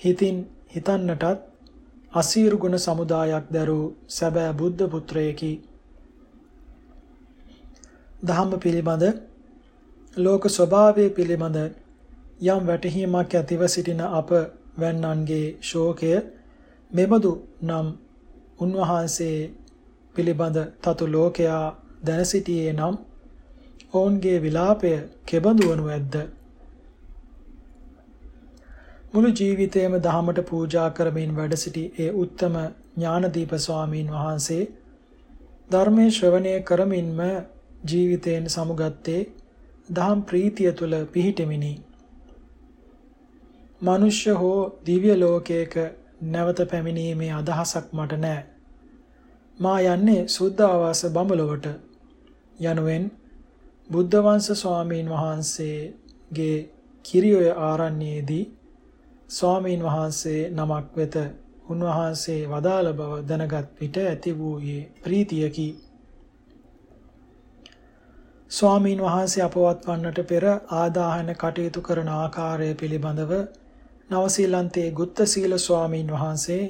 Speaker 1: හිතින් හිතන්නටත් අසීරු ගුණ සමුදායක් දරූ සැබෑ බුද්ධ පුත්‍රයෙකි. ධම්ම පිළිබඳ ලෝක ස්වභාවය පිළිබඳ යම් වැටහීමක් ඇතිව සිටින අප වැන්නන්ගේ ශෝකය මෙබඳු නම් උන්වහන්සේ පිළිබඳ තතු ලෝකයා දැන සිටියේ නම් ඔවුන්ගේ විලාපය කෙබඳු වනු ඇද්ද? මුළු ජීවිතයම දහමට පූජා කරමින් වැඩ සිටි ඒ උත්තම ඥානදීප ස්වාමීන් වහන්සේ ධර්මයේ ශ්‍රවණය කරමින්ම ජීවිතයෙන් සමුගත්තේ දහම් ප්‍රීතිය තුල පිහිටෙමිනි. මනුෂ්‍ය හෝ දිව්‍ය ලෝකයක නැවත පැමිණීමේ අදහසක් මට නැහැ. මා යන්නේ සුද්ධ ආවාස බඹලොවට යනුවෙන් බුද්ධ වංශ ස්වාමීන් වහන්සේගේ කිරියොය ආරණ්‍යයේදී ස්වාමීන් වහන්සේ නමක් වෙත උන්වහන්සේ වදාළ බව දැනගත් විට ඇති වූයේ ප්‍රීතියකි. ස්වාමීන් වහන්සේ අපවත් වන්නට පෙර ආදාහන කටයුතු කරන ආකාරය පිළිබඳව නවසීලන්තයේ ගුත්ත සීල ස්වාමීන් වහන්සේ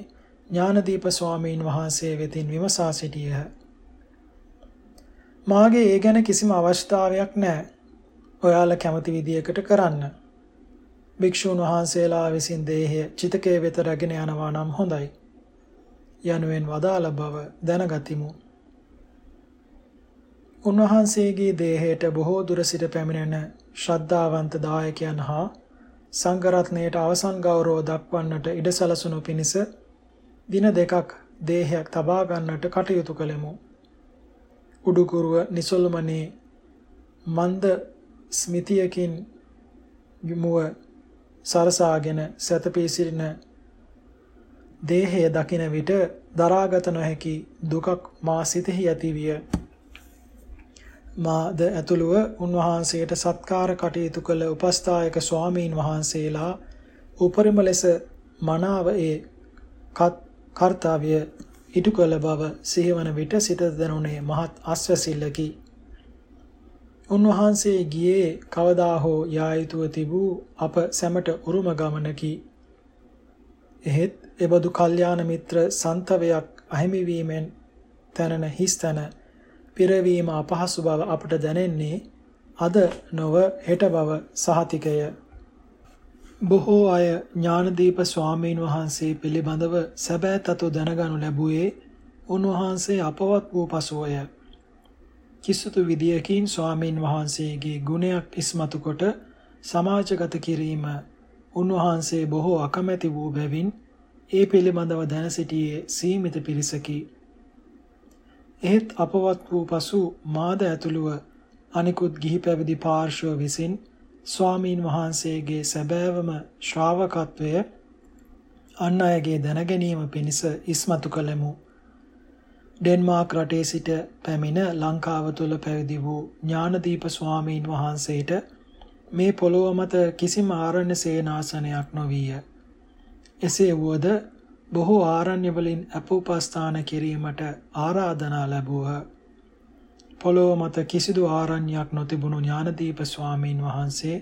Speaker 1: ඥානදීප ස්වාමීන් වහන්සේ වෙතින් විමසා සිටියහ. මාගේ ඒ ගැන කිසිම අවශ්‍යතාවයක් නැහැ. ඔයාලා කැමති විදියකට කරන්න. භික්ෂූන් වහන්සේලා විසින් දේහය චිතකයේ වෙත රැගෙන යනවා නම් හොඳයි. යනුවෙන් වදාළ බව දැනගතිමු. උන්වහන්සේගේ දේහයට බොහෝ දුර සිට පැමිණෙන ශ්‍රද්ධාවන්ත දායකයන් හා සංඝරත්නයට අවසන් ගෞරව දක්වන්නට ඉඩ සැලසුණු පිණිස දින දෙකක් දේහයක් තබා ගන්නට කටයුතු කළෙමු. උඩුකුරුව නිසල්මනේ මන්ද ස්මිතියකින් යමුව සරසාගෙන සැතපී සිටින දේහය දකින විට දරාගත නොහැකි දුකක් මා සිතෙහි ඇතිවිය. මාද ඇතුළුව උන්වහන්සේට සත්කාර කටයුතු කළ උපස්ථායක ස්වාමීන් වහන්සේලා උපරිම ලෙස මනාව ඒ කත් කාර්යය ඉටු කළ බව සිහිවන විට සිත දැනුනේ මහත් අස්වැසිල්ලකි. උන්වහන්සේ ගියේ කවදා හෝ යා යුතුව තිබූ අප සැමට උරුම ගමනකි. එහෙත් එබඳු කල්යාණ මිත්‍ර සන්තවයක් අහිමි වීමෙන් තනන හිස්තන පිරවීම අපහසු බව අපට දැනෙන්නේ අද නොව හෙට බව සහතිකය. බොහෝ අය ඥානදීප ස්වාමීන් වහන්සේ පිළිබඳව සැබෑ තතු දැනගනු ලැබුවේ උන්වහන්සේ අපවත් වූ පසුවය. කිසිදු විදියකින් ස්වාමීන් වහන්සේගේ ගුණයක් ඉස්මතු කොට සමාජගත කිරීම උන්වහන්සේ බොහෝ අකමැති වූ බැවින් ඒ පිළිබඳව දැන සිටියේ සීමිත පිරිසකි. එහෙත් අපවත් වූ පසු මාද ඇතුළුව අනිකුත් ගිහි පැවිදි පාර්ශ්ව විසින් ස්වාමීන් වහන්සේගේ සැබෑවම ශ්‍රාවකත්වය අන් අයගේ දැනගැනීම පිණිස ඉස්මතු කළෙමු. ඩෙන්මාර්ක් රටේ සිට පැමිණ ලංකාව තුළ පැවිදි වූ ඥානදීප ස්වාමීන් වහන්සේට මේ පොළොව මත කිසිම ආරණ්‍ය සේනාසනයක් නොවිය. එසේ වුවද බොහෝ ආරණ්‍ය වලින් අපෝපස්ථාන කිරීමට ආරාධනා ලැබුවා. පොළොව මත කිසිදු ආරණ්‍යයක් නොතිබුණු ඥානදීප ස්වාමීන් වහන්සේ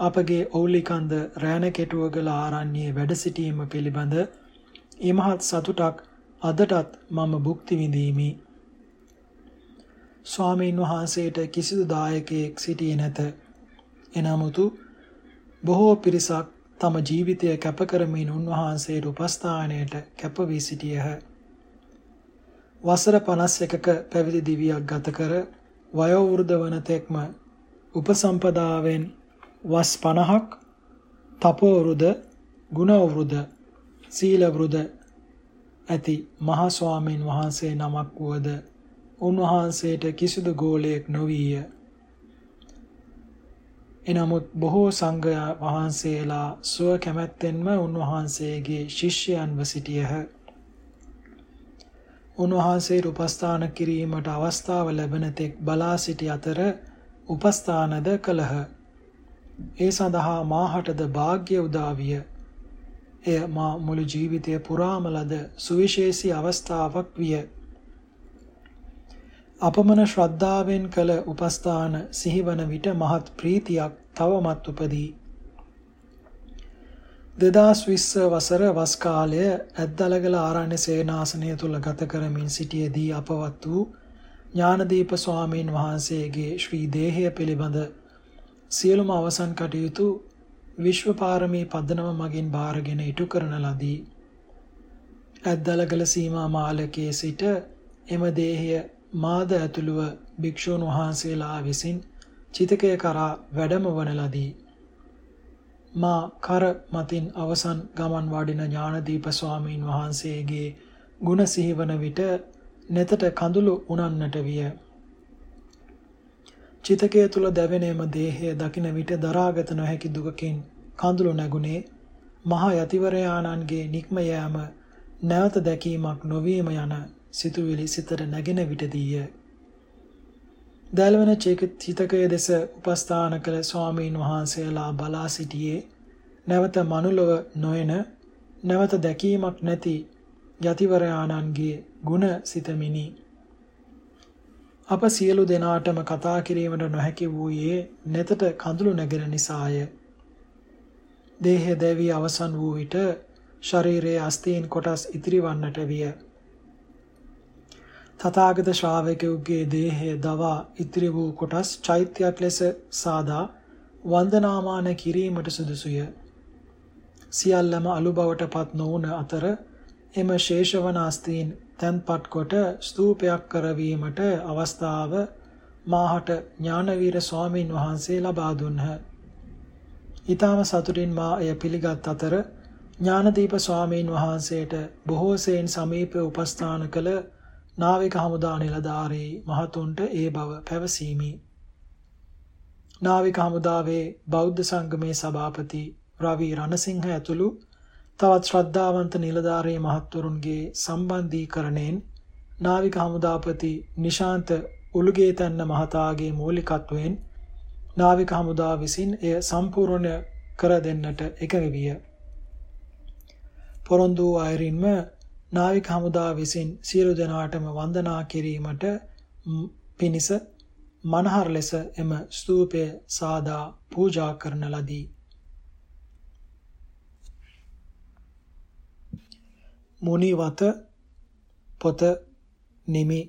Speaker 1: අපගේ ඕලිකන්ද රෑනකෙටුවගල ආරණ්‍යයේ වැඩ සිටීම පිළිබඳ ඉමහත් සතුටක් අදටත් මම භුක්ති විඳීමි. ස්වාමීන් වහන්සේට කිසිදු දායකයෙක් සිටියේ නැත. එනමුතු බොහෝ පිරිසක් තම ජීවිතය කැප කරමින් උන්වහන්සේට උපස්ථානයට කැප වී සිටියහ. වසර 51ක පැවිදි දිවියක් ගත කර වයෝ වෘද්ධ වන තෙක්ම උපසම්පදාවෙන් වස් 50ක් තපෝ වෘද ගුණ වෘද සීල වෘද ඇති මහා ස්වාමීන් වහන්සේ නමක් වුවද උන්වහන්සේට කිසිදු ගෝලයක් නොවිය. එනමුත් බොහෝ සංඝයා වහන්සේලා සුව කැමැත්තෙන්ම උන්වහන්සේගේ ශිෂ්‍යයන්ව සිටියහ. උන්වහන්සේට උපස්ථාන කිරීමට අවස්ථාව ලැබෙන තෙක් බලා සිටි අතර උපස්ථානද කළහ. ඒ සඳහා මාහටද වාග්ය උදා විය. එය මා මුළු ජීවිතය පුරාම ලද සුවිශේෂී අවස්ථාවක් විය. අපමණ ශ්‍රද්ධාවෙන් කළ උපස්ථාන සිහිවන විට මහත් ප්‍රීතියක් තවමත් උපදී. 2020 වසර වස් කාලය ඇද්දලගල ආරණ්‍ය සේනාසනය තුල ගත කරමින් සිටියේදී අපවත් වූ ඥානදීප ස්වාමීන් වහන්සේගේ ශ්‍රී දේහය පිළිබඳ සියලුම අවසන් කටයුතු විශ්ව පාරමී පදනම මගින් බාරගෙන ඉටු කරන ලදී. ඇද්දලගල සීමා මාලකයේ සිට එම දේහය මාද ඇතුළුව භික්ෂූන් වහන්සේලා විසින් චිතකය කරා වැඩම වන ලදී. මා කර මතින් අවසන් ගමන් වඩින ඥානදීප ස්වාමීන් වහන්සේගේ ගුණ සිහිවන විට neතට කඳුළු උනන්නට විය. චිතකය තුල දැවෙනේම දේහය දකින විට දරාගත නොහැකි දුකකින් කඳුළු නැගුණේ මහා යතිවරයාණන්ගේ නික්ම යෑම නැවත දැකීමක් නොවීම යන සිතුවිලි සිතට නැගෙන විටදීය. දැල්වන චිතකය දෙස උපස්ථාන කළ ස්වාමීන් වහන්සේලා බලා සිටියේ නැවත මනුලොව නොයන නැවත දැකීමක් නැති යතිවරයාණන්ගේ ගුණ සිතමිනි අප සියලු දෙනාටම කතා කිරීමට නොහැකි වූයේ neතට කඳුළු නැගෙන නිසාය. දේහය දැවි අවසන් වූ විට ශරීරයේ අස්තීන් කොටස් ඉතිරිවන්නට විය. තථාගත ශ්‍රාවකයෝගේ දේහය දවා ඉතිරි වූ කොටස් චෛත්‍යයක් ලෙස සාදා වන්දනාමාන කිරීමට සුදුසුය. සියල්ලම අලු බවට පත් නොවන අතර එම ශේෂවන අස්තීන් තැන්පත් කොට ස්තූපයක් කරවීමට අවස්ථාව මාහට ඥානවීර ස්වාමින් වහන්සේ ලබා දුන්හ. ඊටම සතුටින් මා එය පිළිගත් අතර ඥානදීප ස්වාමීන් වහන්සේට බොහෝ සෙයින් සමීප උපස්ථාන කළ නාවික හමුදා නිලධාරී මහතුන්ට ඒ බව පැවසීමි. නාවික හමුදාවේ බෞද්ධ සංගමේ සභාපති රවි රණසිංහ ඇතුළු තවත් ශ්‍රද්ධාවන්ත නිලධාරී මහත්වරුන්ගේ සම්බන්ධීකරණයෙන් නාවික හමුදාපති නිශාන්ත උළුගේතැන්න මහතාගේ මූලිකත්වයෙන් නාවික හමුදා විසින් එය සම්පූර්ණ කර දෙන්නට එකඟ විය. පොරොන්දු අයරින්ම නාවික හමුදාව විසින් සියලු දෙනාටම වන්දනා කිරීමට පිණිස මනහර ලෙස එම ස්තූපය සාදා පූජා කරන ලදී. මුනිවත පොත නිමි